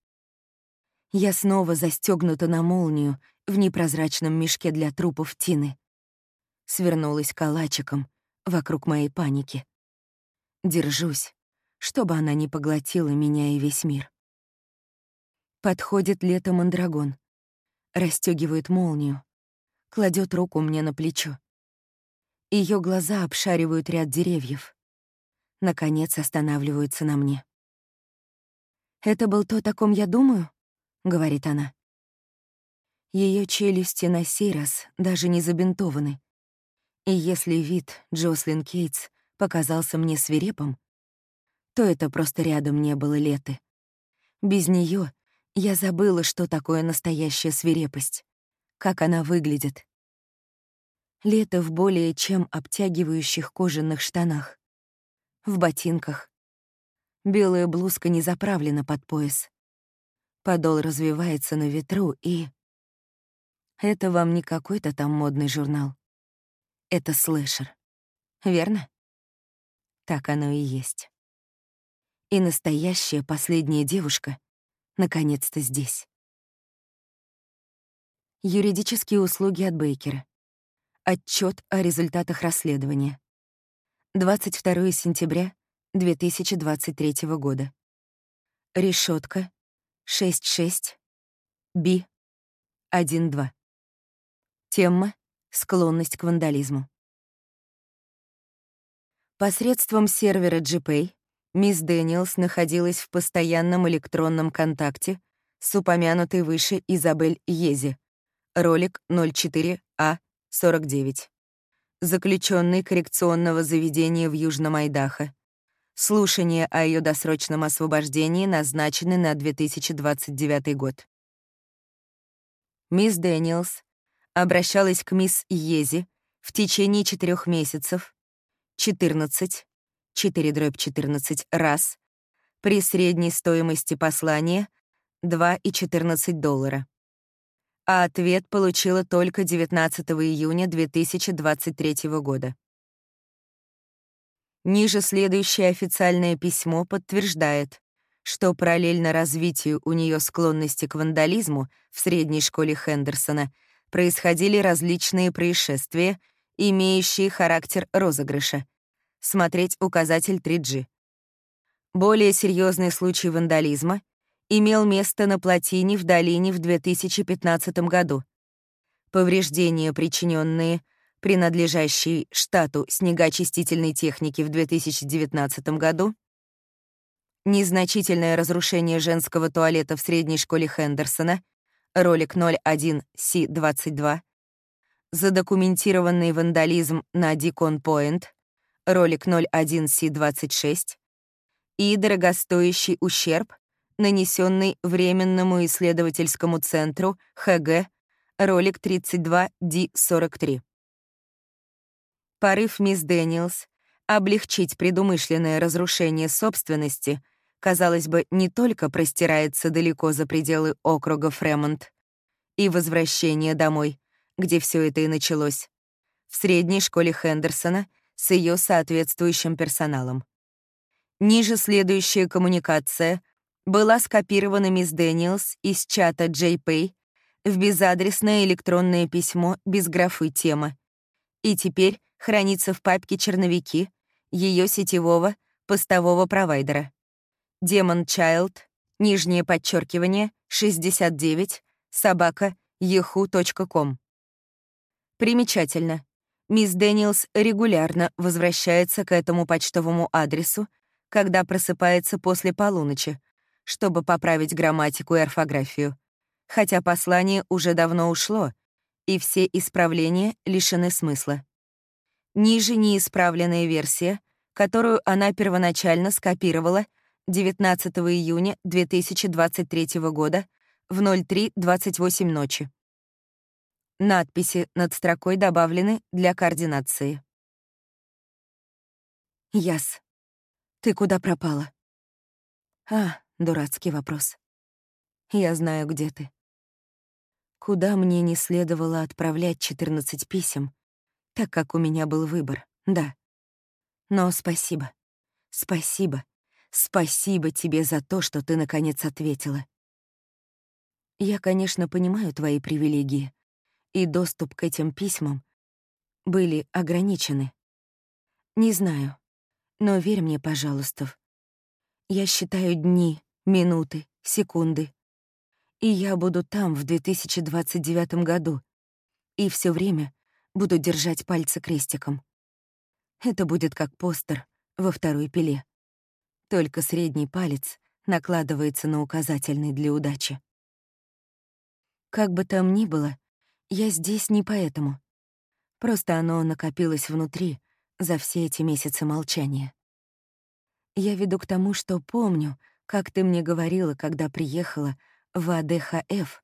Я снова застегнута на молнию в непрозрачном мешке для трупов Тины. Свернулась калачиком вокруг моей паники. Держусь, чтобы она не поглотила меня и весь мир. Подходит лето мандрагон, расстегивает молнию, кладет руку мне на плечо. Ее глаза обшаривают ряд деревьев. Наконец останавливаются на мне. «Это был то, о ком я думаю?» — говорит она. Ее челюсти на сей раз даже не забинтованы. И если вид Джослин Кейтс показался мне свирепым, то это просто рядом не было леты. Без нее я забыла, что такое настоящая свирепость, как она выглядит. Лето в более чем обтягивающих кожаных штанах. В ботинках. Белая блузка не заправлена под пояс. Подол развивается на ветру и... Это вам не какой-то там модный журнал. Это слэшер. Верно? Так оно и есть. И настоящая последняя девушка наконец-то здесь. Юридические услуги от Бейкера. Отчет о результатах расследования. 22 сентября 2023 года. Решетка 66 Би 1.2. Тема «Склонность к вандализму». Посредством сервера JPay мисс Дэниелс находилась в постоянном электронном контакте с упомянутой выше Изабель Ези, ролик 04А 49. Заключенный коррекционного заведения в Южном Айдахо. Слушания о ее досрочном освобождении назначены на 2029 год. Мисс Дэниелс обращалась к мисс Ези в течение четырех месяцев, 14, 4 дробь 14 раз, при средней стоимости послания 2,14 доллара а ответ получила только 19 июня 2023 года. Ниже следующее официальное письмо подтверждает, что параллельно развитию у нее склонности к вандализму в средней школе Хендерсона происходили различные происшествия, имеющие характер розыгрыша. Смотреть указатель 3G. Более серьезный случай вандализма имел место на плотине в долине в 2015 году. Повреждения, причиненные принадлежащей штату снегоочистительной техники в 2019 году, незначительное разрушение женского туалета в средней школе Хендерсона, ролик 01C22, задокументированный вандализм на Дикон-Пойнт, ролик 01C26 и дорогостоящий ущерб, нанесенный Временному исследовательскому центру ХГ, ролик 32D43. Порыв мисс Дэниелс облегчить предумышленное разрушение собственности, казалось бы, не только простирается далеко за пределы округа Фремонт и возвращение домой, где все это и началось, в средней школе Хендерсона с ее соответствующим персоналом. Ниже следующая коммуникация была скопирована мисс Дэниелс из чата JPay в безадресное электронное письмо без графы «Тема» и теперь хранится в папке «Черновики» ее сетевого постового провайдера. Демон Child, нижнее подчеркивание, 69, собака, yahoo.com. Примечательно. Мисс Дэниелс регулярно возвращается к этому почтовому адресу, когда просыпается после полуночи, чтобы поправить грамматику и орфографию, хотя послание уже давно ушло, и все исправления лишены смысла. Ниже неисправленная версия, которую она первоначально скопировала 19 июня 2023 года в 03.28 ночи. Надписи над строкой добавлены для координации. Яс, ты куда пропала? А, дурацкий вопрос. Я знаю, где ты. Куда мне не следовало отправлять 14 писем, так как у меня был выбор, да. Но спасибо, спасибо, спасибо тебе за то, что ты наконец ответила. Я, конечно, понимаю твои привилегии, и доступ к этим письмам были ограничены. Не знаю, но верь мне, пожалуйста. Я считаю дни, минуты, секунды. И я буду там в 2029 году. И все время буду держать пальцы крестиком. Это будет как постер во второй пиле. Только средний палец накладывается на указательный для удачи. Как бы там ни было, я здесь не поэтому. Просто оно накопилось внутри за все эти месяцы молчания. Я веду к тому, что помню, как ты мне говорила, когда приехала в АДХФ,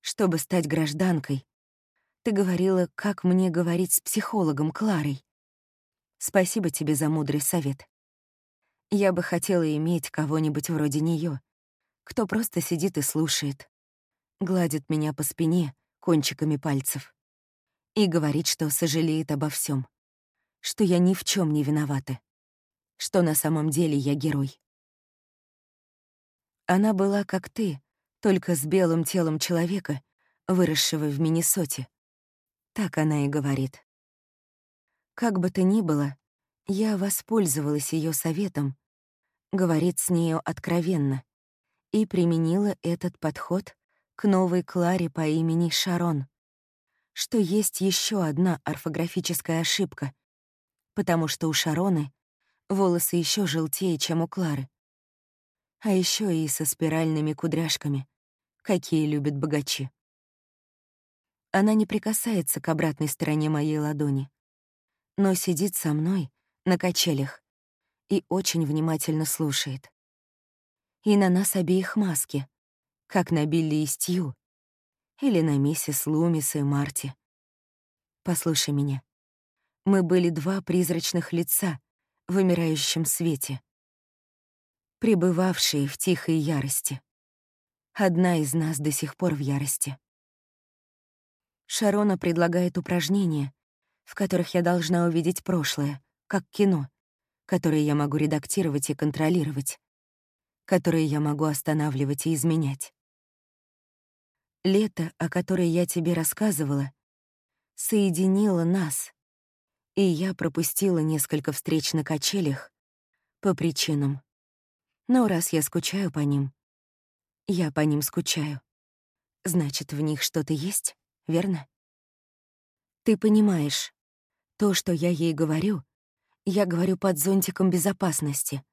чтобы стать гражданкой. Ты говорила, как мне говорить с психологом Кларой. Спасибо тебе за мудрый совет. Я бы хотела иметь кого-нибудь вроде нее, кто просто сидит и слушает, гладит меня по спине, кончиками пальцев и говорит, что сожалеет обо всем, что я ни в чем не виновата, что на самом деле я герой. Она была как ты, только с белым телом человека, выросшего в Миннесоте. Так она и говорит. Как бы то ни было, я воспользовалась ее советом, говорит с нею откровенно, и применила этот подход к новой Кларе по имени Шарон, что есть еще одна орфографическая ошибка, потому что у Шароны волосы еще желтее, чем у Клары. А еще и со спиральными кудряшками, какие любят богачи. Она не прикасается к обратной стороне моей ладони, но сидит со мной на качелях и очень внимательно слушает. И на нас обеих маски, как на Билли и Стью, или на миссис Лумис и Марти. Послушай меня. Мы были два призрачных лица в вымирающем свете, пребывавшие в тихой ярости. Одна из нас до сих пор в ярости. Шарона предлагает упражнения, в которых я должна увидеть прошлое, как кино, которое я могу редактировать и контролировать, которое я могу останавливать и изменять. Лето, о которой я тебе рассказывала, соединило нас, и я пропустила несколько встреч на качелях по причинам. Но раз я скучаю по ним, я по ним скучаю. Значит, в них что-то есть, верно? Ты понимаешь, то, что я ей говорю, я говорю под зонтиком безопасности,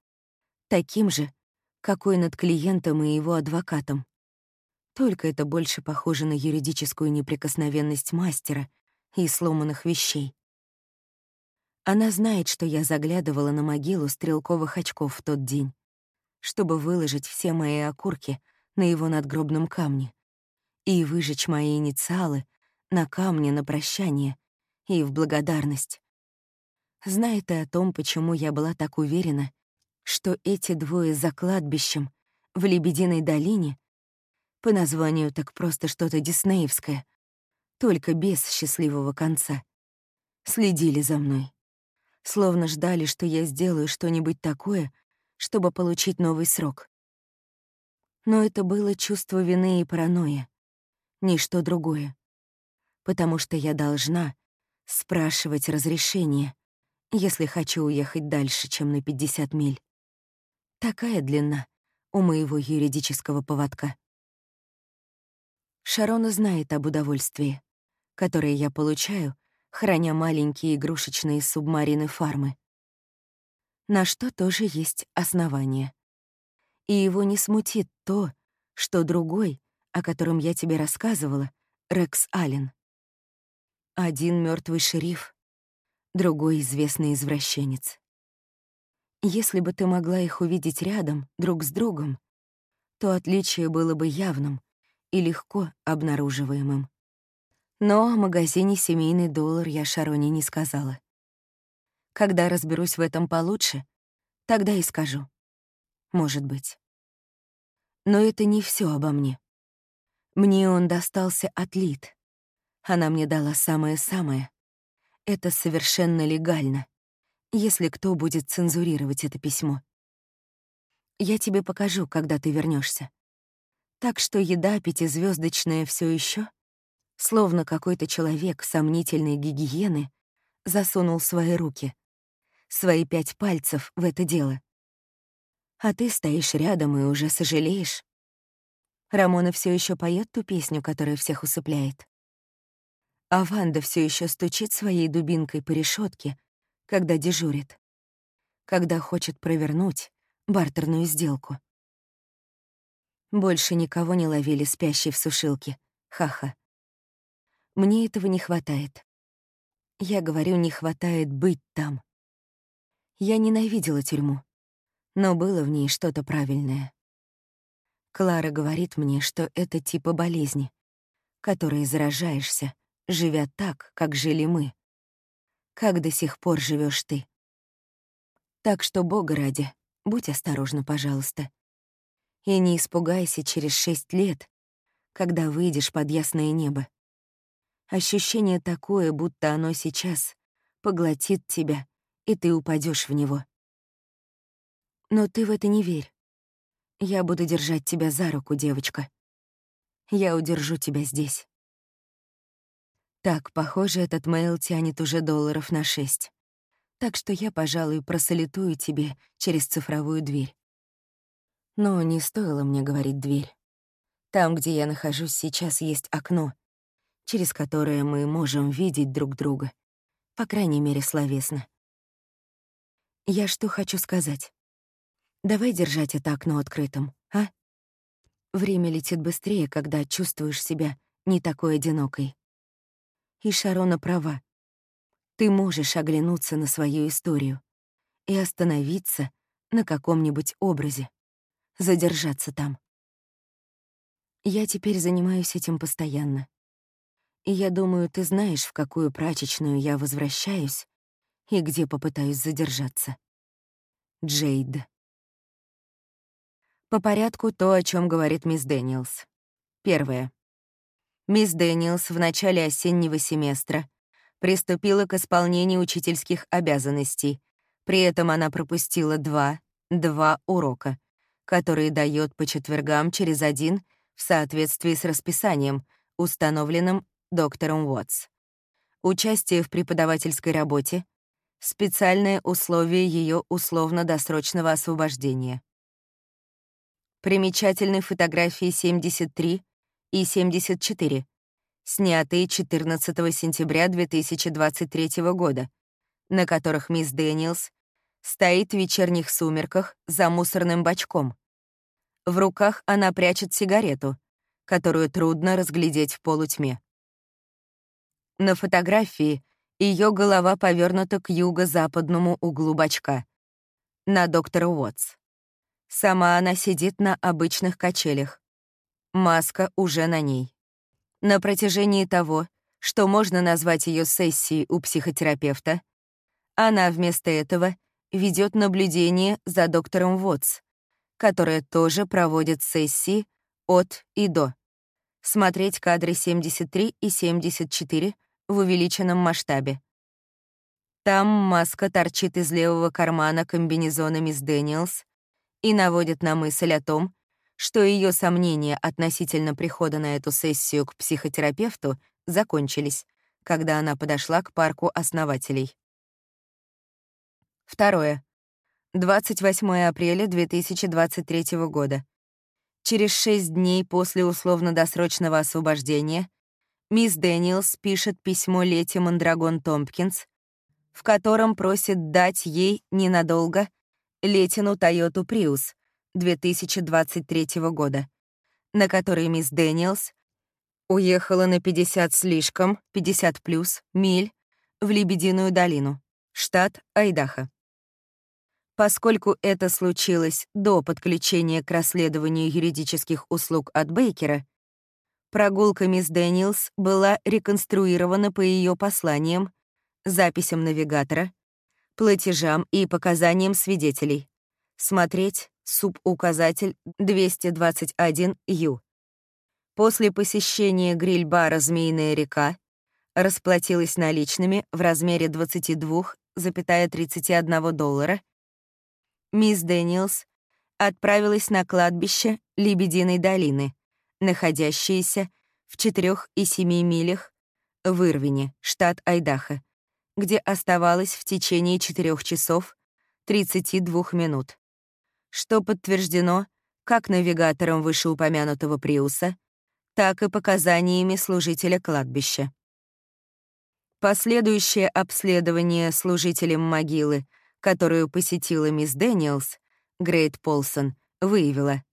таким же, какой над клиентом и его адвокатом. Только это больше похоже на юридическую неприкосновенность мастера и сломанных вещей. Она знает, что я заглядывала на могилу стрелковых очков в тот день, чтобы выложить все мои окурки на его надгробном камне и выжечь мои инициалы на камне на прощание и в благодарность. Знает и о том, почему я была так уверена, что эти двое за кладбищем в Лебединой долине по названию так просто что-то диснеевское, только без счастливого конца. Следили за мной. Словно ждали, что я сделаю что-нибудь такое, чтобы получить новый срок. Но это было чувство вины и паранойя, ничто другое. Потому что я должна спрашивать разрешение, если хочу уехать дальше, чем на 50 миль. Такая длина у моего юридического поводка. Шарона знает об удовольствии, которое я получаю, храня маленькие игрушечные субмарины фармы. На что тоже есть основания. И его не смутит то, что другой, о котором я тебе рассказывала, Рекс Аллен. Один мертвый шериф, другой известный извращенец. Если бы ты могла их увидеть рядом, друг с другом, то отличие было бы явным и легко обнаруживаемым. Но о магазине «Семейный доллар» я Шароне не сказала. Когда разберусь в этом получше, тогда и скажу. Может быть. Но это не все обо мне. Мне он достался от Лид. Она мне дала самое-самое. Это совершенно легально, если кто будет цензурировать это письмо. Я тебе покажу, когда ты вернешься. Так что еда пятизвездочная все еще, словно какой-то человек сомнительной гигиены, засунул свои руки, свои пять пальцев в это дело. А ты стоишь рядом и уже сожалеешь. Рамона все еще поет ту песню, которая всех усыпляет. А Ванда все еще стучит своей дубинкой по решетке, когда дежурит, когда хочет провернуть бартерную сделку. Больше никого не ловили спящей в сушилке. Ха-ха. Мне этого не хватает. Я говорю, не хватает быть там. Я ненавидела тюрьму, но было в ней что-то правильное. Клара говорит мне, что это типа болезни, которой заражаешься, живя так, как жили мы. Как до сих пор живешь ты. Так что, Бога ради, будь осторожна, пожалуйста. И не испугайся через шесть лет, когда выйдешь под ясное небо. Ощущение такое, будто оно сейчас поглотит тебя, и ты упадешь в него. Но ты в это не верь. Я буду держать тебя за руку, девочка. Я удержу тебя здесь. Так, похоже, этот мейл тянет уже долларов на шесть. Так что я, пожалуй, просолитую тебе через цифровую дверь. Но не стоило мне говорить дверь. Там, где я нахожусь сейчас, есть окно, через которое мы можем видеть друг друга, по крайней мере, словесно. Я что хочу сказать? Давай держать это окно открытым, а? Время летит быстрее, когда чувствуешь себя не такой одинокой. И Шарона права. Ты можешь оглянуться на свою историю и остановиться на каком-нибудь образе задержаться там. Я теперь занимаюсь этим постоянно. И я думаю, ты знаешь, в какую прачечную я возвращаюсь и где попытаюсь задержаться. Джейд. По порядку то, о чем говорит мисс Дэниелс. Первое. Мисс Дэниелс в начале осеннего семестра приступила к исполнению учительских обязанностей. При этом она пропустила два, два урока — который дает по четвергам через один в соответствии с расписанием, установленным доктором Уотс. Участие в преподавательской работе — специальное условие ее условно-досрочного освобождения. Примечательные фотографии 73 и 74, снятые 14 сентября 2023 года, на которых мисс Дэниелс стоит в вечерних сумерках за мусорным бачком. В руках она прячет сигарету, которую трудно разглядеть в полутьме. На фотографии ее голова повернута к юго-западному углу бачка, на доктора Уотс. Сама она сидит на обычных качелях. Маска уже на ней. На протяжении того, что можно назвать ее сессией у психотерапевта, Она вместо этого ведет наблюдение за доктором Вотс, которая тоже проводит сессии от и до. Смотреть кадры 73 и 74 в увеличенном масштабе. Там маска торчит из левого кармана комбинезона мисс Дэниелс и наводит на мысль о том, что ее сомнения относительно прихода на эту сессию к психотерапевту закончились, когда она подошла к парку основателей. Второе. 28 апреля 2023 года. Через шесть дней после условно-досрочного освобождения мисс Дэниелс пишет письмо Лети Мандрагон Томпкинс, в котором просит дать ей ненадолго Летину Тойоту Приус 2023 года, на которой мисс Дэниелс уехала на 50 слишком, 50 плюс, миль в Лебединую долину, штат Айдахо. Поскольку это случилось до подключения к расследованию юридических услуг от Бейкера, прогулка мисс Дэниелс была реконструирована по ее посланиям, записям навигатора, платежам и показаниям свидетелей. Смотреть субуказатель 221Ю. После посещения гриль-бара «Змеиная река» расплатилась наличными в размере 22,31 доллара. Мисс Дэниелс отправилась на кладбище Лебединой долины, находящееся в 4,7 милях в Ирвине, штат Айдахо, где оставалась в течение 4 часов 32 минут, что подтверждено как навигатором вышеупомянутого Приуса, так и показаниями служителя кладбища. Последующее обследование служителем могилы, которую посетила мисс Дэниелс, Грейт Полсон, выявило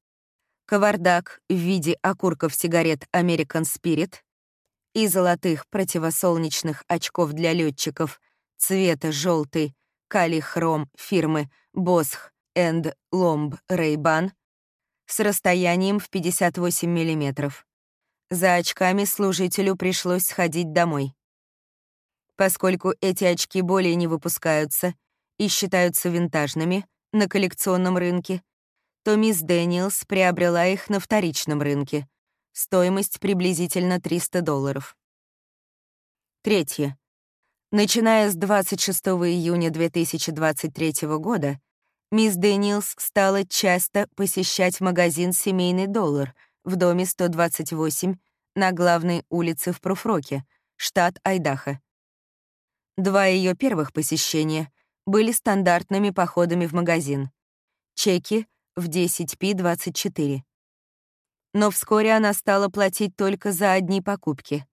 кавардак в виде окурков сигарет American Spirit и золотых противосолнечных очков для летчиков цвета желтый калий-хром фирмы and Lomb Ray-Ban с расстоянием в 58 миллиметров. За очками служителю пришлось сходить домой. Поскольку эти очки более не выпускаются и считаются винтажными на коллекционном рынке, то мисс Дэниелс приобрела их на вторичном рынке. Стоимость приблизительно 300 долларов. Третье. Начиная с 26 июня 2023 года, мисс Дэниелс стала часто посещать магазин «Семейный доллар», в доме 128 на главной улице в Пруфроке, штат Айдахо. Два ее первых посещения были стандартными походами в магазин. Чеки в 10P24. Но вскоре она стала платить только за одни покупки.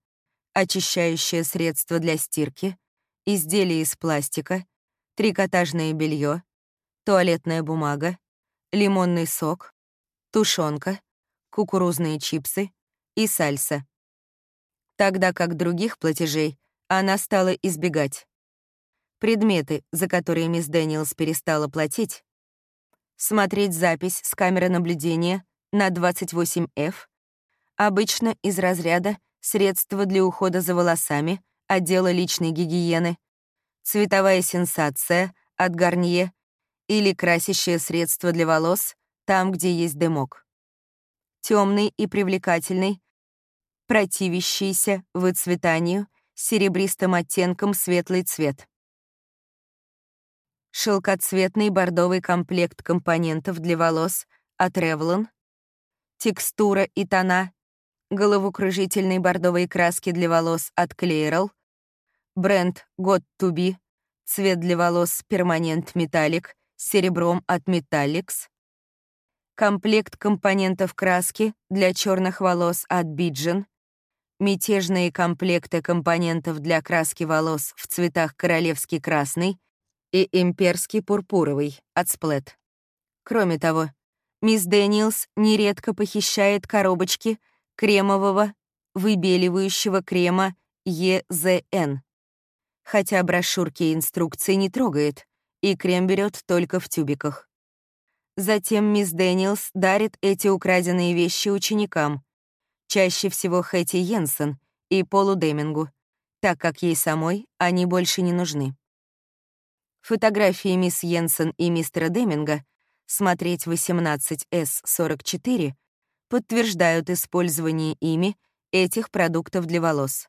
Очищающее средство для стирки, изделия из пластика, трикотажное белье, туалетная бумага, лимонный сок, тушенка, кукурузные чипсы и сальса. Тогда как других платежей она стала избегать. Предметы, за которые мисс Дэниелс перестала платить, смотреть запись с камеры наблюдения на 28F, обычно из разряда средства для ухода за волосами, отдела личной гигиены, цветовая сенсация от Гарнье или красящее средство для волос там, где есть дымок темный и привлекательный, противящийся выцветанию, серебристым оттенком светлый цвет. Шелкоцветный бордовый комплект компонентов для волос от Revlon, текстура и тона, головокружительной бордовой краски для волос от Clearal, бренд Got2b, цвет для волос Permanent Metallic с серебром от Metallics, комплект компонентов краски для черных волос от Bigen, мятежные комплекты компонентов для краски волос в цветах королевский красный и имперский пурпуровый от Splat. Кроме того, мисс Дэниелс нередко похищает коробочки кремового выбеливающего крема ЕЗН, хотя брошюрки и инструкции не трогает, и крем берет только в тюбиках. Затем мисс Дэниелс дарит эти украденные вещи ученикам, чаще всего Хэти Йенсен и Полу Демингу, так как ей самой они больше не нужны. Фотографии мисс Йенсен и мистера Деминга смотреть 18С44 подтверждают использование ими этих продуктов для волос.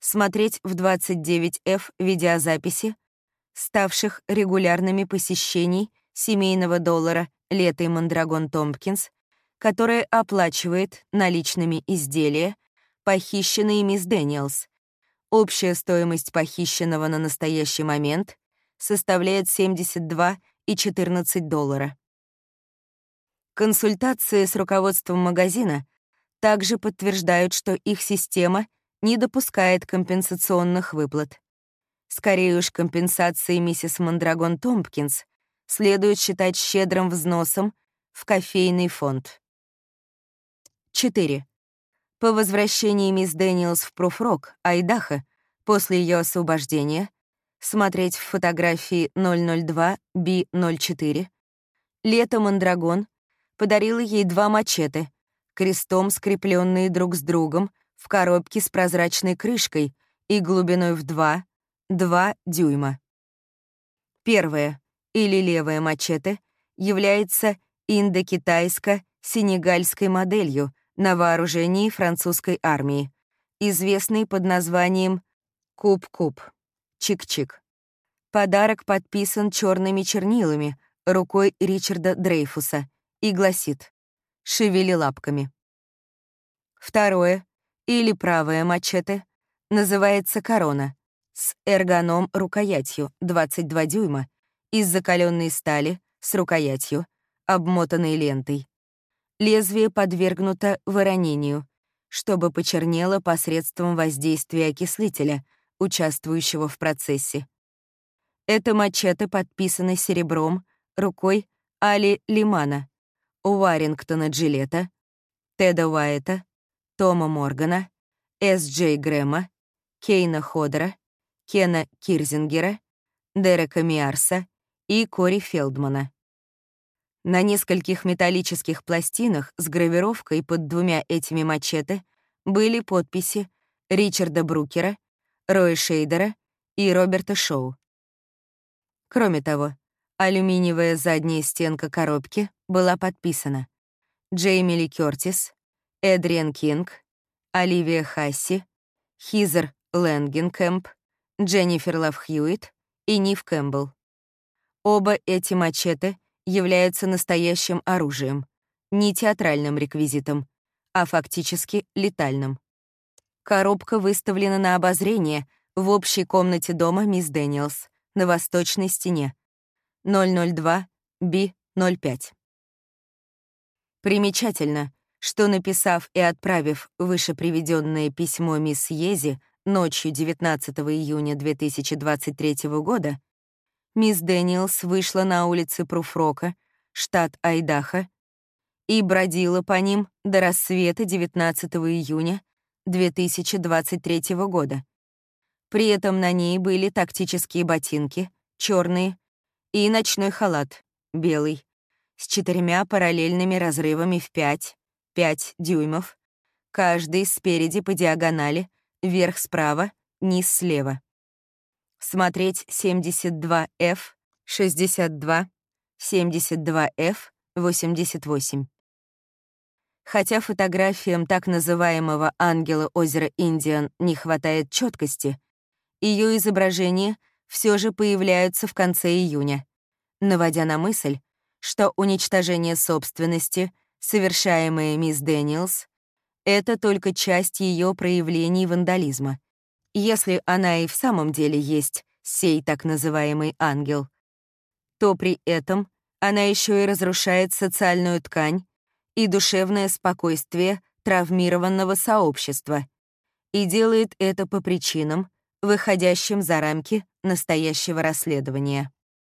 Смотреть в 29F видеозаписи, ставших регулярными посещений семейного доллара Летой Мандрагон Томпкинс, которая оплачивает наличными изделия, похищенные мисс Дэниелс. Общая стоимость похищенного на настоящий момент составляет 72,14 доллара. Консультации с руководством магазина также подтверждают, что их система не допускает компенсационных выплат. Скорее уж компенсации миссис Мандрагон Томпкинс следует считать щедрым взносом в кофейный фонд. 4. По возвращении мисс Дэниелс в Пруфрок, Айдахо, после ее освобождения, смотреть в фотографии 002-B04, Лето Мандрагон подарила ей два мачете, крестом скрепленные друг с другом, в коробке с прозрачной крышкой и глубиной в 2, 2 дюйма. Первое, или левое мачете, является индокитайско-сенегальской моделью на вооружении французской армии, известной под названием Куб-Куб. Чик-чик. Подарок подписан черными чернилами рукой Ричарда Дрейфуса и гласит «Шевели лапками». Второе, или правое мачете, называется корона с эргоном рукоятью 22 дюйма из закаленной стали с рукоятью, обмотанной лентой. Лезвие подвергнуто выронению, чтобы почернело посредством воздействия окислителя — участвующего в процессе. Это мачете подписано серебром рукой Али Лимана, Уарингтона Джилета, Теда Уайта, Тома Моргана, С. Джей Грэма, Кейна Ходера, Кена Кирзингера, Дерека Миарса и Кори Фелдмана. На нескольких металлических пластинах с гравировкой под двумя этими мачете были подписи Ричарда Брукера Роя Шейдера и Роберта Шоу. Кроме того, алюминиевая задняя стенка коробки была подписана Джейми Ли Кёртис, Эдриан Кинг, Оливия Хасси, Хизер Лэнгенкэмп, Дженнифер Лав Хьюитт и Нив Кэмпбелл. Оба эти мачете являются настоящим оружием, не театральным реквизитом, а фактически летальным. Коробка выставлена на обозрение в общей комнате дома мисс Дэниелс на восточной стене. 002-B05. Примечательно, что, написав и отправив выше приведенное письмо мисс Ези ночью 19 июня 2023 года, мисс Дэниелс вышла на улицы Пруфрока, штат Айдахо, и бродила по ним до рассвета 19 июня 2023 года. При этом на ней были тактические ботинки, черные, и ночной халат, белый, с четырьмя параллельными разрывами в 5, 5 дюймов, каждый спереди по диагонали, вверх справа, низ слева. Смотреть 72F, 62, 72F, 88. Хотя фотографиям так называемого ангела озера Индиан не хватает четкости, ее изображения все же появляются в конце июня, наводя на мысль, что уничтожение собственности, совершаемое мисс Дэниелс, это только часть ее проявлений вандализма. Если она и в самом деле есть сей так называемый ангел, то при этом она еще и разрушает социальную ткань и душевное спокойствие травмированного сообщества и делает это по причинам, выходящим за рамки настоящего расследования.